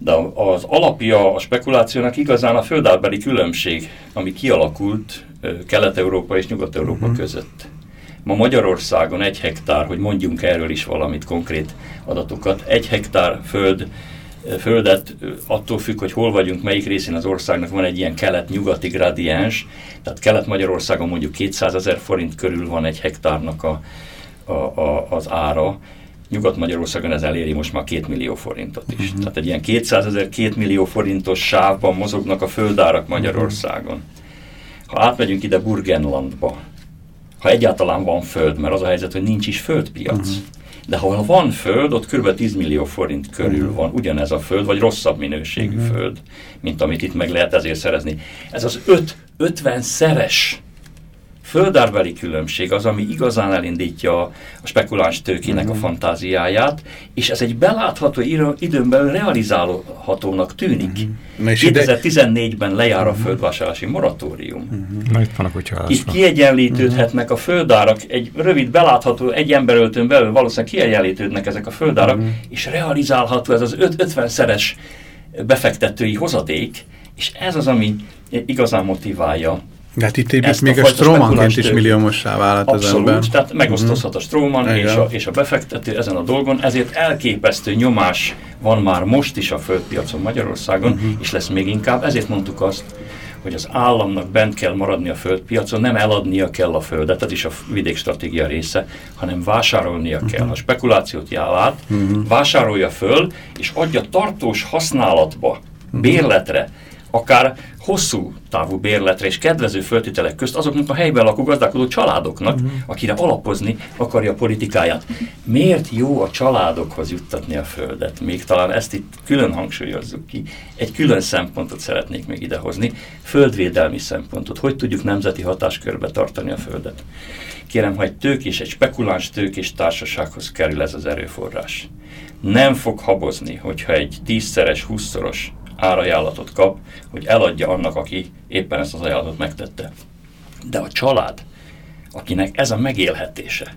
De az alapja a spekulációnak igazán a földárbeli különbség, ami kialakult Kelet-Európa és Nyugat-Európa uh mhm. -huh. között. Ma Magyarországon egy hektár, hogy mondjunk erről is valamit, konkrét adatokat, egy hektár föld, földet attól függ, hogy hol vagyunk, melyik részén az országnak van egy ilyen kelet-nyugati gradiens, tehát Kelet-Magyarországon mondjuk 200 ezer forint körül van egy hektárnak a, a, a, az ára, Nyugat-Magyarországon ez eléri most már 2 millió forintot is. Uh. -huh. Tehát egy ilyen 200 ezer, 2 millió forintos sávban mozognak a földárak Magyarországon. Ha átmegyünk ide Burgenlandba, ha egyáltalán van föld, mert az a helyzet, hogy nincs is földpiac, uh. -huh. de ha van föld, ott kb. 10 millió forint körül van ugyanez a föld, vagy rosszabb minőségű uh -huh. föld, mint amit itt meg lehet ezért szerezni. Ez az 5-50 szeres földárbeli különbség az, ami igazán elindítja a spekuláns tőkének uh -huh. a mhm. fantáziáját, és ez egy belátható időn belül realizálhatónak tűnik. Uh -huh. 2014-ben lejár a mhm. földvásárlási moratórium. Uh -huh. itt, vannak, itt kiegyenlítődhetnek a földárak, egy rövid belátható, egy emberöltön belül valószínűleg kiegyenlítődnek ezek a földárak, uh -huh. és realizálható ez az 50-szeres befektetői hozadék, és ez az, ami igazán motiválja Hát itt egy még a, a strómanként is milliómossá vált az ember. Tehát megosztozhat a stróman és a, és a befektető ezen a dolgon, ezért elképesztő nyomás van már most is a földpiacon Magyarországon, uh-huh. és lesz még inkább. Ezért mondtuk azt, hogy az államnak bent kell maradni a földpiacon, nem eladnia kell a földet, ez is a vidékstratégia része, hanem vásárolnia uh-huh. kell. A spekulációt jár uh-huh. vásárolja föl, és adja tartós használatba, uh-huh. bérletre, akár hosszú távú bérletre és kedvező föltételek közt azoknak a helyben lakó gazdálkodó családoknak, uh-huh. akire alapozni akarja a politikáját. Miért jó a családokhoz juttatni a földet? Még talán ezt itt külön hangsúlyozzuk ki. Egy külön szempontot szeretnék még idehozni, földvédelmi szempontot. Hogy tudjuk nemzeti hatáskörbe tartani a földet? Kérem, ha egy tőkés, egy spekuláns tőkés társasághoz kerül ez az erőforrás. Nem fog habozni, hogyha egy tízszeres, húszszoros árajánlatot kap, hogy eladja annak, aki éppen ezt az ajánlatot megtette. De a család, akinek ez a megélhetése,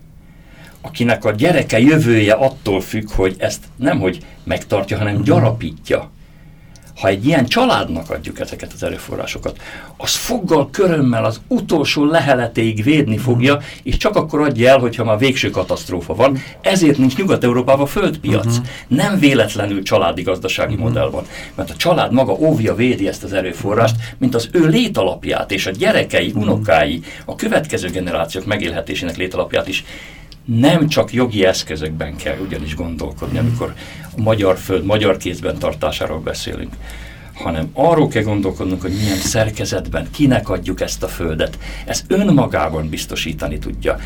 akinek a gyereke jövője attól függ, hogy ezt nem hogy megtartja, hanem gyarapítja, ha egy ilyen családnak adjuk ezeket az erőforrásokat, az foggal, körömmel az utolsó leheletéig védni fogja, és csak akkor adja el, hogyha már végső katasztrófa van. Ezért nincs Nyugat-Európában földpiac. Uh-huh. Nem véletlenül családi gazdasági uh-huh. modell van. Mert a család maga óvja, védi ezt az erőforrást, mint az ő létalapját, és a gyerekei, unokái, a következő generációk megélhetésének létalapját is nem csak jogi eszközökben kell ugyanis gondolkodni, amikor a magyar föld, magyar kézben tartásáról beszélünk, hanem arról kell gondolkodnunk, hogy milyen szerkezetben, kinek adjuk ezt a földet. Ez önmagában biztosítani tudja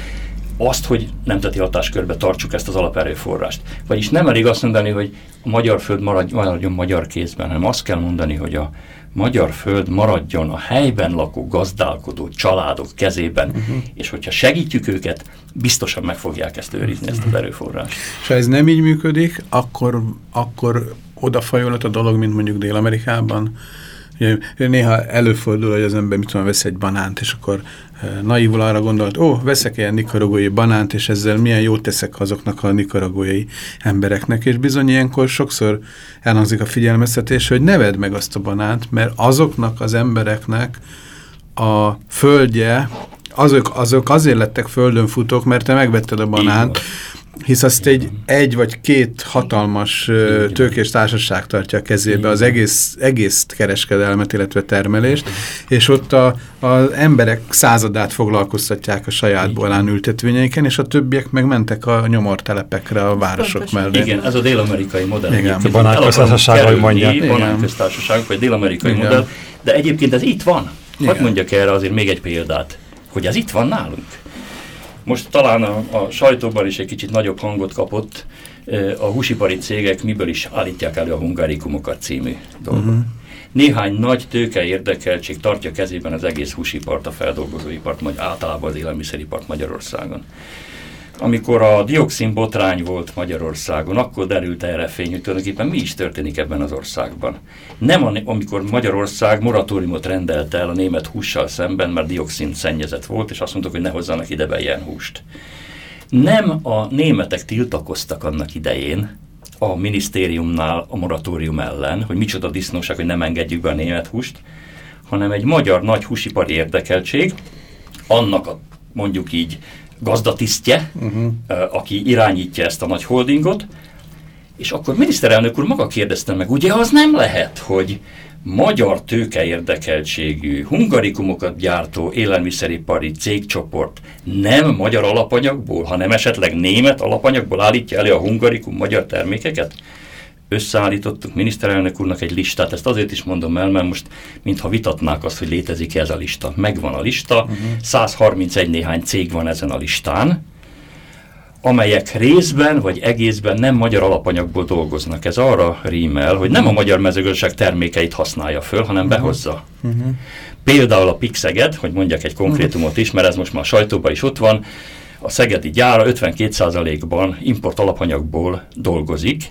azt, hogy nemzeti hatáskörbe tartsuk ezt az alaperőforrást. Vagyis nem elég azt mondani, hogy a magyar föld maradjon magyar kézben, hanem azt kell mondani, hogy a magyar föld maradjon a helyben lakó gazdálkodó családok kezében, uh-huh. és hogyha segítjük őket, biztosan meg fogják ezt őrizni, ezt az mhm. erőforrást. És ha ez nem így működik, akkor, akkor odafajolhat a dolog, mint mondjuk Dél-Amerikában, Néha előfordul, hogy az ember mit tudom, vesz egy banánt, és akkor naívul arra gondolt, ó, veszek ilyen nikaragói banánt, és ezzel milyen jót teszek azoknak a nikaragói embereknek, és bizony ilyenkor sokszor elhangzik a figyelmeztetés, hogy ne vedd meg azt a banánt, mert azoknak az embereknek a földje, azok, azok azért lettek földön futók, mert te megvetted a banánt, hisz azt egy, egy vagy két hatalmas tőkés társaság tartja a kezébe az egész, egész kereskedelmet, illetve termelést, és ott a, az emberek századát foglalkoztatják a saját bolán ültetvényeiken, és a többiek meg mentek a nyomortelepekre a városok Pontosan. mellé. Igen, ez a dél-amerikai modell. Igen. A banánköztársaság, ahogy mondják. Banánköztársaság, vagy dél-amerikai modell, de egyébként ez itt van. Hadd mondjak erre azért még egy példát, hogy ez itt van nálunk. Most talán a, a sajtóban is egy kicsit nagyobb hangot kapott a húsipari cégek miből is állítják elő a hungárikumokat című dolgot. Uh-huh. Néhány nagy tőke érdekeltség tartja kezében az egész húsipart, a feldolgozóipart, vagy általában az élelmiszeripart Magyarországon amikor a dioxin botrány volt Magyarországon, akkor derült erre fény, hogy tulajdonképpen mi is történik ebben az országban. Nem a, amikor Magyarország moratóriumot rendelt el a német hússal szemben, mert dioxin szennyezett volt, és azt mondtuk, hogy ne hozzanak ide be ilyen húst. Nem a németek tiltakoztak annak idején, a minisztériumnál a moratórium ellen, hogy micsoda disznóság, hogy nem engedjük be a német húst, hanem egy magyar nagy húsipari érdekeltség, annak a mondjuk így gazdatisztje, uh-huh. aki irányítja ezt a nagy holdingot, és akkor miniszterelnök úr maga kérdezte meg, ugye az nem lehet, hogy magyar tőke érdekeltségű, hungarikumokat gyártó élelmiszeripari cégcsoport nem magyar alapanyagból, hanem esetleg német alapanyagból állítja elő a hungarikum magyar termékeket? Összeállítottunk miniszterelnök úrnak egy listát, ezt azért is mondom el, mert most mintha vitatnák azt, hogy létezik -e ez a lista. Megvan a lista, uh-huh. Mhm. 131 néhány cég van ezen a listán, amelyek részben vagy egészben nem magyar alapanyagból dolgoznak. Ez arra rímel, hogy nem a magyar mezőgazdaság termékeit használja föl, hanem mhm. behozza. Uh-huh. Például a Pixeged, hogy mondjak egy konkrétumot is, mert ez most már a sajtóban is ott van, a szegedi gyára 52%-ban import alapanyagból dolgozik,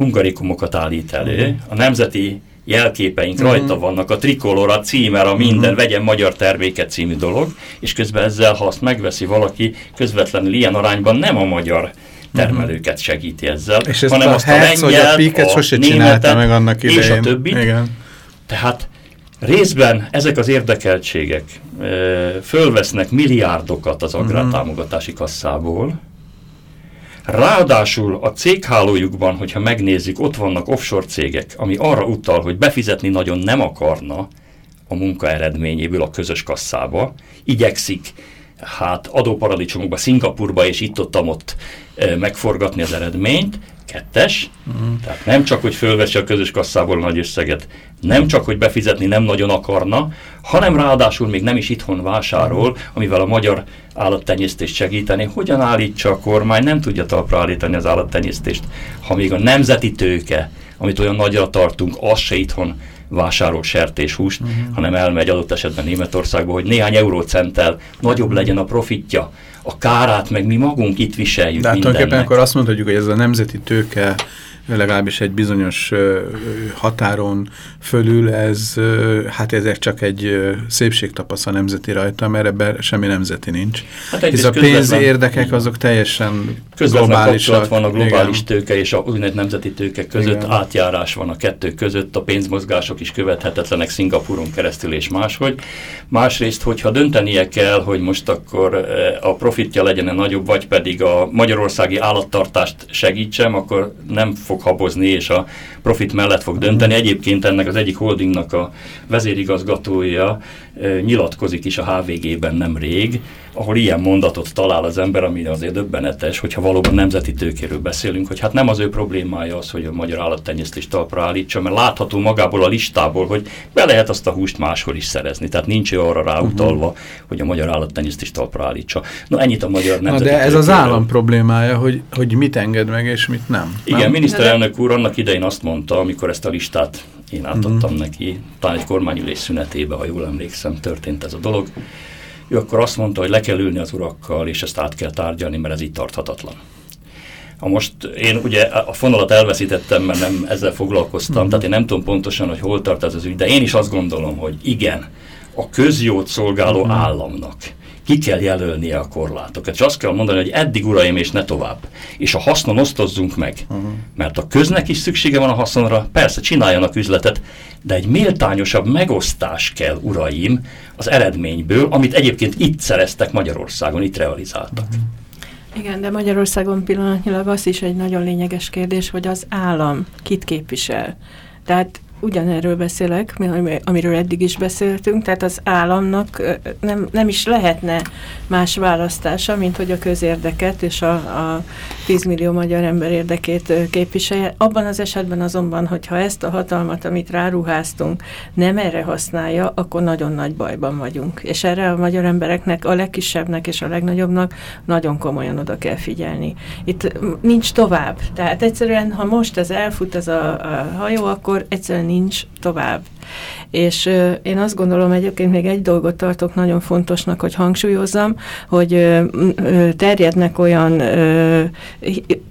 hungarikumokat állít elő, uh-huh. a nemzeti jelképeink uh-huh. rajta vannak, a trikolor, a címer, a minden, uh-huh. vegyen magyar terméket című dolog, és közben ezzel, ha azt megveszi valaki, közvetlenül ilyen arányban nem a magyar termelőket segíti ezzel, és hanem a azt a lengyelt, a, a sose németet, meg annak idején. és a többit. Igen. Tehát Részben ezek az érdekeltségek fölvesznek milliárdokat az agrártámogatási kasszából, Ráadásul a céghálójukban, hogyha megnézzük, ott vannak offshore cégek, ami arra utal, hogy befizetni nagyon nem akarna a munka eredményéből a közös kasszába, igyekszik hát adóparadicsomokba, Szingapurba és itt-ott e, megforgatni az eredményt, kettes, uh-huh. tehát nem csak, hogy fölvesse a közös kasszából a nagy összeget, nem csak, hogy befizetni nem nagyon akarna, hanem ráadásul még nem is itthon vásárol, amivel a magyar állattenyésztést segíteni. Hogyan állítsa a kormány? Nem tudja talpra állítani az állattenyésztést, ha még a nemzeti tőke, amit olyan nagyra tartunk, az se itthon vásárol sertéshúst, uh-huh. hanem elmegy adott esetben Németországba, hogy néhány eurócenttel nagyobb legyen a profitja, a kárát meg mi magunk itt viseljük De hát tulajdonképpen akkor azt mondhatjuk, hogy ez a nemzeti tőke legalábbis egy bizonyos határon fölül, ez, hát ezek csak egy szépségtapasz a nemzeti rajta, mert ebben semmi nemzeti nincs. Hát Hisz a pénzi érdekek azok teljesen globálisak. van a globális igen. tőke és a úgynevezett nemzeti tőke között, igen. átjárás van a kettő között, a pénzmozgások is követhetetlenek Szingapuron keresztül és máshogy. Másrészt, hogyha döntenie kell, hogy most akkor a profitja legyen -e nagyobb, vagy pedig a magyarországi állattartást segítsem, akkor nem fog habozni, és a profit mellett fog dönteni. Egyébként ennek az egyik holdingnak a vezérigazgatója e, nyilatkozik is a HVG-ben nem rég, ahol ilyen mondatot talál az ember, ami azért döbbenetes, hogyha valóban nemzeti tőkéről beszélünk, hogy hát nem az ő problémája az, hogy a magyar állattenyésztést talpra állítsa, mert látható magából a listából, hogy be lehet azt a húst máshol is szerezni. Tehát nincs ő arra ráutalva, uh-huh. hogy a magyar állattenyésztést talpra állítsa. Na ennyit a magyar nemzeti Na de ez tőkéről. az állam problémája, hogy, hogy mit enged meg és mit nem. Igen, nem? miniszterelnök úr annak idején azt mondta, amikor ezt a listát én átadtam uh-huh. neki, talán egy kormányülés szünetébe, ha jól emlékszem, történt ez a dolog, ő akkor azt mondta, hogy le kell ülni az urakkal, és ezt át kell tárgyalni, mert ez így tarthatatlan. Ha most én ugye a fonalat elveszítettem, mert nem ezzel foglalkoztam, mm. tehát én nem tudom pontosan, hogy hol tart ez az ügy, de én is azt gondolom, hogy igen, a közjót szolgáló mm. államnak ki kell jelölnie a korlátokat. És azt kell mondani, hogy eddig uraim, és ne tovább. És a hasznon osztozzunk meg. Uh-huh. Mert a köznek is szüksége van a haszonra, persze csináljanak üzletet, de egy méltányosabb megosztás kell, uraim, az eredményből, amit egyébként itt szereztek Magyarországon, itt realizáltak. Uh-huh. Igen, de Magyarországon pillanatnyilag az is egy nagyon lényeges kérdés, hogy az állam kit képvisel. Tehát ugyanerről beszélek, amiről eddig is beszéltünk, tehát az államnak nem, nem is lehetne más választása, mint hogy a közérdeket és a, a 10 millió magyar ember érdekét képviselje. Abban az esetben azonban, hogyha ezt a hatalmat, amit ráruháztunk, nem erre használja, akkor nagyon nagy bajban vagyunk. És erre a magyar embereknek, a legkisebbnek és a legnagyobbnak nagyon komolyan oda kell figyelni. Itt nincs tovább. Tehát egyszerűen, ha most ez elfut, ez a, a hajó, akkor egyszerűen nincs tovább. És ö, én azt gondolom egyébként még egy dolgot tartok nagyon fontosnak, hogy hangsúlyozzam, hogy ö, ö, terjednek olyan ö,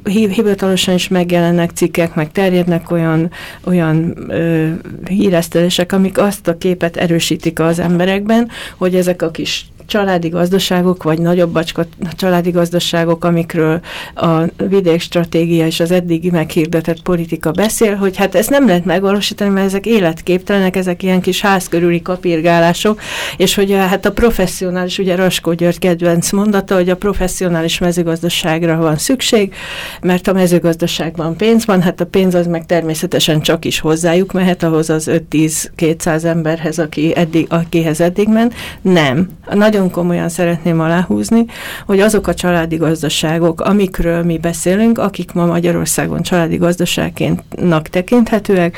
hivatalosan is megjelennek cikkek, meg terjednek olyan, olyan ö, híresztelések, amik azt a képet erősítik az emberekben, hogy ezek a kis családi gazdaságok, vagy nagyobb bacska családi gazdaságok, amikről a vidékstratégia és az eddigi meghirdetett politika beszél, hogy hát ezt nem lehet megvalósítani, mert ezek életképtelenek, ezek ilyen kis házkörüli kapirgálások, és hogy hát a professzionális, ugye Raskó György kedvenc mondata, hogy a professzionális mezőgazdaságra van szükség, mert a mezőgazdaságban pénz van, hát a pénz az meg természetesen csak is hozzájuk mehet, ahhoz az 5-10-200 emberhez, aki eddig, akihez eddig ment. Nem. Nagyon nagyon komolyan szeretném aláhúzni, hogy azok a családi gazdaságok, amikről mi beszélünk, akik ma Magyarországon családi gazdaságként tekinthetőek,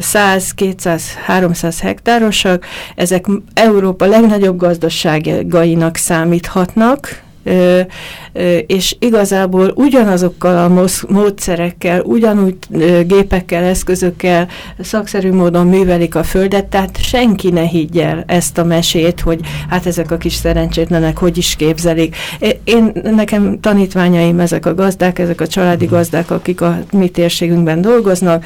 100, 200, 300 hektárosak, ezek Európa legnagyobb gazdaságainak számíthatnak, és igazából ugyanazokkal a módszerekkel, ugyanúgy gépekkel, eszközökkel szakszerű módon művelik a földet, tehát senki ne higgye el ezt a mesét, hogy hát ezek a kis szerencsétlenek hogy is képzelik. Én, nekem tanítványaim ezek a gazdák, ezek a családi gazdák, akik a mi térségünkben dolgoznak,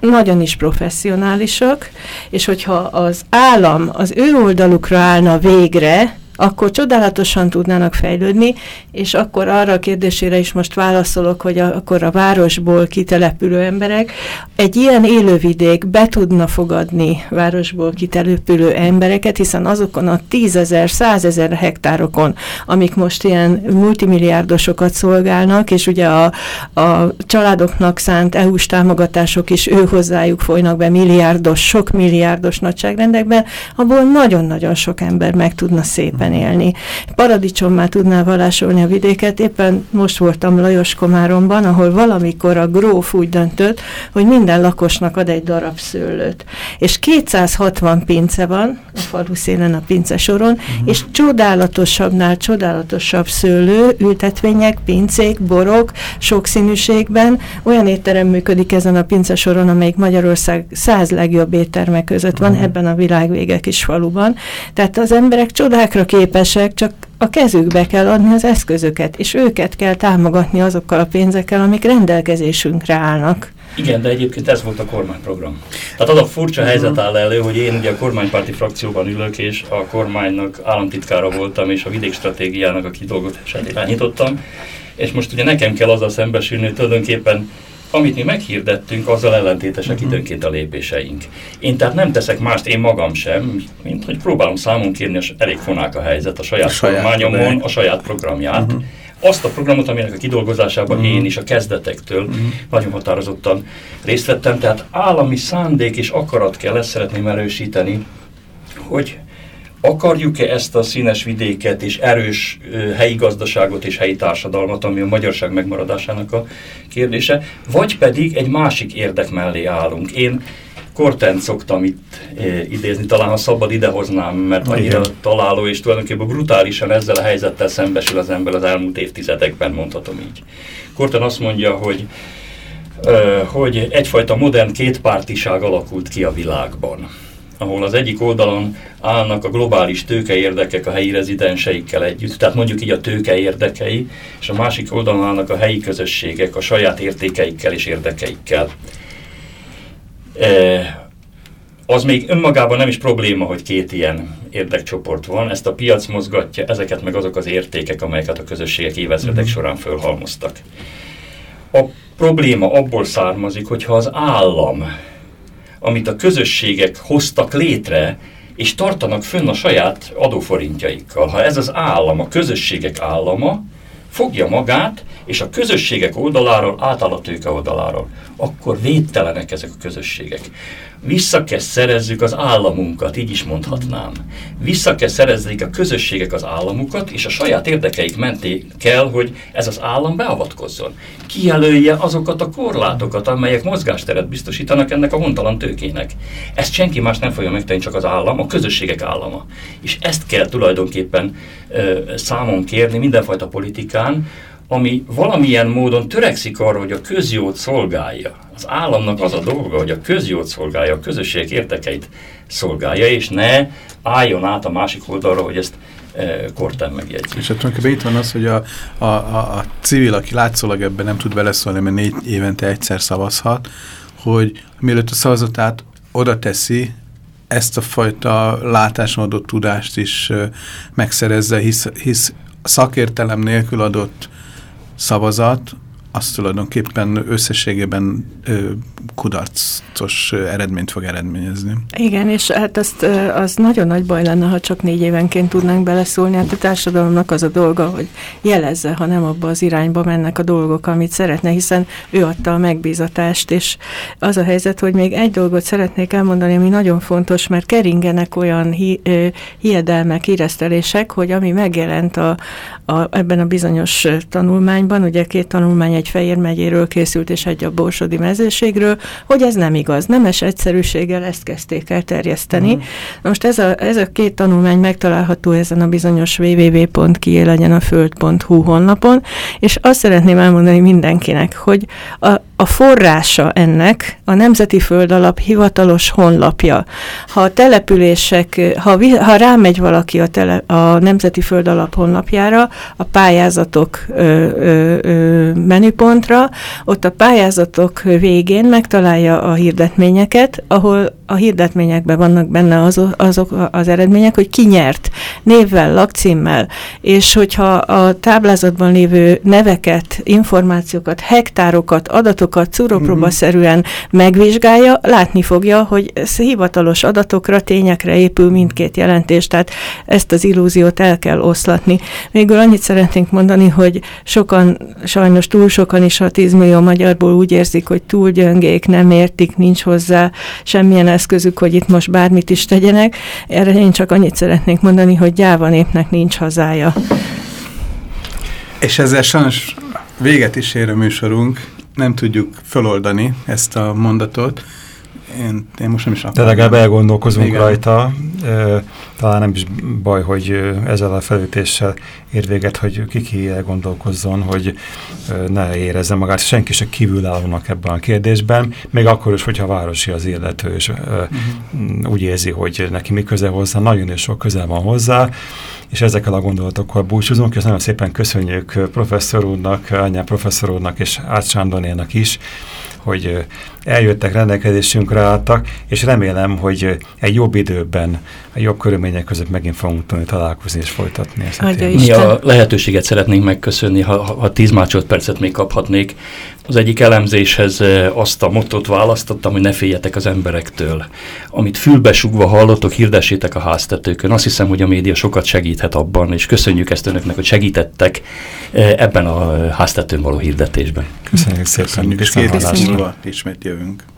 nagyon is professzionálisak, és hogyha az állam az ő oldalukra állna végre, akkor csodálatosan tudnának fejlődni, és akkor arra a kérdésére is most válaszolok, hogy a, akkor a városból kitelepülő emberek egy ilyen élővidék be tudna fogadni városból kitelepülő embereket, hiszen azokon a tízezer, százezer hektárokon, amik most ilyen multimilliárdosokat szolgálnak, és ugye a, a családoknak szánt EU-s támogatások is ő hozzájuk folynak be milliárdos, sok milliárdos nagyságrendekben, abból nagyon-nagyon sok ember meg tudna szépen szépen élni. Paradicsommá tudná valásolni a vidéket. Éppen most voltam Lajos Komáromban, ahol valamikor a gróf úgy döntött, hogy minden lakosnak ad egy darab szőlőt. És 260 pince van a falu szélen a pince soron. -huh. és csodálatosabbnál csodálatosabb szőlő, ültetvények, pincék, borok, sokszínűségben. Olyan étterem működik ezen a pince soron, amelyik Magyarország száz legjobb éttermek között van. -huh. ebben a világvége kis faluban. Tehát az emberek csodákra képesek, csak a kezükbe kell adni az eszközöket, és őket kell támogatni azokkal a pénzekkel, amik rendelkezésünkre állnak. Igen, de egyébként ez volt a kormányprogram. Tehát az a furcsa helyzet áll elő, hogy én ugye a kormánypárti frakcióban ülök, és a kormánynak államtitkára voltam, és a vidékstratégiának a kidolgozását irányítottam, és most ugye nekem kell azzal szembesülni, hogy tulajdonképpen amit mi meghirdettünk, azzal ellentétesek uh-huh. időnként a lépéseink. Én tehát nem teszek mást, én magam sem, mint hogy próbálom számon kérni, és elég fonák a helyzet a saját, a saját kormányomon, a saját programját. Uh-huh. Azt a programot, aminek a kidolgozásában uh-huh. én is a kezdetektől uh-huh. nagyon határozottan részt vettem, tehát állami szándék és akarat kell, ezt szeretném erősíteni, hogy Akarjuk-e ezt a színes vidéket és erős helyi gazdaságot és helyi társadalmat, ami a magyarság megmaradásának a kérdése, vagy pedig egy másik érdek mellé állunk. Én Kortent szoktam itt idézni, talán ha szabad idehoznám, mert annyira találó, és tulajdonképpen brutálisan ezzel a helyzettel szembesül az ember az elmúlt évtizedekben, mondhatom így. Korten azt mondja, hogy, hogy egyfajta modern kétpártiság alakult ki a világban ahol az egyik oldalon állnak a globális tőke érdekek a helyi rezidenseikkel együtt, tehát mondjuk így a tőke érdekei, és a másik oldalon állnak a helyi közösségek a saját értékeikkel és érdekeikkel. E, az még önmagában nem is probléma, hogy két ilyen érdekcsoport van, ezt a piac mozgatja, ezeket meg azok az értékek, amelyeket a közösségek évezredek mhm. során fölhalmoztak. A probléma abból származik, hogyha az állam amit a közösségek hoztak létre, és tartanak fönn a saját adóforintjaikkal. Ha ez az állam, a közösségek állama, fogja magát, és a közösségek oldaláról átáll tőke oldaláról, akkor védtelenek ezek a közösségek. Vissza kell szerezzük az államunkat, így is mondhatnám. Vissza kell szerezzük a közösségek az államukat, és a saját érdekeik mentén kell, hogy ez az állam beavatkozzon. Kijelölje azokat a korlátokat, amelyek mozgásteret biztosítanak ennek a hontalan tőkének. Ezt senki más nem fogja megtenni, csak az állam, a közösségek állama. És ezt kell tulajdonképpen ö, számon kérni mindenfajta politikán, ami valamilyen módon törekszik arra, hogy a közjót szolgálja. Az államnak az a dolga, hogy a közjót szolgálja, a közösség értekeit szolgálja, és ne álljon át a másik oldalra, hogy ezt e, kortán megjegyzi. És hát tulajdonképpen itt van az, hogy a, a, a, a civil, aki látszólag ebben nem tud beleszólni, mert négy évente egyszer szavazhat, hogy mielőtt a szavazatát oda teszi, ezt a fajta látáson adott tudást is uh, megszerezze, hisz, hisz szakértelem nélkül adott szavazat, az tulajdonképpen összességében ö, kudarcos eredményt fog eredményezni. Igen, és hát azt, az nagyon nagy baj lenne, ha csak négy évenként tudnánk beleszólni. Hát a társadalomnak az a dolga, hogy jelezze, ha nem abba az irányba mennek a dolgok, amit szeretne, hiszen ő adta a megbízatást, és az a helyzet, hogy még egy dolgot szeretnék elmondani, ami nagyon fontos, mert keringenek olyan hi, ö, hiedelmek, híresztelések, hogy ami megjelent a, a, ebben a bizonyos tanulmányban, ugye két tanulmány egy Fehér megyéről készült, és egy a Borsodi mezőségről, hogy ez nem igaz. Nemes egyszerűséggel ezt kezdték el terjeszteni. Uh-huh. Most ez a, ez a két tanulmány megtalálható ezen a bizonyos www.kielegyenaföld.hu honlapon, és azt szeretném elmondani mindenkinek, hogy a, a forrása ennek a Nemzeti Földalap hivatalos honlapja. Ha a települések, ha, ha rámegy valaki a, tele, a Nemzeti Földalap honlapjára, a pályázatok ö, ö, ö, menüpontra, ott a pályázatok végén megtalálja a hirdetményeket, ahol a hirdetményekben vannak benne azok, azok az eredmények, hogy ki nyert névvel, lakcímmel, és hogyha a táblázatban lévő neveket, információkat, hektárokat, adatokat curopróbaszerűen mhm. megvizsgálja, látni fogja, hogy ez hivatalos adatokra, tényekre épül mindkét jelentés, tehát ezt az illúziót el kell oszlatni. Végül annyit szeretnénk mondani, hogy sokan, sajnos túl sokan is a 10 millió magyarból úgy érzik, hogy túl gyöngék, nem értik, nincs hozzá semmilyen eszközük, hogy itt most bármit is tegyenek. Erre én csak annyit szeretnék mondani, hogy gyáva népnek nincs hazája. És ezzel sajnos véget is ér a műsorunk, nem tudjuk feloldani ezt a mondatot. Én, én most nem is akarom. De legalább elgondolkozunk Igen. rajta. Talán nem is baj, hogy ezzel a felütéssel ér véget, hogy kiki elgondolkozzon, hogy ne érezze magát senki se kívülállónak ebben a kérdésben, még akkor is, hogyha városi az illető, és uh -huh. úgy érzi, hogy neki mi köze hozzá, nagyon és sok közel van hozzá, és ezekkel a gondolatokkal búcsúzunk, és nagyon szépen köszönjük professzor úrnak, Anyá professzor úrnak és Ács Sándornénak is, hogy eljöttek, rendelkezésünkre álltak, és remélem, hogy egy jobb időben, a jobb körülmények között megint fogunk tudni találkozni és folytatni ezt a Mi a lehetőséget szeretnénk megköszönni, ha, ha tíz másodpercet még kaphatnék. Az egyik elemzéshez azt a mottot választottam, hogy ne féljetek az emberektől. Amit fülbesugva hallottok, hirdessétek a háztetőkön. Azt hiszem, hogy a média sokat segíthet abban, és köszönjük ezt önöknek, hogy segítettek ebben a háztetőn való hirdetésben. Köszönjük szépen. Köszönjük, és két múlva ismét jövünk.